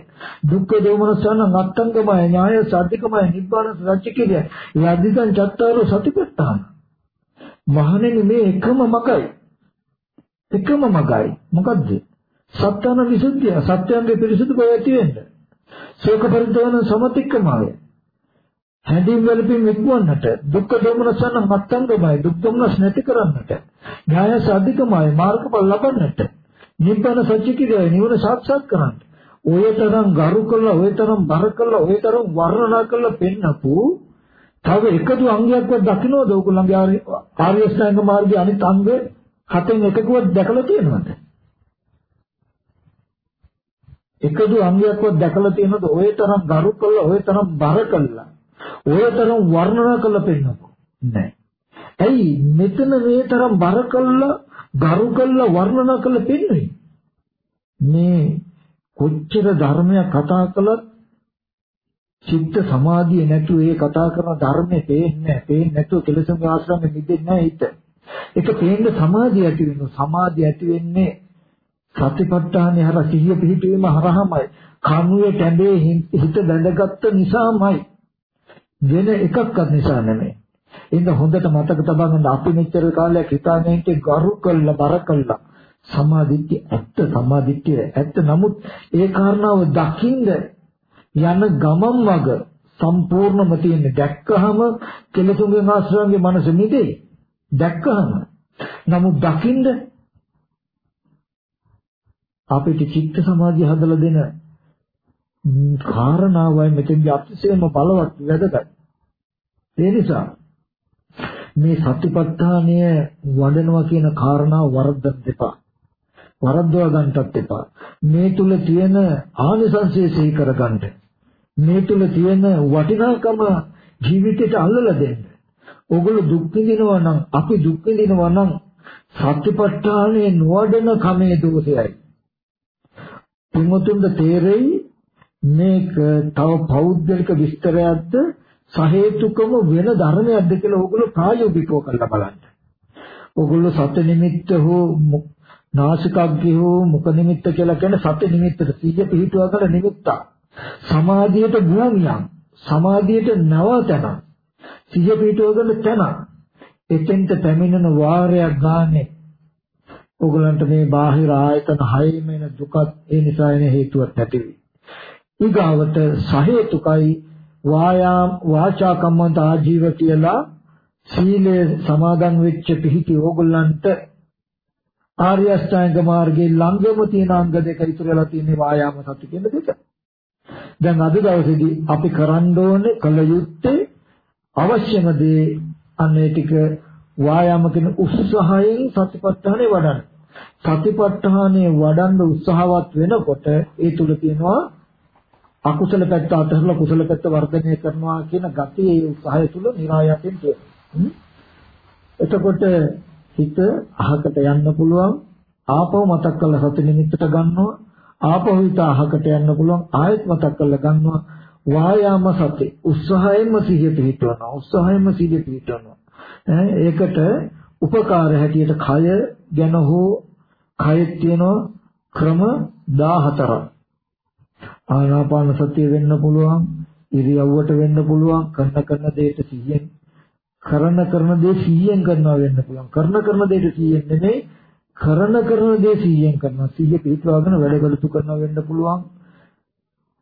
දුක්ඛ දෝමනසන නත්තංගමය ඥාය සාධිකමය නිබ්බාන සත්‍චිකිරිය යදිදං චත්තාරෝ සතිපට්ඨාන. මහණෙනි මේ එකම මගයි. එකම මගයි. මොකද්ද? සත්‍යන විසුද්ධිය සත්‍යංගේ පිරිසුදු බව ඇති වෙන්න. ශෝක පරිද්දවන සමතික්කමාය. හැඳින් වලපින් වික්වන්නට දුක්ඛ දෝමනසන මත්තංගමයි දුක් දෝමනස් නැති කරන්නට ඥාය සාධිකමයි මාර්ගඵල ලබන්නට නිබ්බාන සත්‍ය කිරියයි නිවන සාක්ෂාත් කරන්නට ඔය තරම් ගරු කළා ඔය තරම් බර කළා ඔය තරම් වර්ණනා කළා පෙන්නපු තව එකදු අංගයක්වත් දකින්නවද ඕගොල්ලන්ගේ ආර්ය අෂ්ටාංග මාර්ගයේ අනිත් අංග හතෙන් එකකුවත් දැකලා තියෙනවද? එකදු අංගයක්වත් දැකලා තියෙනවද? ඔය තරම් ගරු කළා, ඔය තරම් බර කළා, ඔය තරම් වර්ණනා කළා පෙන්නකො. නැහැ. ඇයි මෙතන මේ තරම් බර කළා, ගරු කළා, වර්ණනා කළා පෙන්වන්නේ? මේ කොච්චර ධර්මයක් කතා කළත් චිත්ත සමාධිය නැතුව ඒ කතා කරන ධර්මයේ පේන්නේ නැහැ. පේන්නේ නැතුව කෙලසුන්ගේ ආශ්‍රමෙ මිදෙන්නේ නැහැ හිත. ඒක පේන්න සමාධිය ඇති වෙනවා. සමාධිය ඇති වෙන්නේ සතිපට්ඨානේ හර සිහිය පිහිටීම හරහාමයි. කනුවේ කැඳේ හිත බැඳගත්ත නිසාමයි. වෙන එකක්වත් නිසා නෙමෙයි. එහෙනම් හොඳට මතක තබා ගන්න අපි මෙච්චර කාලයක් හිතාගෙන ඉන්නේ ගරු කළා බර කළා. සමාධිත්‍ය ඇත්ත සමාධිත්‍ය ඇත්ත නමුත් ඒ කාරණාව දකින්ද යන ගමන් වග සම්පූර්ණම තියෙන්නේ දැක්කහම කෙලතුන්ගේ ආශ්‍රයන්ගේ මනස මිදේ දැක්කහම නමුත් දකින්ද අපිට චිත්ත සමාධිය හදලා දෙන කාරණාවයි මෙතෙන්දී අතිශයම බලවත් වැදගත් ඒ නිසා මේ සතිපට්ඨානය වඩනවා කියන කාරණාව වරද්දන්න එපා වරද්දවා ගන්නටත් එපා මේ තුල තියෙන ආනිසංසය සිහි කරගන්න මේ තුල තියෙන වටිනාකම ජීවිතයට අල්ලලා දෙන්න. ඕගොල්ලෝ දුක් විඳිනවා නම් අපි දුක් විඳිනවා නම් සත්‍යපට්ඨානයේ නොවඩන කමේ දෝෂයයි. තුමුතුන්ද තේරෙයි මේක තව පෞද්ගලික විස්තරයක්ද සහේතුකම වෙන ධර්මයක්ද කියලා ඕගොල්ලෝ ප්‍රායෝගිකව කරලා බලන්න. ඕගොල්ලෝ සත්‍ය නිමිත්ත හෝ නාසිකාග්ගේ හෝ මුඛ නිමිත්ත කියලා කියන සත්‍ය නිමිත්තට සිහිය පිහිටුවා කළ නිමිත්තක්. සමාධියට භූමියක් සමාධියට නවතන සිය පිටවගෙන තැන එතෙන්ට පැමිණෙන වාරයක් ගානේ ඕගලන්ට මේ බාහිර ආයතන හයෙම එන දුකත් ඒ නිසා එන හේතුවක් නැතිවි. ඊගාවට සහේතුකයි වායාම වාචා කම්මන්ත ආජීව කියලා සීලය සමාදන් වෙච්ච පිහිටි ඕගොල්ලන්ට ආර්ය අෂ්ටාංග මාර්ගයේ ළඟම තියෙන අංග දෙක ඉතුරු වෙලා තියෙන වායාම සති කියන දෙක. දැන් අද දවසේදී අපි කරන්න ඕනේ කල යුත්තේ අවශ්‍යම දේ අනේ ටික වායාම කියන උත්සාහයෙන් සතිපට්ඨානේ වඩන්න. සතිපට්ඨානේ වඩන්න උත්සාහවත් වෙනකොට ඒ තුල තියෙනවා අකුසල පැත්ත අතහැරලා කුසල පැත්ත වර්ධනය කරනවා කියන ගතිය ඒ උත්සාහය තුල નિરાයයෙන් තියෙනවා. එතකොට හිත අහකට යන්න පුළුවන්. ආපහු මතක් කරලා සති නිමිත්තට ගන්නවා. ආපහු හිත අහකට යන්න පුළුවන්. ආයෙත් මතක් කරලා ගන්නවා. වායාම සති. උත්සාහයෙන්ම සිහිය පිහිටවනවා. උත්සාහයෙන්ම සිහිය පිහිටවනවා. ඒකට උපකාර හැටියට කය ගැන හෝ කයෙත් තියෙන ක්‍රම 14ක් ආනාපාන සතිය වෙන්න පුළුවන් ඉරියව්වට වෙන්න පුළුවන් කරන කරන දෙයට සිහියෙන් කරන කරන දේ සිහියෙන් කරනවා වෙන්න පුළුවන්. කරන කරන දෙයට සිහියෙන් නෙමෙයි කරන කරන දේ 100ෙන් කරනවා. 100 පිටවාගෙන වැඩ කළතු කරනවා වෙන්න පුළුවන්.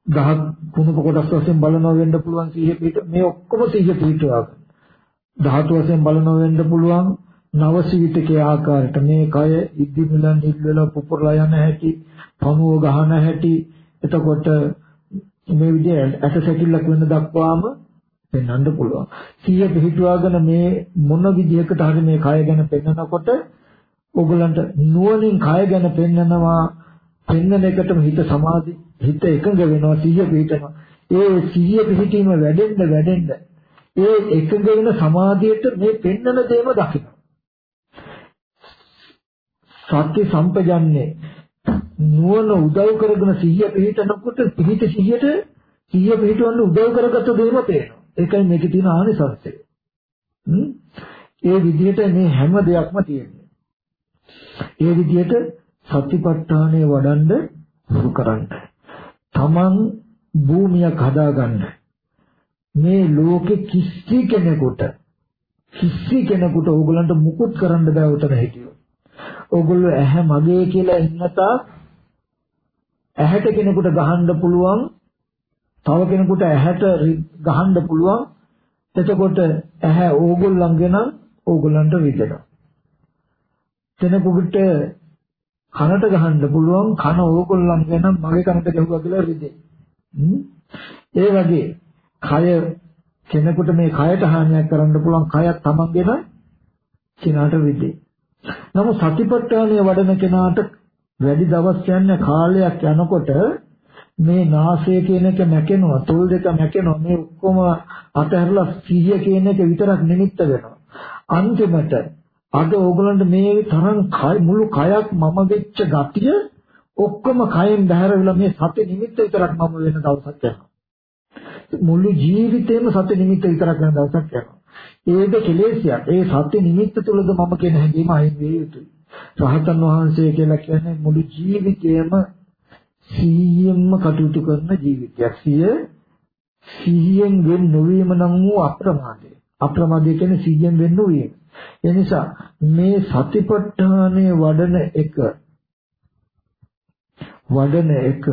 දහ කුණප කොටස් වශයෙන් බලනවා වෙන්න පුළුවන් 100 පිට. මේ ඔක්කොම 100 පිටවාගෙන. ධාතු වශයෙන් බලනවා වෙන්න පුළුවන්. නව සීතකේ ආකාරයට මේ කය ඉද්දි මිලන් ඉල්ලලා පුපුරලා යන හැටි පණුව ගහන හැටි. එතකොට මේ විදිහට ඇට සැකිල්ලක් වෙන දක්වාම පෙන්වන්න පුළුවන්. සිය පිටුවාගෙන මේ මොන විදිහකට හරි මේ කය ගැන පෙන්වනකොට ඕගලන්ට නුවණින් කය ගැන පෙන්නනවා පෙන්නන එකටම හිත සමාධි හිත එකඟ වෙනවා සිහිය පිහිටනවා. ඒ සිහිය පිහිටීම වැඩෙන්න වැඩෙන්න ඒ එකඟ වෙන සමාධියට මේ පෙන්නන දේම දකින්න සත්‍ය සම්පජන්නේ නුවණ උදව් කරගෙන සිහිය පිහිටනකොට පිහිට සිහියට සිහිය පිහිටවන්න උදව් කරගත්ත දේම පේනවා ඒකයි මේකේ තියෙන ආනිසංසය ඒ විදිහට මේ හැම දෙයක්ම තියෙනවා ඒ විදිහට සතිපට්ඨානය වඩන්න පුරු කරන්න. තමන් භූමියක් හදාගන්න. මේ ලෝකෙ කිසි කෙනෙකුට කිසි කෙනෙකුට ඕගලන්ට මුකුත් කරන්න බෑ උතන හිටියෝ. ඕගොල්ලෝ ඇහැ මගේ කියලා ඉන්නතා. ඇහැට කෙනෙකුට ගහන්න පුළුවන්. තව කෙනෙකුට ඇහැට ගහන්න පුළුවන්. එතකොට ඇහැ ඕගොල්ලන්ගේ නම් ඕගොල්ලන්ට විදෙනවා කෙනෙකුට කනට ගහන්න පුළුවන් කන ඕගොල්ලන් ගැන මගේ කනට ගැහුවා කියලා රිදේ. ඒ වගේ කය කෙනෙකුට මේ කයට හානියක් කරන්න පුළුවන් කයත් තමන්ගෙන කෙනාට විදේ. නමුත් සතිපට්ඨානය වඩන කෙනාට වැඩි දවස් යන කාලයක් යනකොට මේ නාසය කියන එක නැකෙනවා, තොල් දෙක නැකෙනවා, මේ ඔක්කොම අතහැරලා සිහිය කියන එක විතරක් නිමිත්ත වෙනවා. අන්තිමට අද ඕගලන්ට මේ තරම් මුළු කයක් මම වෙච්ච ගතිය ඔක්කොම කයෙන් බහැරවිලා මේ සති නිමිත්ත විතරක් මම වෙන දවසක් යනවා. මුළු ජීවිතේම සති නිමිත්ත විතරක් වෙන දවසක් යනවා. ඒද කෙලෙසියක්. ඒ සත්‍ය නිමිත්ත තුළද මම කියන හැඟීම අයින් විය යුතුයි. රහතන් වහන්සේ කියලා කියන්නේ මුළු ජීවිතේම සිහියෙන්ම කටයුතු කරන ජීවිතයක්. සිය සිහියෙන් වෙන් නොවීම නම් වූ අප්‍රමාදය. අප්‍රමාදය කියන්නේ සිහියෙන් වෙන් නොවීම. ඒ නිසා මේ සතිපට්ඨානය වඩන එක වඩන එක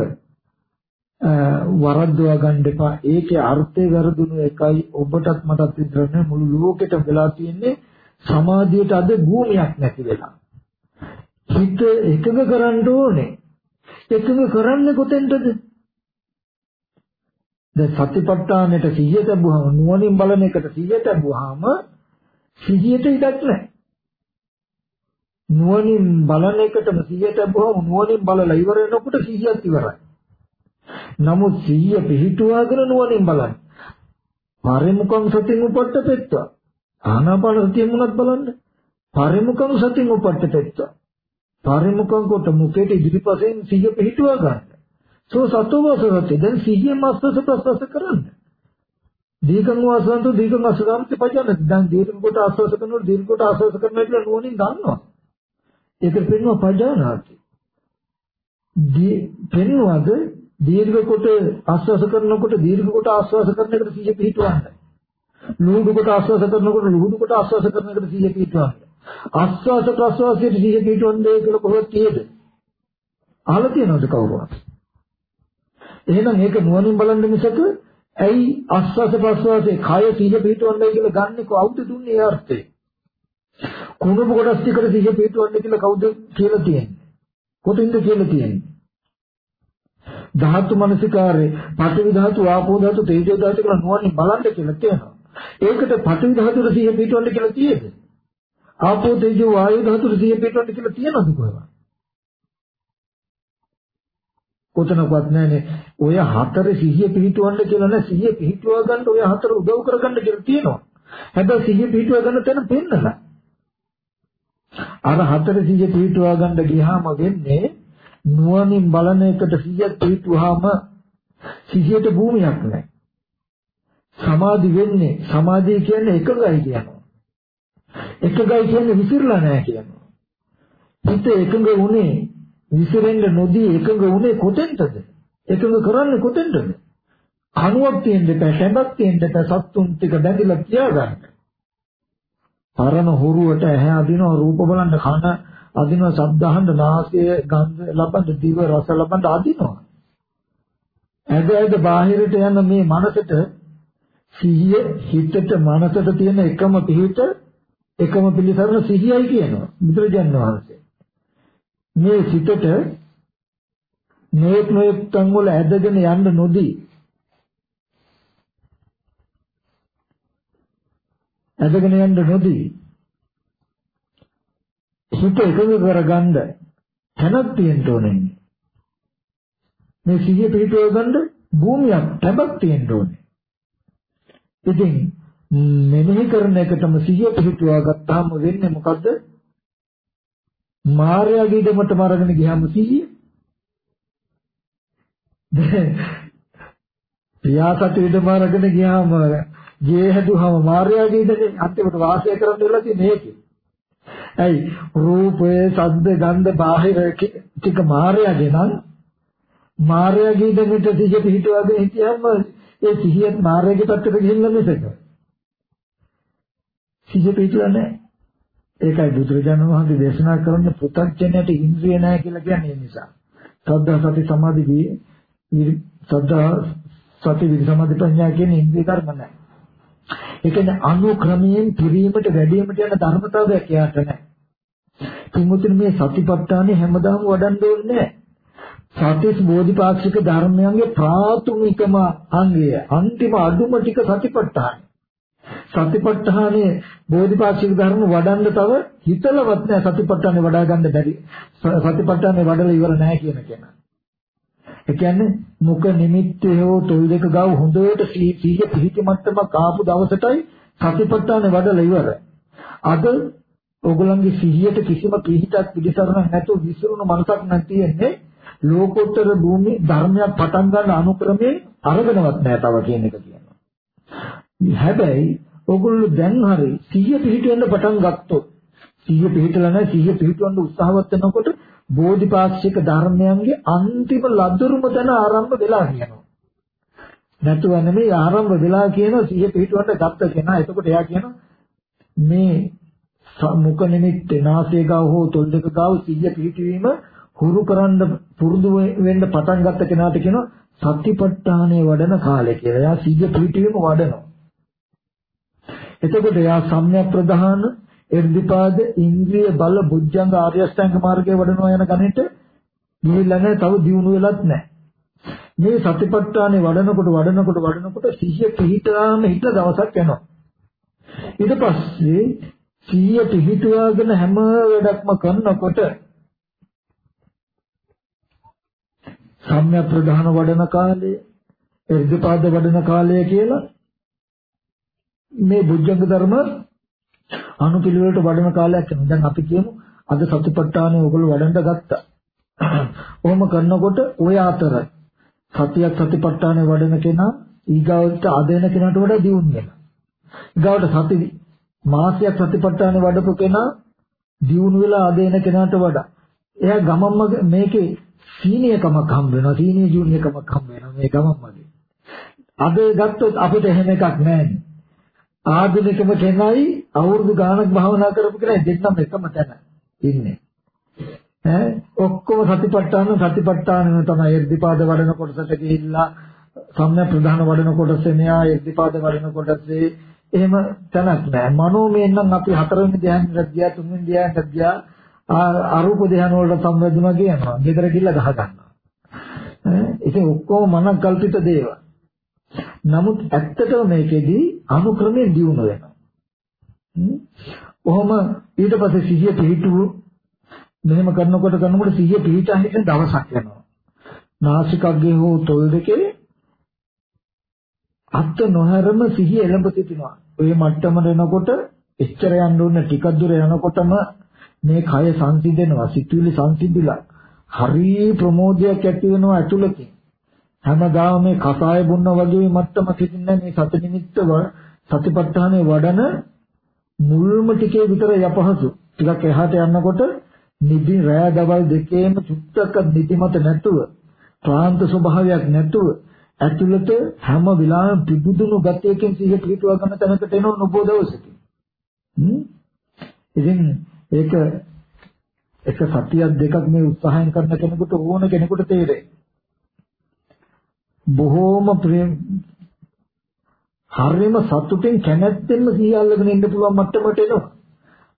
වරද්දවා ගන්න එපා. ඒකේ අර්ථය වැරදුණු එකයි ඔබටත් මටත් විතරනේ මුළු ලෝකෙට වෙලා තියෙන්නේ සමාධියට අද භූමියක් නැති වෙලා. හිත එකඟ කරන්න ඕනේ. එකඟ කරන්නේ කොතෙන්ද? දැන් සතිපට්ඨානෙට සිහිය තබුවාම නුවණින් බලන එකට සිහිය තබුවාම සිහියට ඉඩක් නැහැ. නුවණින් බලන එකටම සිහිය තබුවාම නුවණින් බලලා ඉවර වෙනකොට සිහියත් ඉවරයි. නමුත් සිහිය පිහිටුවාගෙන නුවණින් බලන්න. පරිමුඛං සතින් උපට්ඨපෙත්තා. ආනාපාන සතියෙන් උනත් බලන්න. පරිමුඛං සතින් උපට්ඨපෙත්තා. පරිමුඛං කොට මුඛයට ඉදිරිපසෙන් සිහිය පිහිටුවා ගන්න. සෝ සතෝවසරති දැන් සිහියෙන් මස්තස ප්‍රසස කරන්න. දීර්ඝං වාසන්තු දීර්ඝං අසගාමිත පජාන දැන් දීර්ඝ කොට ආස්වාස කරනකොට දීර්ඝ කොට ආස්වාස කරනවා කියලා නුවණින් දන්නවා. ඒකට පෙන්වන පජානාති. දී පෙන්වද දීර්ඝ කොට ආස්වාස කරනකොට දීර්ඝ කොට ආස්වාස කරන එකට සිහිය පිහිටවන්න. ලුහුඩු කොට ආස්වාස කරනකොට ලුහුඩු කොට ආස්වාස කරන එකට සිහිය පිහිටවන්න. ආස්වාස ප්‍රස්වාසයේ සිහිය පිහිටවන්නේ කියලා කොහොමද තියෙද? අහලා තියෙනවද කවුරුවත්? එහෙනම් මේක නුවණින් බලන්න මිසක ඇයි ආස්වාස ප්‍රස්වාසයේ කය සිහිය පිහිටවන්නේ කියලා ගන්නෙ කවුද දුන්නේ ඒ අර්ථය? කුණුප කොටස් ටිකට සිහිය පිහිටවන්නේ කියලා කවුද කියලා තියෙන්නේ? කොටින්ද කියලා තියෙන්නේ? ධාතු මනසිකාරේ පඨවි ධාතු ආපෝ ධාතු තේජෝ ධාතු කියලා නුවණින් බලන්න කියලා තියෙනවා. ඒකට පඨවි ධාතුට සිහිය පිටවන්න කියලා තියෙද? ආපෝ තේජෝ වායු ධාතුට සිහිය පිටවන්න කියලා තියෙනවද කොහෙවත්? කොතනකවත් නැහැනේ. ඔය හතර සිහිය පිටවන්න කියලා නෑ සිහිය පිටව ගන්න ඔය හතර උදව් කරගන්න කියලා තියෙනවා. හැබැයි සිහිය පිටව ගන්න තැන පෙන්නලා. අර හතර සිහිය පිටව ගන්න ගියාම වෙන්නේ නුවණින් බලන එකට සිහිය පිටුවාම සිහියට භූමියක් නැහැ. සමාධි වෙන්නේ සමාධිය කියන්නේ එකගයි කියනවා. එකගයි කියන්නේ විසිරලා නැහැ කියනවා. හිත එකඟ වුණේ විසිරෙන්න නොදී එකඟ වුණේ කොතෙන්ද? එකඟ කරන්නේ කොතෙන්ද? කණුවක් තියෙන්න බෑ, සැඹක් තියෙන්න බෑ, සත්තුන් ටික බැඳිලා තියාගන්න. පරණ හුරුවට ඇහැ අදිනවා, රූප බලන්න කන අදිනවා ශබ්ද අහන්න නාසය ගන්ධ ලබන්න දිව රස ලබන්න අදිනවා. ඇද ඇද බාහිරට යන මේ මනසට සිහිය හිතට මනසට තියෙන එකම පිහිට එකම පිළිසරණ සිහියයි කියනවා බුදුරජාණන් වහන්සේ. මේ සිතට මේක් නොයෙක් තන් වල ඇදගෙන යන්න නොදී ඇදගෙන යන්න නොදී හිත එකඟ කරගන්න තැනක් තියෙන්න ඕනේ. මේ සිහිය පිටව ගන්න භූමියක් තැබක් තියෙන්න ඕනේ. ඉතින් මෙනෙහි කරන එකටම සිහිය පිටුවා ගත්තාම වෙන්නේ මොකද්ද? මායාවේ දෙමතම අරගෙන ගියාම සිහිය පියාසත් ඉදම අරගෙන ගියාම ගේ හැදුවම මායාවේ ඉදනේ අන්තිමට වාසය කරන්න වෙලා තියෙන්නේ මේකේ. ඇයි රූපය, ශබ්ද, ගන්ධ, බාහිර ටික මායාවේ නම් මායාවේ දෙමිට සිහිය පිහිටවගෙන හිටියම ඒ සිහියත් මායාවේ පැත්තට ගිහිල්ලා මිසක සිහිය පිහිටලා නැහැ. ඒකයි බුදුරජාණන් වහන්සේ දේශනා කරන්නේ පුතග්ජනයට ඉන්ද්‍රිය නැහැ කියලා කියන්නේ ඒ නිසා. සද්ධා සති සමාධි සද්ධා සති විදි සමාධි ප්‍රඥා කියන්නේ ඉන්ද්‍රිය ධර්ම නැහැ. ඒ කියන්නේ අනුක්‍රමයෙන් පිරීමට වැඩිවීමට යන ධර්මතාවයක් යාට නැහැ. පින්වතුනි මේ සතිපට්ඨානේ හැමදාම වඩන්න ඕනේ නැහැ. සතිස් බෝධිපාක්ෂික ධර්මයන්ගේ ප්‍රාථමිකම අංගය අන්තිම අඩුම ටික සතිපට්ඨාන. සතිපට්ඨානේ බෝධිපාක්ෂික ධර්ම වඩන්න තව හිතලවත් නැහැ සතිපට්ඨානේ වඩා ගන්න බැරි. සතිපට්ඨානේ වඩලා ඉවර නැහැ කියන කෙනා. ඒ කියන්නේ මුඛ නිමිත්තේ හෝ තොල් දෙක ගාව හොඳට සීය පිහිටි මට්ටමක් ආපු දවසටයි සතිපට්ඨානේ වඩලා ඉවර. අද ඕගොල්ලන්ගේ සිහියට කිසිම පිහිටක් පිළිසරණක් නැතුව විසිරුණු මනසක් නැතිෙන්නේ ලෝකෝත්තර භූමි ධර්මයක් පටන් ගන්න අනුක්‍රමයේ අරගෙනවත් නැහැ තව කියන එක කියනවා. හැබැයි ඕගොල්ලෝ දැන් හරි සිහිය පිහිටවෙන්න පටන් ගත්තොත් සිහිය පිහිටලා නැහැ සිහිය පිහිටවන්න උත්සාහවත් වෙනකොට බෝධිපාක්ෂික ධර්මයන්ගේ අන්තිම ලදරුම තැන ආරම්භ වෙලා කියනවා. නැතුව නෙමෙයි ආරම්භ වෙලා කියනවා සිහිය පිහිටවන්න ගත්ත කෙනා. එතකොට එයා කියනවා මේ මුඛ නිමිත්තේ නාසය ගාව හෝ තොල් දෙක ගාව සිහිය පිහිටවීම හුරු කරන්න පුරුදු වෙන්න පටන් ගත්ත කෙනාට කියනවා සතිපට්ඨානයේ වඩන කාලය කියලා. එයා සිහිය පිහිටවීම වඩනවා. එතකොට එයා සම්‍යක් ප්‍රධාන එර්ධිපාද ඉන්ද්‍රිය බල බුද්ධංග ආර්ය අෂ්ටාංග මාර්ගයේ වඩනවා යන ගණිත ගිහිල්ලා නැහැ තව දියුණු වෙලත් නැහැ. මේ සතිපට්ඨානේ වඩනකොට වඩනකොට වඩනකොට සිහිය පිහිටාම හිට දවසක් යනවා. ඊට පස්සේ සිහිය පිහිටුවාගෙන හැම වැඩක්ම කරනකොට සම්‍යක් ප්‍රධාන වඩන කාලය, එර්ධිපාද වඩන කාලය කියලා මේ බුද්ධංග ධර්ම අනුපිළිවෙලට වඩන කාලයක් යනවා. දැන් අපි කියමු අද සතිපට්ඨානෙ ඔයගොල්ලෝ වඩන්න ගත්තා. ඔහොම කරනකොට ඔය අතර සතියක් සතිපට්ඨානෙ වඩන කෙනා ඊගාවට අදෙන කෙනාට වඩා දියුණු වෙනවා. ඊගාවට සති මාසයක් සතිපට්ඨානෙ වඩපු කෙනා දියුණු වෙලා අදෙන කෙනාට වඩා එයා ගමම්ම මේකේ සීනියකමක් හම්බ වෙනවා සීනිය ජූනියකමක් හම්බ වෙනවා මේ ගමම්මගේ. අද ගත්තොත් අපිට එහෙම එකක් නැහැ. ආධුනිකම කෙනයි අවුරුදු ගාණක් භාවනා කරපු කෙනා දෙන්නම එකම තැන ඉන්නේ. ඈ ඔක්කොම සතිපට්ඨාන සතිපට්ඨාන තමයි irdipaද වඩන කොටසට ගිහිල්ලා සම්ම ප්‍රධාන වඩන කොටසේ මෙයා irdipaද වඩන කොටසේ එහෙම තැනක් නෑ. මනෝමයෙන් නම් අපි හතරවෙනි ධ්‍යානෙට ගියා තුන්වෙනි ධ්‍යානෙට ගියා අරූප ධ්‍යාන වලට සම්බන්ධුණා කියනවා. ගෙදර ගිහිල්ලා ගහ ගන්නවා. ඈ ඉතින් ඔක්කොම මනක් කල්පිත දේවල්. නමුත් ඇත්තටම මේකෙදී අනුක්‍රමයෙන් දියුණු වෙනවා. කොහොම ඊට පස්සේ සිහිය පිහිටුව මෙහෙම කරනකොට කරනකොට සිහිය පිහිටා හිටින දවසක් යනවා. නාසිකග්ගේ හෝ තොල් දෙකේ අත් නොහැරම සිහිය එළඹ සිටිනවා. ඔය මට්ටමට එනකොට එච්චර යන්න ඕන ටිකක් දුර යනකොටම මේ කය සංසිඳෙනවා. සිතුවිලි සංසිඳිලා හරි ප්‍රමෝදයක් ඇති වෙනවා ඇතුළතින්. හැමදාම මේ කසාය බොන්න වගේ මට්ටම සිටින්න මේ සති නිමිත්තව සතිපට්ඨානේ වඩන මුල්ම ටිකේ විතර යපහසු. ටිකක් එහාට යනකොට නිදි රෑ දවල් දෙකේම චුට්ටක නිදිමත නැතුව ක්ලාන්ත ස්වභාවයක් නැතුව ඇතුළත හැම වෙලාවෙම පිබුදුණු ගතියකින් සිහිය පිටුවා ගන්න තැනකට එනව නොබෝ දවසකින් හ්ම්. ඉතින් ඒක එක සතියක් දෙකක් මේ උත්සාහයෙන් කරන කෙනෙකුට ඕන කෙනෙකුට තේරෙයි. බොහෝම හරිම සතුටින් කැමැත්තෙන්ම සිහිය අල්ලගෙන ඉන්න පුළුවන් මට්ටමට එනවා.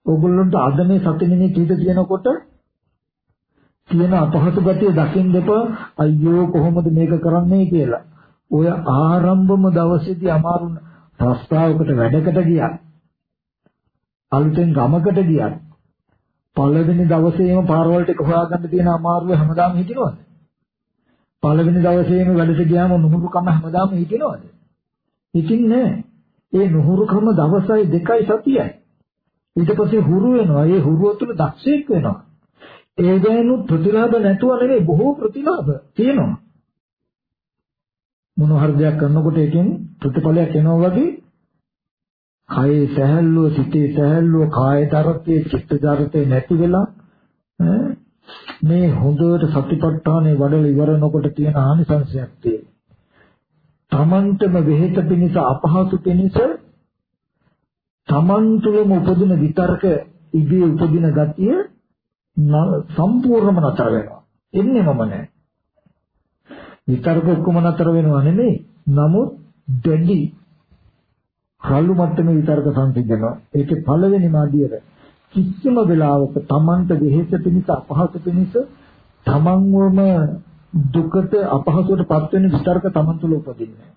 ඕගොල්ලන්ට අද මේ සති නිමිති හිත තියෙනකොට තියෙන අපහසු ගතිය දකින්න දෙපා අයියෝ කොහොමද මේක කරන්නේ කියලා. ඔය ආරම්භම දවසේදී අමාරු ප්‍රස්තාවකට වැඩකට ගියා. අලුතෙන් ගමකට ගියා. පළවෙනි දවසේම පාරවල් ටික හොයාගන්න තියෙන අමාරුව හැමදාම හිටිනවද? පළවෙනි දවසේම වැඩට ගියාම නුහුරුකම හැමදාම හිටිනවද? හිටින්නේ නැහැ. ඒ නුහුරුකම දවසයි දෙකයි සතියයි. ඊට පස්සේ හුරු වෙනවා. ඒ හුරුව තුළ දක්ෂයෙක් වෙනවා. ඒ ගැනු ප්‍රතිලාභ නැතුව නෙවෙයි බොහෝ ප්‍රතිලාභ තියෙනවා. මොන හරි දෙයක් කරනකොට ඒකෙන් ප්‍රතිඵලයක් එනවා වගේ කයේ සැහැල්ලුව සිතේ සැහැල්ලුව කාය දරතේ චිත්ත දරතේ නැති වෙලා මේ හොඳට සතිපට්ඨානේ වඩලා ඉවරනකොට තියෙන ආනිසංසයක් තියෙනවා. තමන්ටම වෙහෙත පිණිස අපහසු පිණිස තමන් තුළම උපදින විතර්ක ඉබේ උපදින ගතිය සම්පූර්ණම නතර වෙනවා. එන්නේම නැහැ. විතර්ක ඔක්කොම නතර වෙනවා නෙමෙයි. නමුත් දෙඩි කල්ලු මට්ටමේ විතර්ක සංසිඳනවා. ඒකේ පළවෙනිම අඩියට කිසිම වෙලාවක Tamanට වෙහෙස පිණිස අපහසු පිණිස තමන්වම දුකට අපහසුවට පත් වෙන විතර්ක තමන් තුළ උපදින්නේ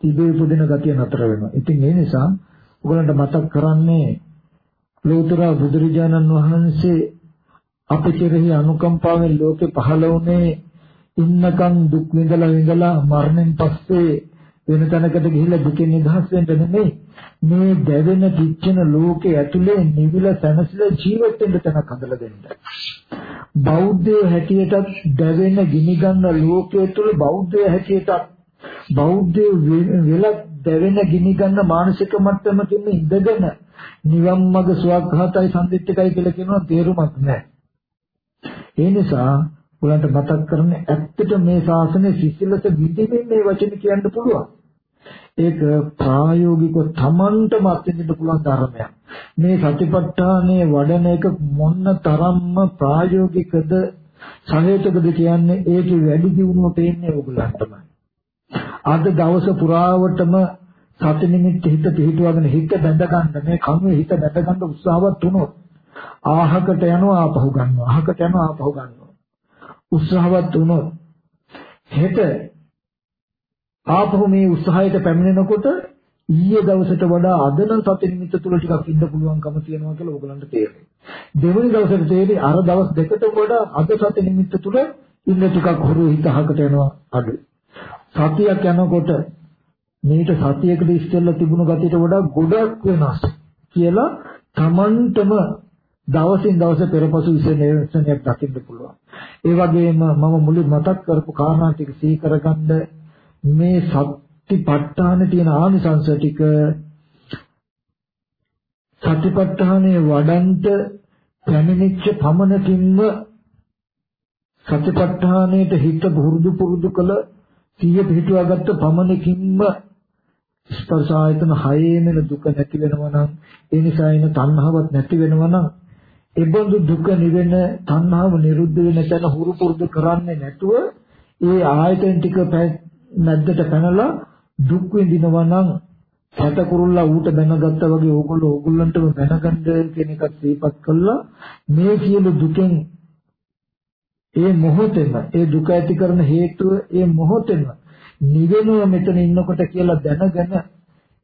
තිබේ උපදින ගතිය නතර වෙනවා. ඉතින් ඒ නිසා ඔයගලන්ට මතක් කරන්නේ ලෝතර බුදුරජාණන් වහන්සේ අප කෙරෙහි අනුකම්පාවෙන් ලෝකේ පහළ වුණේ ඉන්නකම් දුක් විඳලා විඳලා මරණයෙන් පස්සේ වෙන තැනකට ගිහිල්ලා දුකෙන් නිදහස් වෙන්න නෙමෙයි මේ දැවෙන කිච්චන ලෝකයේ ඇතුලේ නිවිල සැනසෙලා ජීවත් වෙන්න තැනක් හදලා දෙන්න. බෞද්ධය හැටියටත් දැවෙන ගිනි ගන්න ලෝකයේ තුල බෞද්ධය හැටියටත් බෞද්ධය වෙලක් දැවෙන ගිනි ගන්න මානසික මට්ටමකින් ඉඳගෙන නිවන් මඟ සුවඝාතයි සම්දිත්තිකයි කියලා කියනවා තේරුමක් නැහැ. ඒ නිසා උලන්ට මතක් කරන්නේ ඇත්තට මේ ශාසනය සිසිලස විදිහින් මේ වචන කියන්න පුළුවන්. ඒක ප්‍රායෝගිකව Tamanටම අත්විඳින්න පුළුවන් ධර්මයක්. මේ සතිපට්ඨානයේ වඩන එක මොන්න තරම්ම ප්‍රායෝගිකද සහේතුකද කියන්නේ ඒකේ වැඩි දියුණුව පේන්නේ ඕගොල්ලන්ටමයි. අද දවස පුරාවටම සති නිමිත්ත හිත පිහිටුවගෙන හිත බැඳ ගන්න මේ කනුවේ හිත බැඳ ගන්න උත්සාහවත් වුණොත් ආහකට යනවා ආපහු ගන්නවා ආහකට යනවා ආපහු ගන්නවා උත්සාහවත් වුණොත් හෙට ආපහු මේ උත්සාහයට පැමිණෙනකොට ඊයේ දවසට වඩා අද නම් සති නිමිත්ත තුල ටිකක් ඉන්න පුළුවන්කම තියෙනවා කියලා ඕගලන්ට තේරෙනවා. දෙවෙනි දවසට තේරෙයි අර දවස් දෙකට වඩා අද සති නිමිත්ත තුල ඉන්න ටිකක් හුරු හිත අහකට යනවා අඩු. සතියක් යනකොට මේට සතියකට ඉස්සෙල්ලා තිබුණු ගතියට වඩා ගොඩක් වෙනස් කියලා Tamanටම දවසින් දවස පෙරපසු විශේෂණයක් දකින්න පුළුවන්. ඒ වගේම මම මුලින් මතක් කරපු කාරණා ටික සිහි කරගන්න මේ සතිපට්ඨාන තියෙන ආනිසංස ටික සතිපට්ඨානයේ වඩන්ට පැමිණිච්ච පමණකින්ම සතිපට්ඨානයේට හිත පුරුදු පුරුදු කළ සිය පිටුවාගත්ත පමණකින්ම ස්පර්ශ ආයතන හයේම දුක නැති වෙනවා නම් ඒ නිසා එන තණ්හාවක් නැති වෙනවා නම් ඒබඳු දුක නිවෙන තණ්හාව නිරුද්ධ වෙන තැන හුරු පුරුදු කරන්නේ නැතුව ඒ ආයතන ටික මැද්දට පැනලා දුක් විඳිනවා නම් සත කුරුල්ලා ඌට බැනගත්තා වගේ ඕගොල්ලෝ ඕගොල්ලන්ටම බැනගන්න කියන එකත් දීපත් කළා. මේ සියලු දුකෙන් ඒ මොහොතේම ඒ දුක ඇති කරන හේතුව ඒ මොහොතේම නිවෙනව මෙතන ඉන්නකොට කියලා දැනගෙන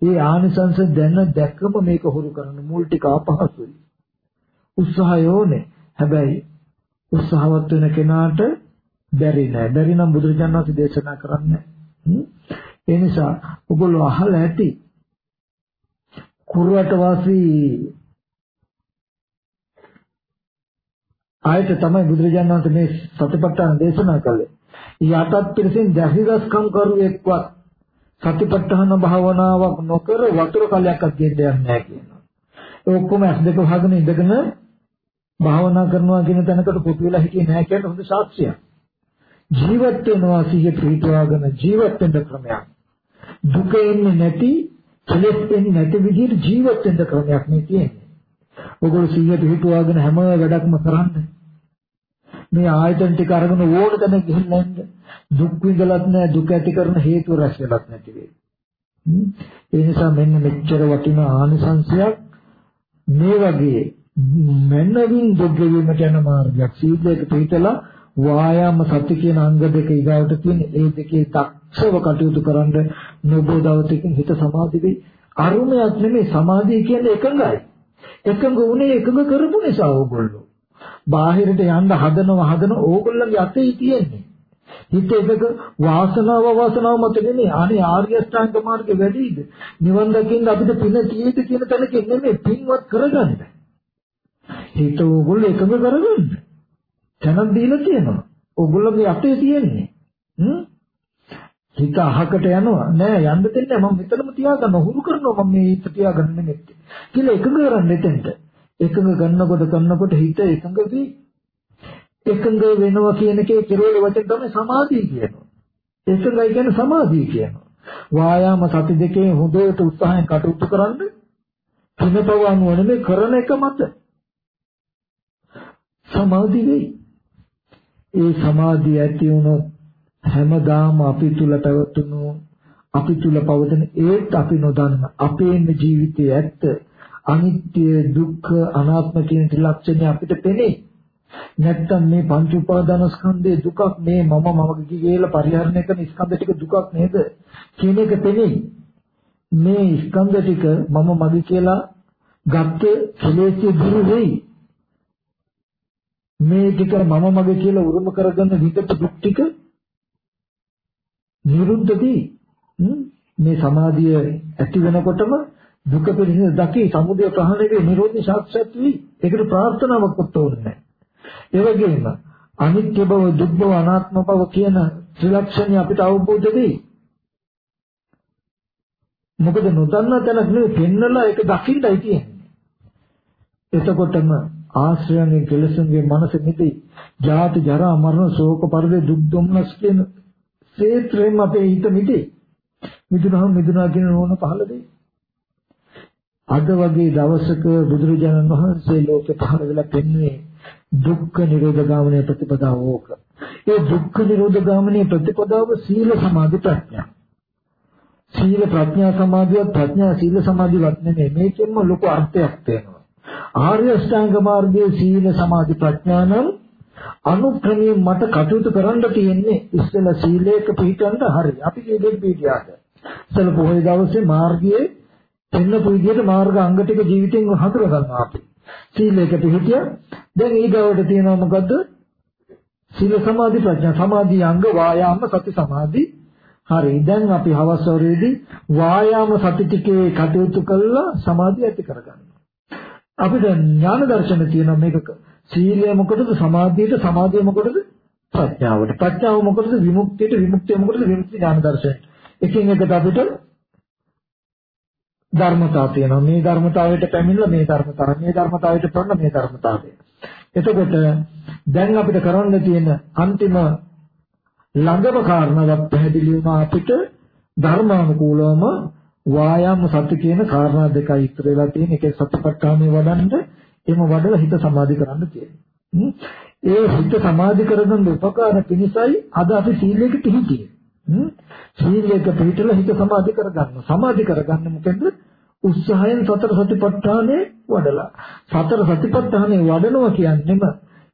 ඒ ආනිසංස දැන දැකම මේක හුරු කරන මුල් ටික අපහසුයි. උත්සාහය ඕනේ හැබැයි උත්සාහවත් වෙන කෙනාට බැරි නෑ. බැරි නම් බුදුරජාණන් වහන්සේ දේශනා කරන්නේ ඒ නිසා ඔගොල්ලෝ අහලා ඇති කුරුවට වාසී ආයත තමයි බුදුරජාණන් වහන්සේ මේ සතිපට්ඨාන දේශනා කළේ. යටත් පිළිසින් දැහිදස්කම් කරුවෙක්වත් සතිපට්ඨාන භාවනාවක් නොකර වතුර කලයක්වත් ගෙන්න යන්නේ නැහැ කියනවා. ඒ ඔක්කොම ඇස් දෙක වහගෙන ඉඳගෙන භාවනා කරනවා කියන තැනකට පුතු වෙලා හිටියේ නැහැ කියන හොඳ සාක්ෂියක්. ජීවත් වෙනවා සිහිය පිටවාගෙන ජීවත් වෙන්න ක්‍රමයක්. දුක එන්නේ නැති, කෙලෙස් එන්නේ නැති විදිහට ජීවත් වෙන්න ක්‍රමයක් මේ තියෙන්නේ. ඔගොල්ලෝ සිහිය පිටවාගෙන හැම වැඩක්ම කරන්නේ. මේ ආයතන ටික අරගෙන ඕන තැන ගිහින් නැන්ද දුක් විඳලත් නැහැ දුක ඇති කරන හේතු රැස් වෙලත් නැති වෙයි. ඒ නිසා මෙන්න මෙච්චර වටිනා ආනිසංශයක් මේ වගේ මනවින් දුක් ගෙවීමට යන මාර්ගයක් සීලයක පිළිතලා වායාම සති කියන අංග දෙක ඊගාවට තියෙන ඒ දෙකේ දක්ෂව කටයුතු කරන්න නොබෝ දවසකින් හිත සමාධි වෙයි. අරුමයක් නෙමෙයි සමාධිය කියන්නේ එකඟයි. එකඟ වුණේ එකඟ කරපු නිසා ඕගොල්ලෝ. බාහිරට යන්න හදනව හදන ඕගොල්ලන්ගේ අතේ තියෙන්නේ. හිත එකක වාසනාව වාසනාව මත නෙමෙයි අනේ ආර්ය අෂ්ටාංග මාර්ගේ වැඩිද නිවන් දකින්න අපිට පින තියෙද කියන තැනක නෙමෙයි පින්වත් කරගන්න. හිත ඕගොල්ලෝ එකඟ කරගන්න. තැනක් දීලා තියෙනවා. ඕගොල්ලෝගේ අතේ තියෙන්නේ. හිත අහකට යනවා. නෑ යන්න දෙන්නේ. මම මෙතනම තියාගන්න. හුරු කරනවා මම මේ හිත තියාගන්න නෙමෙයි කියලා එකඟ කරන්නේ මෙතෙන්ට එකඟ ගන්නකොට ගන්නකොට හිත එකඟ වෙයි. එකඟ වෙනවා කියන එකේ කෙරෙල වචන තමයි සමාධිය කියනවා. එකඟයි කියන්නේ සමාධිය කියනවා. වායාම සති දෙකේ හොඳට උත්සාහයෙන් කටයුතු කරන්න පිනපව අනුව නෙමෙයි කරන එක මත. සමාධි වෙයි. ඒ සමාධිය ඇති වුණොත් හැමදාම අපි තුල පැවතුණු අපි තුල පවතින ඒත් අපි නොදන්න අපේ ජීවිතයේ ඇත්ත අනිත්‍ය දුක්ඛ අනාත්ම කියන ත්‍රිලක්ෂණය අපිට පෙනේ. නැත්තම් මේ පංච උපාදානස්කන්ධයේ දුකක් මේ මම මම කියලා පරිහරණය කරන ස්කන්ධ ටික දුකක් නේද? කියන එක තේනේ මේ ස්කන්ධ ටික මම මගේ කියලා ගත්ත කෙලෙස්යේ දුරු වෙයි. මේ ටික මම මගේ කියලා උරුම කරගන්න විදිහට දුක් ටික නිරුද්ධදී මේ සමාධිය ඇති වෙනකොටම දුක පිළිසින දකි සමුදය ප්‍රහාණය වේ නිරෝධි සාක්ෂාත් වී ඒකට ප්‍රාර්ථනාවක් වත් ඕනේ නැහැ ඒ වගේම අනිත්‍ය බව දුක් බව අනාත්ම බව කියන ත්‍රිලක්ෂණي අපිට අවබෝධ වෙයි. මොකද නොදන්නා තැනක් නෙවෙයි පෙන්නලා ඒක දකින්නයි තියෙන්නේ. එතකොටම ආශ්‍රයන්ගේ කෙලසුන්ගේ මනස නිදි ජාති ජරා මරණ ශෝක පරිදේ දුක් දුම්නස් කියන ක්ෂේත්‍රයෙන් අපේ හිත නිදි. මිදුනහම මිදුනා කියන නෝන පහළ දෙයි. අද වගේ දවසක බුදුරජාණන් වහන්සේ ලෝකේ පහළ වෙලා පෙන්වන්නේ දුක්ඛ නිරෝධ ගාමනයේ ප්‍රතිපදාව ඕක. ඒ දුක්ඛ නිරෝධ ගාමනයේ ප්‍රතිපදාව සීල සමාධි ප්‍රඥා. සීල ප්‍රඥා සමාධිය ප්‍රඥා සීල සමාධිවත් නෙමෙයි මේකෙන්ම ලොකු අර්ථයක් තියෙනවා. ආර්ය අෂ්ටාංග මාර්ගයේ සීල සමාධි ප්‍රඥා නම් අනුක්‍රමයෙන් මට කටයුතු කරන්න තියෙන්නේ ඉස්සෙල්ලා සීලයක පිළිපදන්න හරි. අපි සීලෙක පිළිපදියාද. ඉස්සෙල්ලා පොහොය දවසේ මාර්ගයේ එන්න පුවිදියට මාර්ග අංග ටික ජීවිතෙන් හඳුර ගන්නවා අපි. සීලයක පිළිපදියා දැන් ඊගවට තියෙනවා මොකද්ද? සීල සමාධි ප්‍රඥා සමාධි අංග වායාම සති සමාධි හරි දැන් අපි හවස් වරේදී වායාම සති ටිකේ කටයුතු කළා සමාධිය ඇති කරගන්නවා අපිට ඥාන දර්ශන තියෙනවා මේක සීලය මොකටද? සමාධියට සමාධිය මොකටද? ප්‍රඥාවට. ප්‍රඥාව මොකටද? විමුක්තියට විමුක්තිය මොකටද? විමුක්ති ඥාන දර්ශනය. එකින් එකට අපිට ධර්මතාව තියෙනවා. මේ ධර්මතාවයට පැමිණලා මේ ධර්මතාවය මේ ධර්මතාවයට පැමිණලා මේ ධර්මතාවය. එතකොට දැන් අපිට කරන්න තියෙන අන්තිම ළඟම කාරණාවක් පැහැදිලි වුණා අපිට ධර්මානුකූලවම වායාම සති කියන කාරණා දෙකයි ඉතුරු වෙලා තියෙන එකේ සතිපට්ඨානෙ වඩන්න එම වඩලා හිත සමාධි කරන්න තියෙනවා. ඒ හිත සමාධි කරගන්න උපකාර පිණිසයි අද අපි සීලයක පිළිපිටියේ. සීලයක පිළිපිටලා හිත සමාධි කරගන්න. සමාධි කරගන්න මොකෙන්ද? උත්සාහයෙන් සතර සතිපට්ඨානෙ වඩලා. සතර සතිපට්ඨානෙ වඩනවා කියන්නේම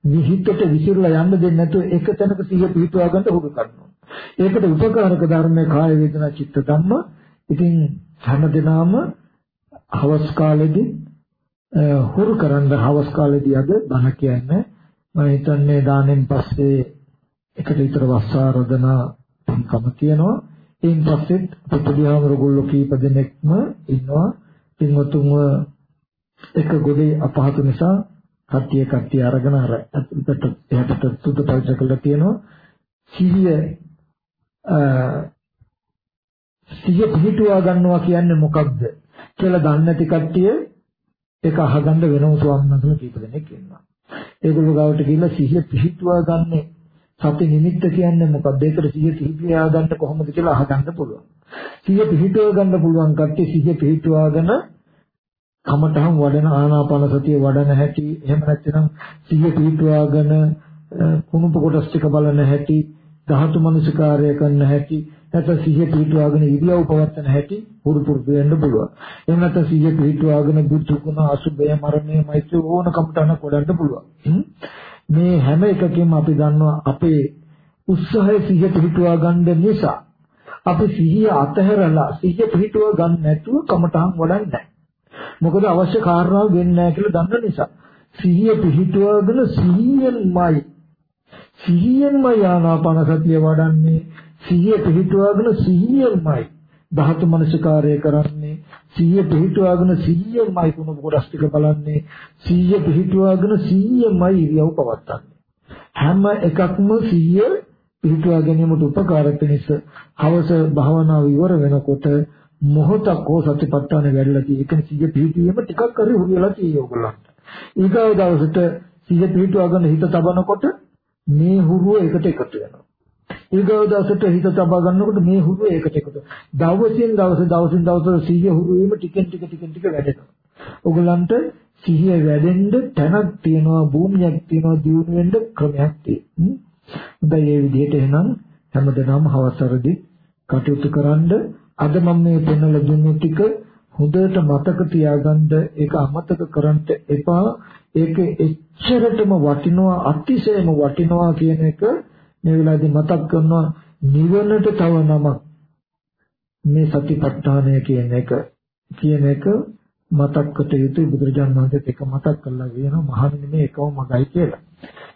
විහිිතට විසිරලා යන්න දෙන්නේ නැතුව එක තැනක සිහිය පිහිටුවා ගන්න උරු කරනවා. ඒකට උපකාරක ධර්මයේ කාය වේදනා චිත්ත ධම්ම. ඉතින් හැමදෙනාම හවස් කාලෙදී හුරු කරන්න හවස් කාලෙදී අද බණ කියන්නේ මම හිතන්නේ දානෙන් පස්සේ එකට විතර වස්සාරදනා කම කියනවා එයින් පස්සෙත් ප්‍රතිහාමරගොල්ලෝ කීප දෙනෙක්ම ඉන්නවා. පින්වතුන්ව එක ගොඩේ අපහසු නිසා කට්ටිය කට්ටිය අරගෙන අර අතට එහාට සුදු පරිචය කරලා තියෙනවා. සිහිය සිහිය පිහිටුවා ගන්නවා කියන්නේ මොකක්ද කියලා දන්නේ නැති කට්ටිය ඒක අහගන්න වෙනම ස්වාමීන් වහන්සේ කීප දෙනෙක් ඉන්නවා ඒගොල්ලෝ ගාවට ගිහිල්ලා සිහිය පිහිටුවා ගන්නේ සති නිමිත්ත කියන්නේ මොකක්ද? ඒකට සිහිය පිහිටියා ගන්න කොහොමද කියලා අහගන්න පුළුවන්. සිහිය පිහිටව ගන්න පුළුවන් කට්ටිය සිහිය පිහිටවාගෙන කමඨහම් වඩන ආනාපාන සතිය වඩන හැටි එහෙම නැත්නම් සිහිය පිහිටවාගෙන කුණුප කොටස් ටික බලන හැටි ධාතු මනසිකාරය කරන හැටි නැත්නම් සිහිය පිහිටවාගෙන ඉරියව් පවත්වන හැටි පුරු පුරුදු වෙන්න පුළුවන්. එහෙම නැත්නම් සිහිය පිහිටවාගෙන බුද්ධ ගුණ අසුබය මරණය මෛත්‍රී ඕන කමටහන කොඩන්න පුළුවන්. මේ හැම එකකින්ම අපි දන්නවා අපේ උත්සාහය සිහිය පිහිටුවා ගන්න නිසා අපි සිහිය අතහැරලා සිහිය පිහිටුවා ගන්න නැතුව කමටහන් වඩන්නේ මොකද අවශ්‍ය කාරණාව වෙන්නේ නැහැ කියලා දන්න නිසා සිහිය පිහිටුවාගෙන සිහියෙන්මයි සිහියෙන්මයි ආනාපාන සතිය වඩන්නේ සිහිය පිහිටුවාගෙන සිහියෙන්මයි ධාතු මනසිකාරය කරන්නේ. සිහිය පිහිටුවාගෙන සිහියමයි කුණ කොටස් ටික බලන්නේ. සිහිය පිහිටුවාගෙන සිහියමයි ඉරියව් පවත්න්නේ හැම එකක්ම සිහිය පිහිටුවා ගැනීමට උපකාර පිණිස හවස භාවනාව ඉවර වෙනකොට මොහොතක් හෝ සතිපට්ඨාන වැඩිලා තියෙන එක සිහිය පිහිටීම ටිකක් හරි හුරුලා තියෙයි ඔයගොල්ලන්ට ඊගාව දවසට සිහිය පිහිටුවාගෙන හිත තබනකොට මේ හුරුව එකට එකතු වෙනවා. ඊගව දවසට හිත තබා ගන්නකොට මේ හුරු ඒකට එකතු. දවසින් දවස දවසින් දවස සිහිය හුරු වීම ටිකෙන් ටික ටිකෙන් ටික වැඩෙනවා. ඔයගලන්ට සිහිය වැඩෙන්න තැනක් තියෙනවා, භූමියක් තියෙනවා, දියුණු වෙන්න ක්‍රමයක් තියෙනවා. හොඳයි මේ විදිහට එහෙනම් හැමදෙනාම හවසරදී කටයුතු කරන්ඩ අද මම මේ පෙන්වලා දුන්නු ටික හොඳට මතක තියාගන්න ඒක අමතක කරන්න එපා ඒක එච්චරටම වටිනවා අතිශයම වටිනවා කියන එක මේ වෙලාවේදී මතක් කරනවා නිවනට තව නමක් මේ සතිපට්ඨානය කියන එක කියන එක මතක් කොට යුතුයි බුදුරජාණන් වහන්සේත් එක මතක් කරලා කියනවා මහණෙනි මේ එකම මගයි කියලා.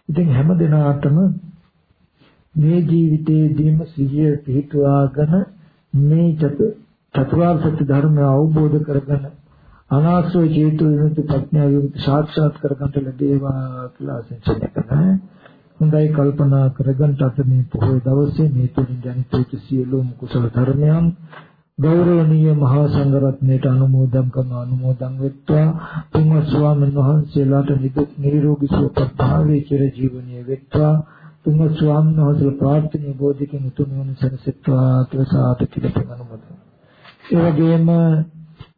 ඉතින් හැම දිනාටම මේ ජීවිතයේදීම සිහිය පිහිටුවාගෙන මේ චතුරාර්ය සත්‍ය ධර්මය අවබෝධ කරගෙන අනාශ්‍රය චේතු විමුක්ති ප්‍රඥා විමුක්ති සාක්ෂාත් කරගන්න ලැබේවා කියලා ආශිර්වාද කරනවා. හොඳයි කල්පනා කරගන්න අද මේ පොහොය දවසේ මේ තුලින් ජනිත වෙච්ච සියලුම කුසල ධර්මයන් ගෞරවනීය මහා සංඝරත්නයට අනුමෝදන් කරන අනුමෝදන් වෙත්වා තුන්වත් ස්වාමීන් වහන්සේලාට නිදුක් නිරෝගී සුවපත් භාවයේ චිර ජීවනයේ වෙත්වා තුන්වත් ස්වාමීන් වහන්සේලා ප්‍රාර්ථනීය බෝධිකින් උතුම් වන සනසෙත්වා කියලා සාදු කියලා අනුමෝදන්. ඒ වගේම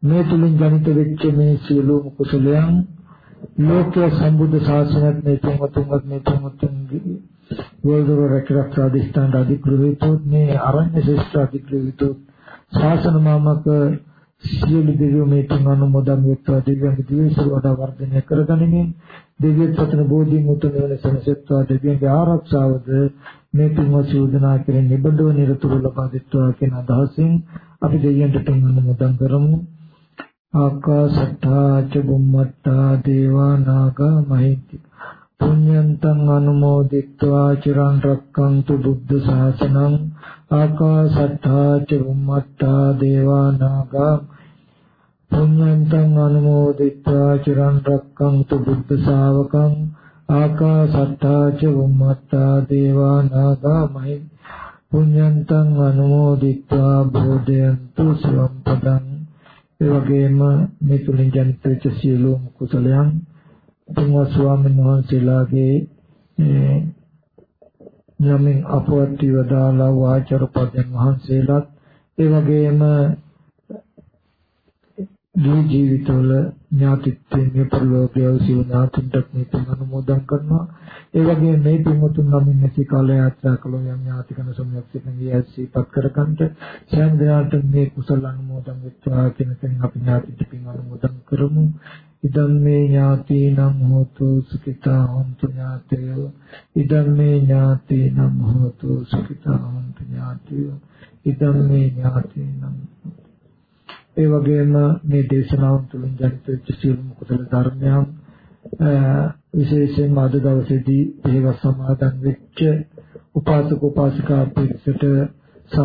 මේ තුලින් ජනිත වෙච්ච මේ සියලුම කුසලයන් ලෝකයේ සම්බුද්ධ ශාසනයත් මේ තුන්වතුන්වත් මේ තුන්වතුන්ගේ වර්ධව රැකරක්ෂා දිස්ත්‍රාන්ත අධිග්‍රහිතොත් මේ අරණ්‍ය ශ්‍රේෂ්ඨ අධිග්‍රහිතොත් ශාසන මාමක සියලු දෙවියෝ මේ තුන් අනුමෝදන් වෙත්වා දෙවියන්ගේ දිවිසුර වඩා වර්ධනය කරගනිමින් දෙවියන් සතන බෝධින් උතුම් වෙන සනසෙත්වා දෙවියන්ගේ ආරක්ෂාවද මේ තුන් වචෝදනා කෙරෙහි නිබඳව නිරතුරු ලබා දෙත්වා කියන අදහසින් අපි දෙවියන්ට තුන් අනුමෝදන් කරමු. ආකාශට්ටා ච බුම්මට්ටා දේවා නාග මහිත්‍ති පුඤ්ඤන්තං අනුමෝදිත්වා චිරන් රක්කන්තු බුද්ධ ශාසනං. ආකාශට්ටා ච බුම්මට්ටා දේවා නාග පුඤ්ඤන්තං අනුමෝදිත්වා චිරන් රක්කන්තු බුද්ධ ශාවකං. ආකාශට්ටා ච බුම්මට්ටා දේවා නාග මහිත්‍ති පුඤ්ඤන්තං අනුමෝදිත්වා බෝධයන්තු සුවම් පදං. ඒ වගේම මේ තුලින් ජනිත වෙච්ච සියලුම කුසලයන් තුන්වත් ස්වාමීන් වහන්සේලාගේ යමින් අපවත් වදාලා වාචර පදයන් වහන්සේලාත් ඒ වගේම මේ ජීවිතවල ඥාතිත්වයෙන් මේ පරිලෝකයේ සිව ඥාතින්ට මේ තුන් අනුමෝදන් කරනවා. ඒ වගේම මේ පින්වතුන් නමින් නැති කාල යාත්‍රා කළෝ යම් ඥාතිකන සමයක් සිටිනගේ ඇසීපත් කරගන්නට සෑම දිනකට මේ කුසල අනුමෝදන් වෙත්වා කියන කෙනෙක් අපි ඥාතිට පින් අනුමෝදන් කරමු. ඉදම් මේ ඥාතිනම් හෝතු සුඛිතා හොන්තු ඥාතයෝ. ඉදම් මේ ඥාතිනම් හෝතු සුඛිතා හොන්තු ඥාතයෝ. ඉදම් මේ ඥාතිනම් ඒ වගේම මේ දේශනාව තුළින් ජනිත වෙච්ච සියලුම කුසල ධර්මයන් විශේෂයෙන්ම අද දවසේදී ඒව සමාදන් වෙච්ච උපාසක උපාසිකා පිරිසට සහ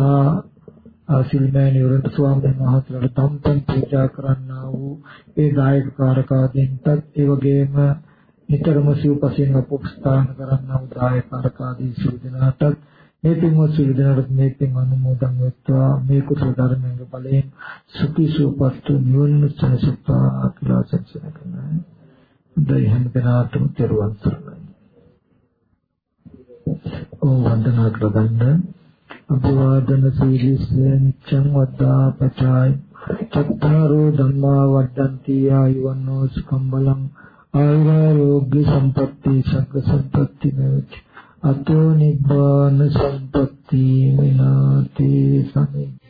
ආශිර්වාදයෙන් ස්වාමීන් වහන්සේලාට තම්පන් පූජා කරන්නා වූ ඒ දායක කාරකාදීන්ටත් ඒ වගේම නිතරම සිව්පසෙන් අපොක්ස්ථාන කරන්නා වූ දායක කාරකාදී සියලු දෙනාටත් මේ පින්වත් සියලු දෙනාට මේ පින් අනුමෝදන් වෙත්වා මේ කුසල ධර්මයන්ගේ බලයෙන් සුඛී සුවපත් නිවන සැනසෙත්වා කියලා සැකසන කරනවා. දෛ හැම දිනාටම තෙරුවන් සරණයි. ඕ වන්දනා කරගන්න අභිවාදන සීලිස්ස නිච්ඡං වද්දා පචායි චත්තාරෝ ධම්මා වඩ්ඩಂತಿ ආයුවන්නෝ සුඛම් බලං ආයුරෝග්‍ය සම්පatti සග්ග සම්පatti නෝච අතෝ නිබ්බාන සම්පatti විනාති සමිච්ඡ